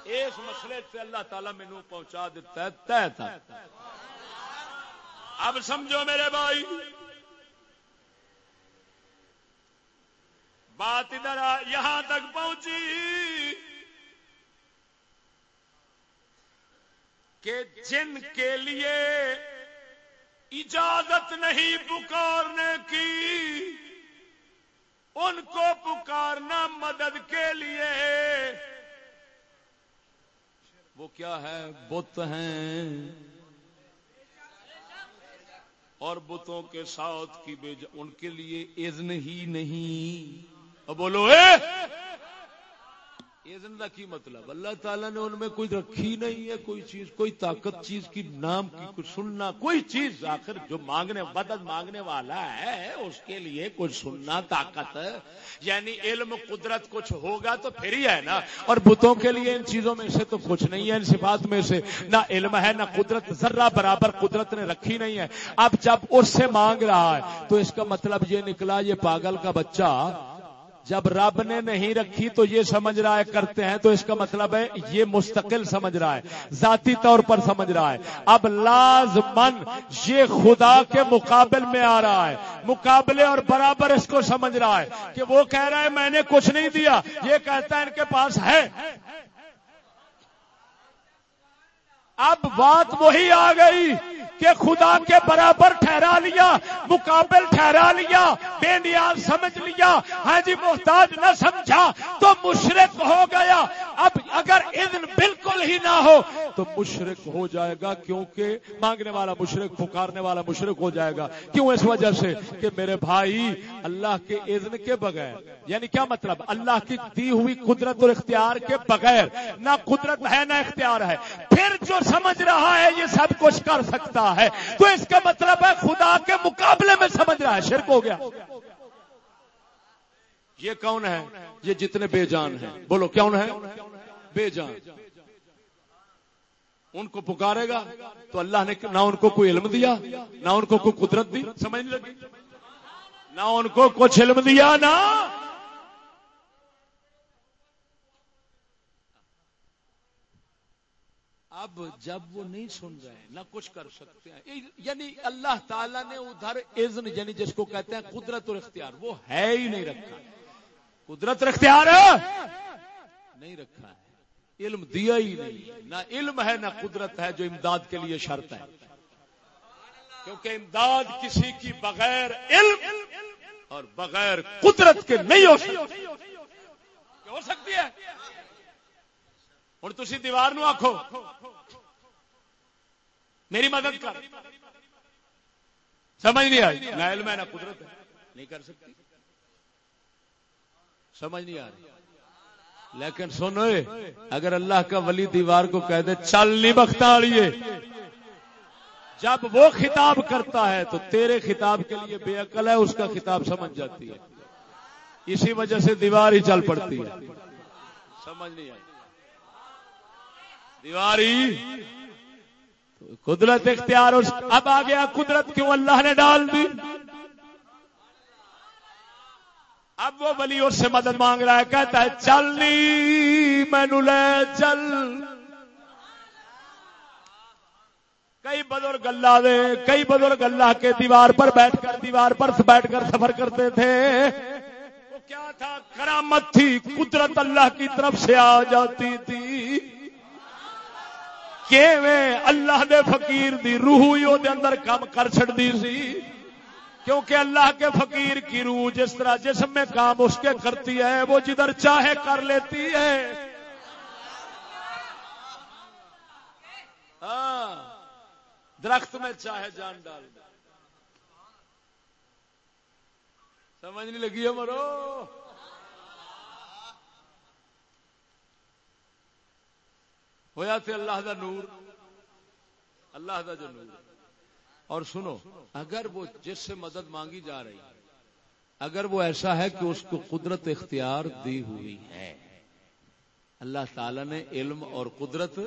اس مسئلے سے اللہ تعالیٰ مینو پہنچا دیتا ہے، طے تھا اب سمجھو میرے بھائی، بات ادھر یہاں تک پہنچی۔ کہ جن کے لیے اجازت نہیں پکارنے کی۔ ان کو پکارنا مدد کے لیے۔ وہ کیا ہے بت ہیں۔ اور بتوں کے ساتھ کی بیج ان کے لیے اذن ہی نہیں۔ بولو، اے! دا کی مطلب؟ اللہ تعالیٰ نے ان میں کوئی رکھی نہیں ہے، کوئی چیز، کوئی طاقت، چیز کی، نام کی کچھ سننا، کوئی چیز آخر جو مانگنے، مدد مانگنے والا ہے، اس کے لیے کچھ سننا، طاقت یعنی علم، قدرت کچھ ہوگا تو پھر ہی ہے نا۔ اور بتوں کے لیے ان چیزوں میں سے تو کچھ نہیں ہے، ان صفات میں سے۔ نہ علم ہے، نہ قدرت، ذرہ برابر قدرت نے رکھی نہیں ہے۔ اب جب اس سے مانگ رہا ہے، تو اس کا مطلب یہ نکلا، یہ پاگل کا بچہ جب رب نے نہیں رکھی تو یہ سمجھ رہا ہے کرتے ہیں تو اس کا مطلب ہے یہ مستقل سمجھ رہا ہے، ذاتی طور پر سمجھ رہا ہے۔ اب لازمن یہ خدا کے مقابل میں آ رہا ہے، مقابلے اور برابر اس کو سمجھ رہا ہے کہ وہ کہہ رہا ہے میں نے کچھ نہیں دیا، یہ کہتا ہے ان کے پاس ہے۔ اب بات وہی آ گئی۔ کہ خدا کے برابر ٹھہرا لیا، مقابل ٹھہرا لیا، بے نیاز سمجھ لیا۔ ہاں جی محتاج نہ سمجھا تو مشرق ہو گیا۔ اب اگر اذن بالکل ہی نہ ہو تو مشرق ہو جائے گا، کیونکہ مانگنے والا مشرق، پکارنے والا مشرق ہو جائے گا۔ کیوں؟ اس وجہ سے کہ میرے بھائی، اللہ کے اذن کے بغیر یعنی کیا مطلب؟ اللہ کی دی ہوئی قدرت اور اختیار کے بغیر، نہ قدرت ہے، نہ اختیار ہے۔ پھر جو سمجھ رہا ہے، یہ سب کچھ کر سکتا ہے۔ تو اس کا مطلب ہے خدا کے مقابلے میں سمجھ رہا ہے، شرک ہو گیا۔ یہ کون ہے؟ یہ جتنے بے جان ہیں۔ بولو، کون ہے؟ بے جان۔ ان کو پکارے گا تو اللہ نے نہ ان کو کوئی علم دیا، نہ ان کو کوئی قدرت دی۔ سمجھ لگی؟ نہ ان کو کچھ علم دیا، نہ اب جب وہ نہیں سن رہے نہ کچھ کر سکتے ہیں۔ یعنی اللہ تعالیٰ نے ادھر اذن یعنی جس کو کہتے ہیں قدرت اور اختیار وہ ہے ہی نہیں رکھا۔ قدرت اور اختیار نہیں رکھا ہے۔ علم دیا ہی نہیں نہ علم ہے، نہ قدرت ہے، جو امداد کے لیے شرط ہے۔ کیونکہ امداد کسی کی بغیر علم اور بغیر قدرت کے نہیں ہو سکتی۔ ہو سکتی ہے؟ ہوں تھی دیوار نو آخو میری مدد کر۔ سمجھ نہیں آئی؟ نہ علم ہے، نہ قدرت ہے۔ نہیں کر سکتی۔ سمجھ نہیں آ رہی۔ لیکن سنو اگر اللہ کا ولی دیوار کو کہہ دے، چل نہیں بختا لیے جب وہ خطاب کرتا ہے تو تیرے خطاب کے لیے بے عقل ہے، اس کا خطاب سمجھ جاتی ہے۔ اسی وجہ سے دیوار ہی چل پڑتی ہے۔ سمجھ نہیں آئی۔ دیواری قدرت اختیار اب آ گیا قدرت کیوں اللہ نے ڈال دی؟ اب وہ ولی اس سے مدد مانگ رہا ہے، کہتا ہے، چل مینو لے، چل۔ کئی بزرگ اللہ دے، کئی بزرگ اللہ کے دیوار پر بیٹھ کر، دیوار پر بیٹھ کر سفر کرتے تھے۔ وہ کیا تھا؟ کرامت تھی، قدرت اللہ کی طرف سے آ جاتی تھی۔ اللہ دے فقیر دی روح ہی دے اندر کام کر چڑتی سی؟ کیونکہ اللہ کے فقیر کی روح جس طرح جسم میں کام اس کے کرتی ہے، وہ جدھر چاہے کر لیتی ہے۔ ہاں درخت میں چاہے جان ڈال۔ سمجھ نہیں لگی ہے مرو ہویا تھے اللہ دا نور؟ اللہ دا جو نور اور سنو، اگر وہ جس سے مدد مانگی جا رہی اگر وہ ایسا ہے کہ اس کو قدرت اختیار دی ہوئی ہے، اللہ تعالی نے علم اور قدرت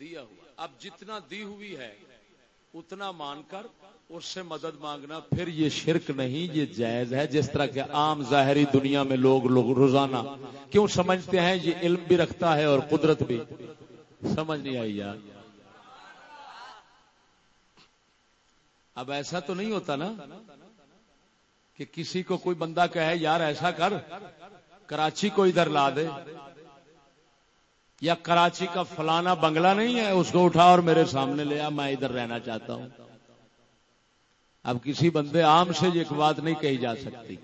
دیا ہوا۔ اب جتنا دی ہوئی ہے، اتنا مان کر اس سے مدد مانگنا، پھر یہ شرک نہیں، یہ جائز ہے جس طرح کے عام ظاہری دنیا میں لوگ لوگ روزانہ کیوں سمجھتے ہیں؟ یہ علم بھی رکھتا ہے اور قدرت بھی۔ سمجھ نہیں آئی یار۔ اب ایسا تو نہیں ہوتا نا کہ کسی کو کوئی بندہ کہے، یار ایسا کر، کراچی کو ادھر لا دے۔ یا کراچی کا فلانا بنگلہ نہیں ہے، اس کو اٹھا اور میرے سامنے لیا میں ادھر رہنا چاہتا ہوں۔ اب کسی بندے عام سے یہ بات نہیں کہی جا سکتی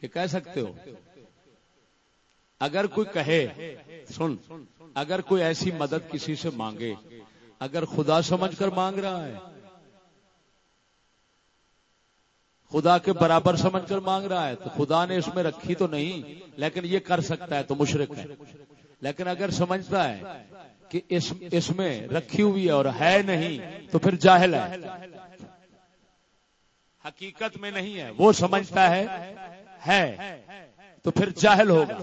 کہ کہہ سکتے ہو۔ اگر کوئی کہے، سن، اگر کوئی ایسی مدد کسی سے مانگے، اگر خدا سمجھ کر مانگ رہا ہے، خدا کے برابر سمجھ کر مانگ رہا ہے، تو خدا نے اس میں رکھی تو نہیں، لیکن یہ کر سکتا ہے تو مشرق ہے۔ لیکن اگر سمجھتا ہے کہ اس اس میں رکھی ہوئی ہے اور ہے نہیں، تو پھر جاہل ہے۔ حقیقت میں نہیں ہے، وہ سمجھتا ہے ہے۔ تو پھر جاہل ہوگا۔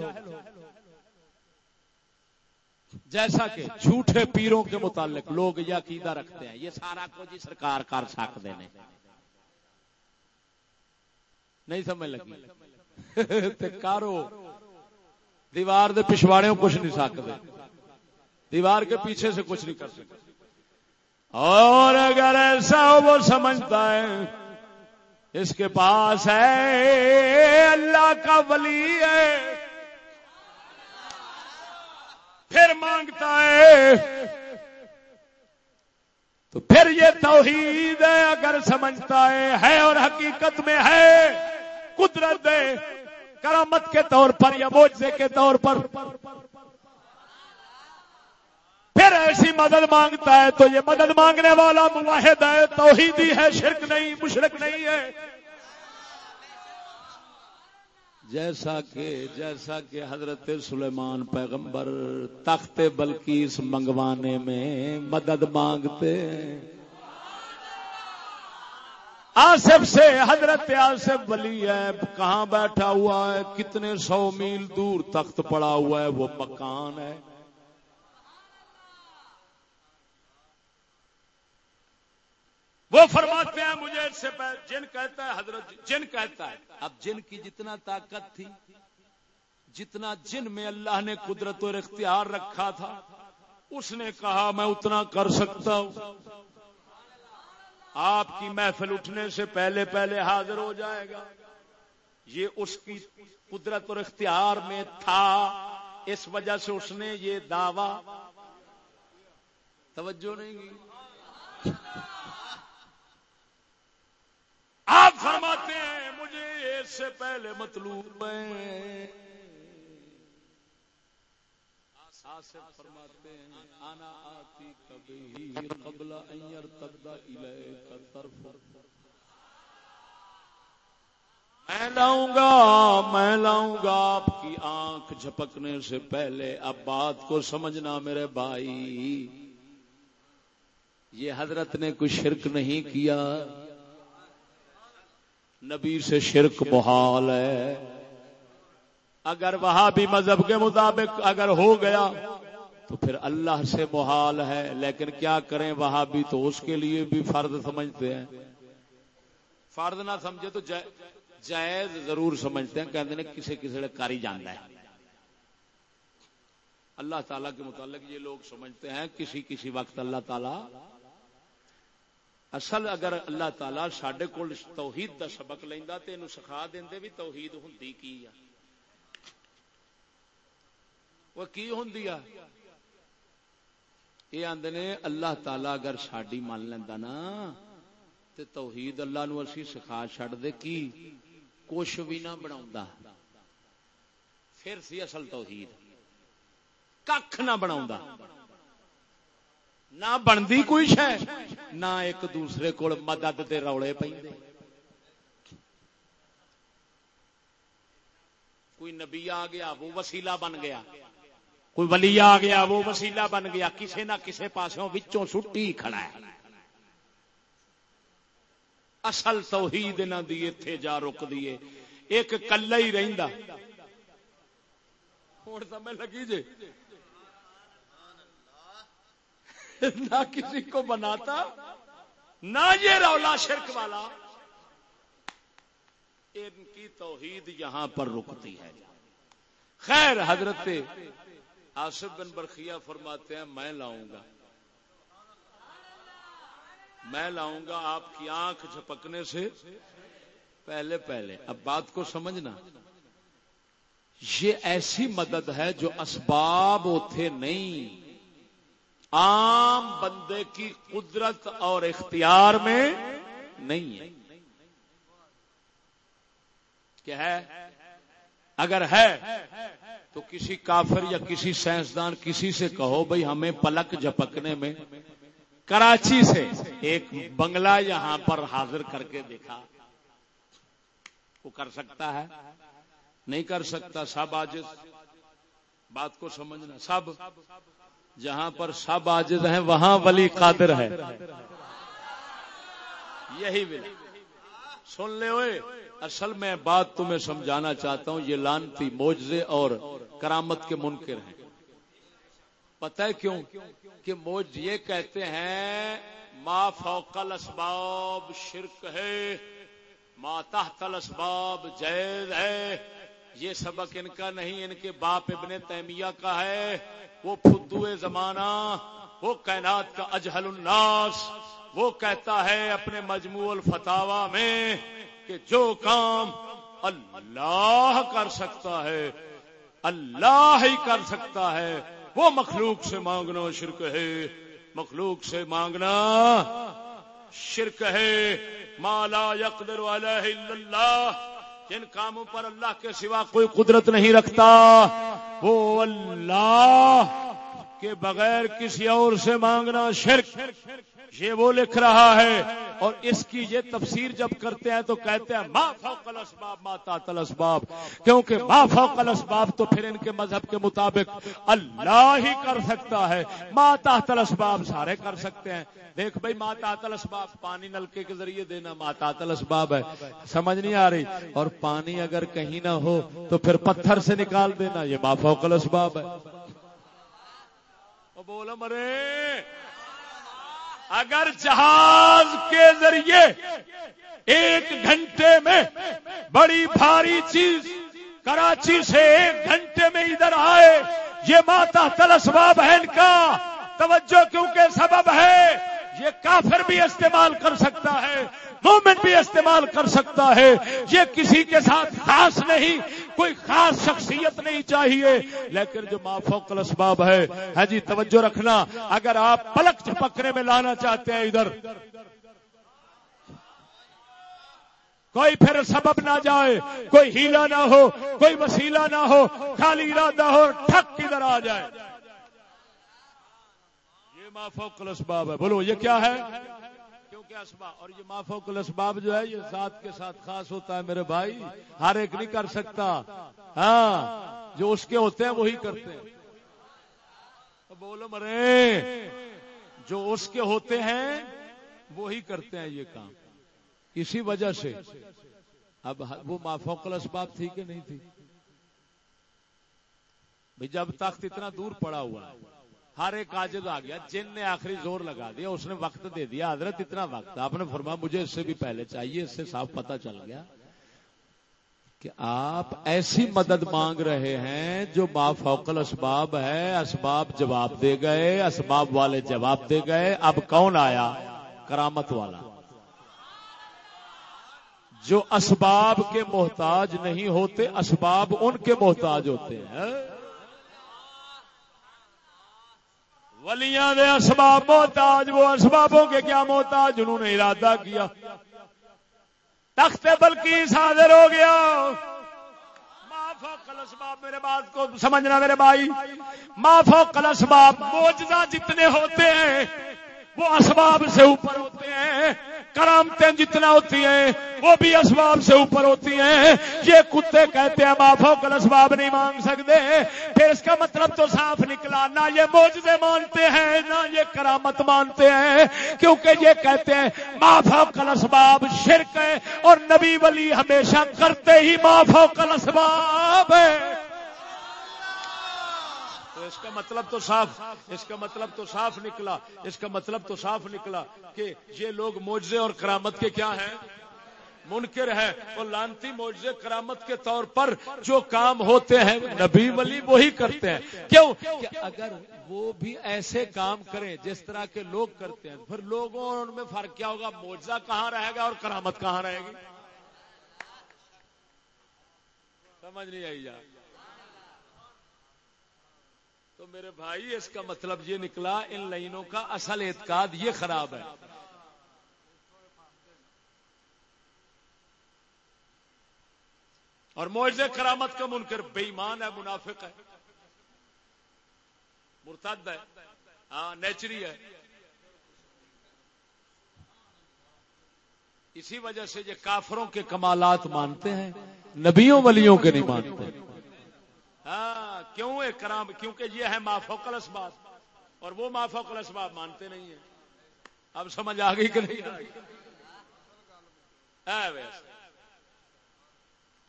جیسا کہ جھوٹے پیروں کے متعلق لوگ یہ عقیدہ رکھتے ہیں، یہ سارا کچھ ہی سرکار کر سکتے ہیں۔ نہیں سمجھ لگی؟ کارو، دیوار دے پچھواڑے کچھ نہیں سکتے دیوار کے پیچھے سے کچھ نہیں کر سکتے۔ اور اگر ایسا ہو، وہ سمجھتا ہے۔ اس کے پاس ہے، اللہ کا ولی ہے۔ پھر مانگتا ہے۔ تو پھر یہ توحید ہے، اگر سمجھتا ہے ہے اور حقیقت میں ہے۔ قدرت ہے، کرامت کے طور پر یا موجے کے طور پر۔ پھر ایسی مدد مانگتا ہے تو یہ مدد مانگنے والا مواحد ہے توحیدی ہے شرک نہیں مشرک نہیں ہے۔ جیسا کہ جیسا کہ حضرت سلیمان پیغمبر تخت بلکیس منگوانے میں مدد مانگتے آصف سے حضرت آصف ولی ہے کہاں بیٹھا ہوا ہے؟ کتنے سو میل دور تخت پڑا ہوا ہے وہ مکان ہے۔ وہ فرماتے ہیں، مجھے اس سے جن کہتا ہے، حضرت جن کہتا ہے۔ اب جن کی جتنا طاقت تھی، جتنا جن میں اللہ نے قدرت اور اختیار رکھا تھا، اس نے کہا، میں اتنا کر سکتا ہوں۔ آپ کی محفل اٹھنے سے پہلے پہلے حاضر ہو جائے گا۔ یہ اس کی قدرت اور اختیار میں تھا۔ اس وجہ سے اس نے یہ دعوی، توجہ نہیں کی۔ آپ فرماتے ہیں مجھے اس سے پہلے مطلوب ہے۔ فرماتے ہیں آتی کبھی قبل طرف میں لاؤں گا میں لاؤں گا آپ کی آنکھ جھپکنے سے پہلے اب بات کو سمجھنا میرے بھائی۔ یہ حضرت نے کوئی شرک نہیں کیا۔ نبی سے شرک محال ہے۔ اگر وہاں بھی مذہب کے مطابق اگر ہو گیا تو پھر اللہ سے محال ہے، لیکن کیا کریں وہاں بھی تو اس کے لیے بھی فرد سمجھتے ہیں۔ فرد نہ سمجھے تو جائز ضرور سمجھتے ہیں، کہتے ہیں کسی کسی نے کر ہی جانا ہے۔ اللہ تعالی کے متعلق یہ لوگ سمجھتے ہیں، کسی کسی وقت اللہ تعالی اصل اگر اللہ تعالی سڈے کول توحید دا سبق لینا تو یہ سکھا دیں بھی توحید ہوں کی وہ کی ہوں یہ آدھے نے اللہ تعالی اگر ساڈی من لینا نا تو توحید اللہ نو اسی سکھا چڈ دے کی؟ کچھ بھی نہ بنا پھر سی اصل توحید۔ کھ نہ بنا نہ بنتی کوئی شہ نہ ایک دوسرے کو مدد دے روڑے پہ کوئی نبی آ گیا، وہ وسیلہ بن گیا۔ کوئی ولی آ گیا، وہ وسیلہ بن گیا۔ کسی نہ کسی پاسوں وچوں سٹی کھڑا ہے۔ اصل توحید نہ دی اتے جا رک دیے ایک کلا ہی رہندا۔ ہوں سمے لگی جی؟ نہ کسی کو بناتا، نہ یہ رولا شرک والا۔ ان کی توحید یہاں پر رکتی ہے۔ خیر، حضرت آصف بن برخیا فرماتے ہیں، میں لاؤں گا۔ میں لاؤں گا آپ کی آنکھ جھپکنے سے۔ پہلے پہلے، اب بات کو سمجھنا۔ یہ ایسی مدد ہے جو اسباب تھے نہیں۔ عام بندے کی قدرت اور اختیار میں نہیں ہے۔ کیا ہے؟ اگر ہے، تو کسی کافر یا کسی سائنسدان کسی سے کہو بھائی ہمیں پلک جپکنے میں کراچی سے ایک بنگلہ یہاں پر حاضر کر کے دیکھا۔ وہ کر سکتا ہے؟ نہیں کر سکتا، سب آج بات کو سمجھنا، سب۔ جہاں پر سب آجد ہیں، وہاں ولی قادر ہے یہی سن لے ہوئے اصل میں بات تمہیں سمجھانا چاہتا ہوں، یہ لانتی موجزے اور کرامت کے منکر ہیں۔ پتہ ہے کیوں؟ کہ موج یہ کہتے ہیں، ما فوق الاسباب شرک ہے، ما تحت الاسباب جید ہے۔ یہ سبق ان کا نہیں، ان کے باپ ابن تیمیہ کا ہے۔ وہ فدو زمانہ، وہ کائنات کا اجہل الناس۔ وہ کہتا ہے اپنے مجموع الفتاوا میں کہ جو کام اللہ کر سکتا ہے، اللہ ہی کر سکتا ہے۔ وہ مخلوق سے مانگنا شرک ہے۔ مخلوق سے مانگنا شرک ہے۔ مالا یقدر علیہ اللہ جن کاموں پر اللہ کے سوا کوئی قدرت نہیں رکھتا، وہ اللہ کے بغیر کسی اور سے مانگنا شرک۔ یہ وہ لکھ رہا ہے اور اس کی یہ تفسیر جب کرتے ہیں تو کہتے ہیں، ما فوق الاسباب، ما تحت الاسباب. کیونکہ ما فوق الاسباب تو پھر ان کے مذہب کے مطابق اللہ ہی کر سکتا ہے۔ ما تحت الاسباب سارے کر سکتے ہیں۔ دیکھ بھائی، ما تحت الاسباب پانی نلکے کے ذریعے دینا ما تحت الاسباب ہے۔ سمجھ نہیں آ رہی۔ اور پانی اگر کہیں نہ ہو تو پھر پتھر سے نکال دینا، یہ ما فوق الاسباب ہے۔ بولا مرے۔ اگر جہاز کے ذریعے ایک گھنٹے میں بڑی بھاری چیز کراچی سے ایک گھنٹے میں ادھر آئے، یہ ماتا تلسباب ہے ان کا توجہ کیونکہ سبب ہے، یہ کافر بھی استعمال کر سکتا ہے، مومن بھی استعمال کر سکتا ہے، یہ کسی کے ساتھ خاص نہیں کوئی خاص شخصیت نہیں چاہیے۔ لیکن جو مافوق الاسباب ہے ہاں جی توجہ رکھنا۔ اگر آپ پلک چپکنے میں لانا چاہتے ہیں ادھر، کوئی پھر سبب نہ جائے، کوئی ہیلا نہ ہو، کوئی وسیلہ نہ ہو، خالی ارادہ ہو ٹھک ادھر آ جائے۔ یہ مافوق الاسباب ہے۔ بولو، یہ کیا ہے؟ کے اسباب؟ اور یہ مافوق الاسباب جو ہے، یہ ذات کے ساتھ خاص ہوتا ہے میرے بھائی۔ ہر ایک نہیں کر سکتا۔ ہاں جو اس کے ہوتے ہیں وہی کرتے ہیں۔ بولو مرے، جو اس کے ہوتے ہیں وہی کرتے ہیں یہ کام۔ اسی وجہ سے۔ اب وہ مافوق الاسباب تھی کہ نہیں تھی؟ جب تخت اتنا دور پڑا ہوا ہے۔ ہر ایک آجد آ گیا، جن نے آخری زور لگا دیا، اس نے وقت دے دیا۔ حضرت، اتنا وقت۔ آپ نے فرما مجھے اس سے بھی پہلے چاہیے، اس سے صاف پتا چل گیا کہ آپ ایسی مدد مانگ رہے ہیں جو با فوکل اسباب ہے، اسباب جواب دے گئے، اسباب والے جواب دے گئے۔ اب کون آیا؟ کرامت والا۔ جو اسباب کے محتاج نہیں ہوتے، اسباب ان کے محتاج ہوتے ہیں۔ ولیاں دے اسباب محتاج، وہ اسبابوں کے کیا محتاج؟ انہوں نے ارادہ کیا۔ تخت بلکی حاضر ہو گیا۔ اسباب میرے بات کو سمجھنا میرے بھائی۔ معافو کل اسباب موجزہ جتنے ہوتے ہیں، وہ اسباب سے اوپر ہوتے ہیں۔ کرامتیں جتنا ہوتی ہیں، وہ بھی اسباب سے اوپر ہوتی ہیں۔ یہ کتے کہتے ہیں معافوں کل اسباب نہیں مانگ سکتے۔ پھر اس کا مطلب تو صاف نکلا، نہ یہ موجے مانتے ہیں، نہ یہ کرامت مانتے ہیں۔ کیونکہ یہ کہتے ہیں معافوں کل اسباب شرک ہے اور نبی ولی ہمیشہ کرتے ہی معافوں کل اسباب ہے۔ اس کا مطلب تو صاف، اس کا مطلب تو صاف نکلا، اس کا مطلب تو صاف نکلا کہ یہ لوگ موجے اور کرامت کے کیا ہیں؟ منکر ہے اور لانتی موجے کرامت کے طور پر جو کام ہوتے ہیں، نبی ولی وہی کرتے ہیں۔ کیوں؟ کہ اگر وہ بھی ایسے کام کریں جس طرح کے لوگ کرتے ہیں، پھر لوگوں اور ان میں فرق کیا ہوگا؟ موجہ کہاں رہے گا اور کرامت کہاں رہے گی؟ سمجھ نہیں آئی جا تو میرے بھائی، اس کا مطلب یہ نکلا، ان لائنوں کا اصل اعتقاد یہ خراب ہے۔ اور معجزے کرامت کا منکر بے ایمان ہے، منافق ہے۔ مرتد ہے۔ ہاں نیچری ہے۔ اسی وجہ سے یہ کافروں کے کمالات مانتے ہیں، نبیوں، ولیوں کے نہیں مانتے۔ ہاں کیوں ہے کرام؟ کیونکہ یہ ہے مافوق الاسباب۔ اور وہ مافوق الاسباب مانتے نہیں ہیں۔ اب سمجھ آ گئی کہ نہیں؟ آ گئی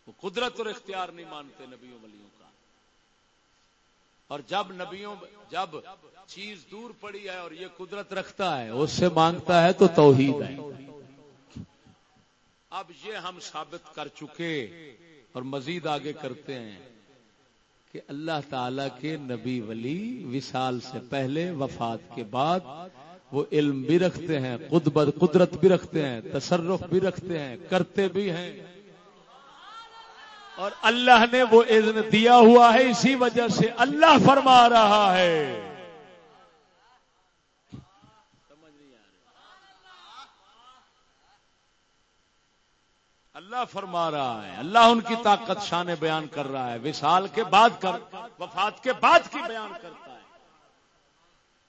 وہ قدرت اور اختیار نہیں مانتے نبیوں ولیوں کا۔ اور جب نبیوں، جب چیز دور پڑی ہے اور یہ قدرت رکھتا ہے، اس سے مانگتا ہے تو توحید ہے۔ اب یہ ہم ثابت کر چکے اور مزید آگے کرتے ہیں۔ کہ اللہ تعالی کے نبی ولی وصال سے پہلے وفات کے بعد وہ علم بھی رکھتے ہیں قدرت بھی رکھتے ہیں، تصرف بھی رکھتے ہیں، کرتے بھی ہیں۔ اور اللہ نے وہ اذن دیا ہوا ہے، اسی وجہ سے اللہ فرما رہا ہے۔ اللہ فرما رہا ہے، اللہ ان کی طاقت شان بیان کر رہا ہے، وصال کے بعد کر، وفات کے بعد کی بیان کرتا ہے۔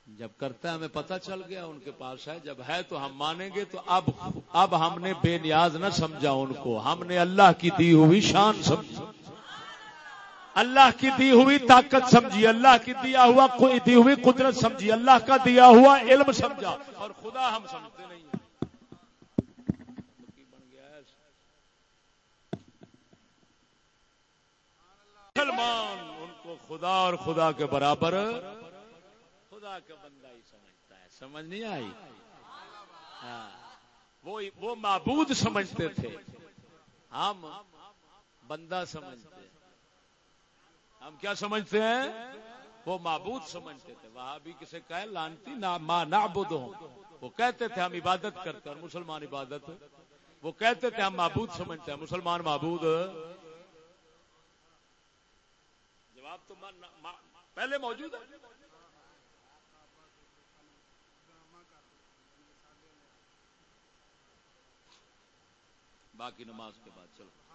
جب کرتا ہے، ہمیں پتہ چل گیا، ان کے پاس ہے، جب ہے تو ہم مانیں گے، تو اب اب ہم نے بے نیاز نہ سمجھا ان کو۔ ہم نے اللہ کی دی ہوئی شان سمجھی۔ اللہ کی دی ہوئی طاقت سمجھی، اللہ کی دیا ہوا دی ہوئی قدرت سمجھی، اللہ کا دیا ہوا علم سمجھا۔ اور خدا ہم سمجھتے نہیں۔ مسلمان، ان کو خدا اور خدا کے برابر خدا کا بندہ ہی سمجھتا ہے۔ سمجھ نہیں آئی؟ ہاں۔ وہ معبود سمجھتے تھے۔ ہم بندہ سمجھتے ہم کیا سمجھتے ہیں؟ وہ معبود سمجھتے تھے۔ وہاں بھی کسی کہ لانتی نابود ہوں وہ کہتے تھے ہم عبادت کرتے اور مسلمان عبادت۔ وہ کہتے تھے ہم معبود سمجھتے ہیں۔ مسلمان معبود جواب تو پہلے موجود ہے۔ باقی نماز کے بعد چلو۔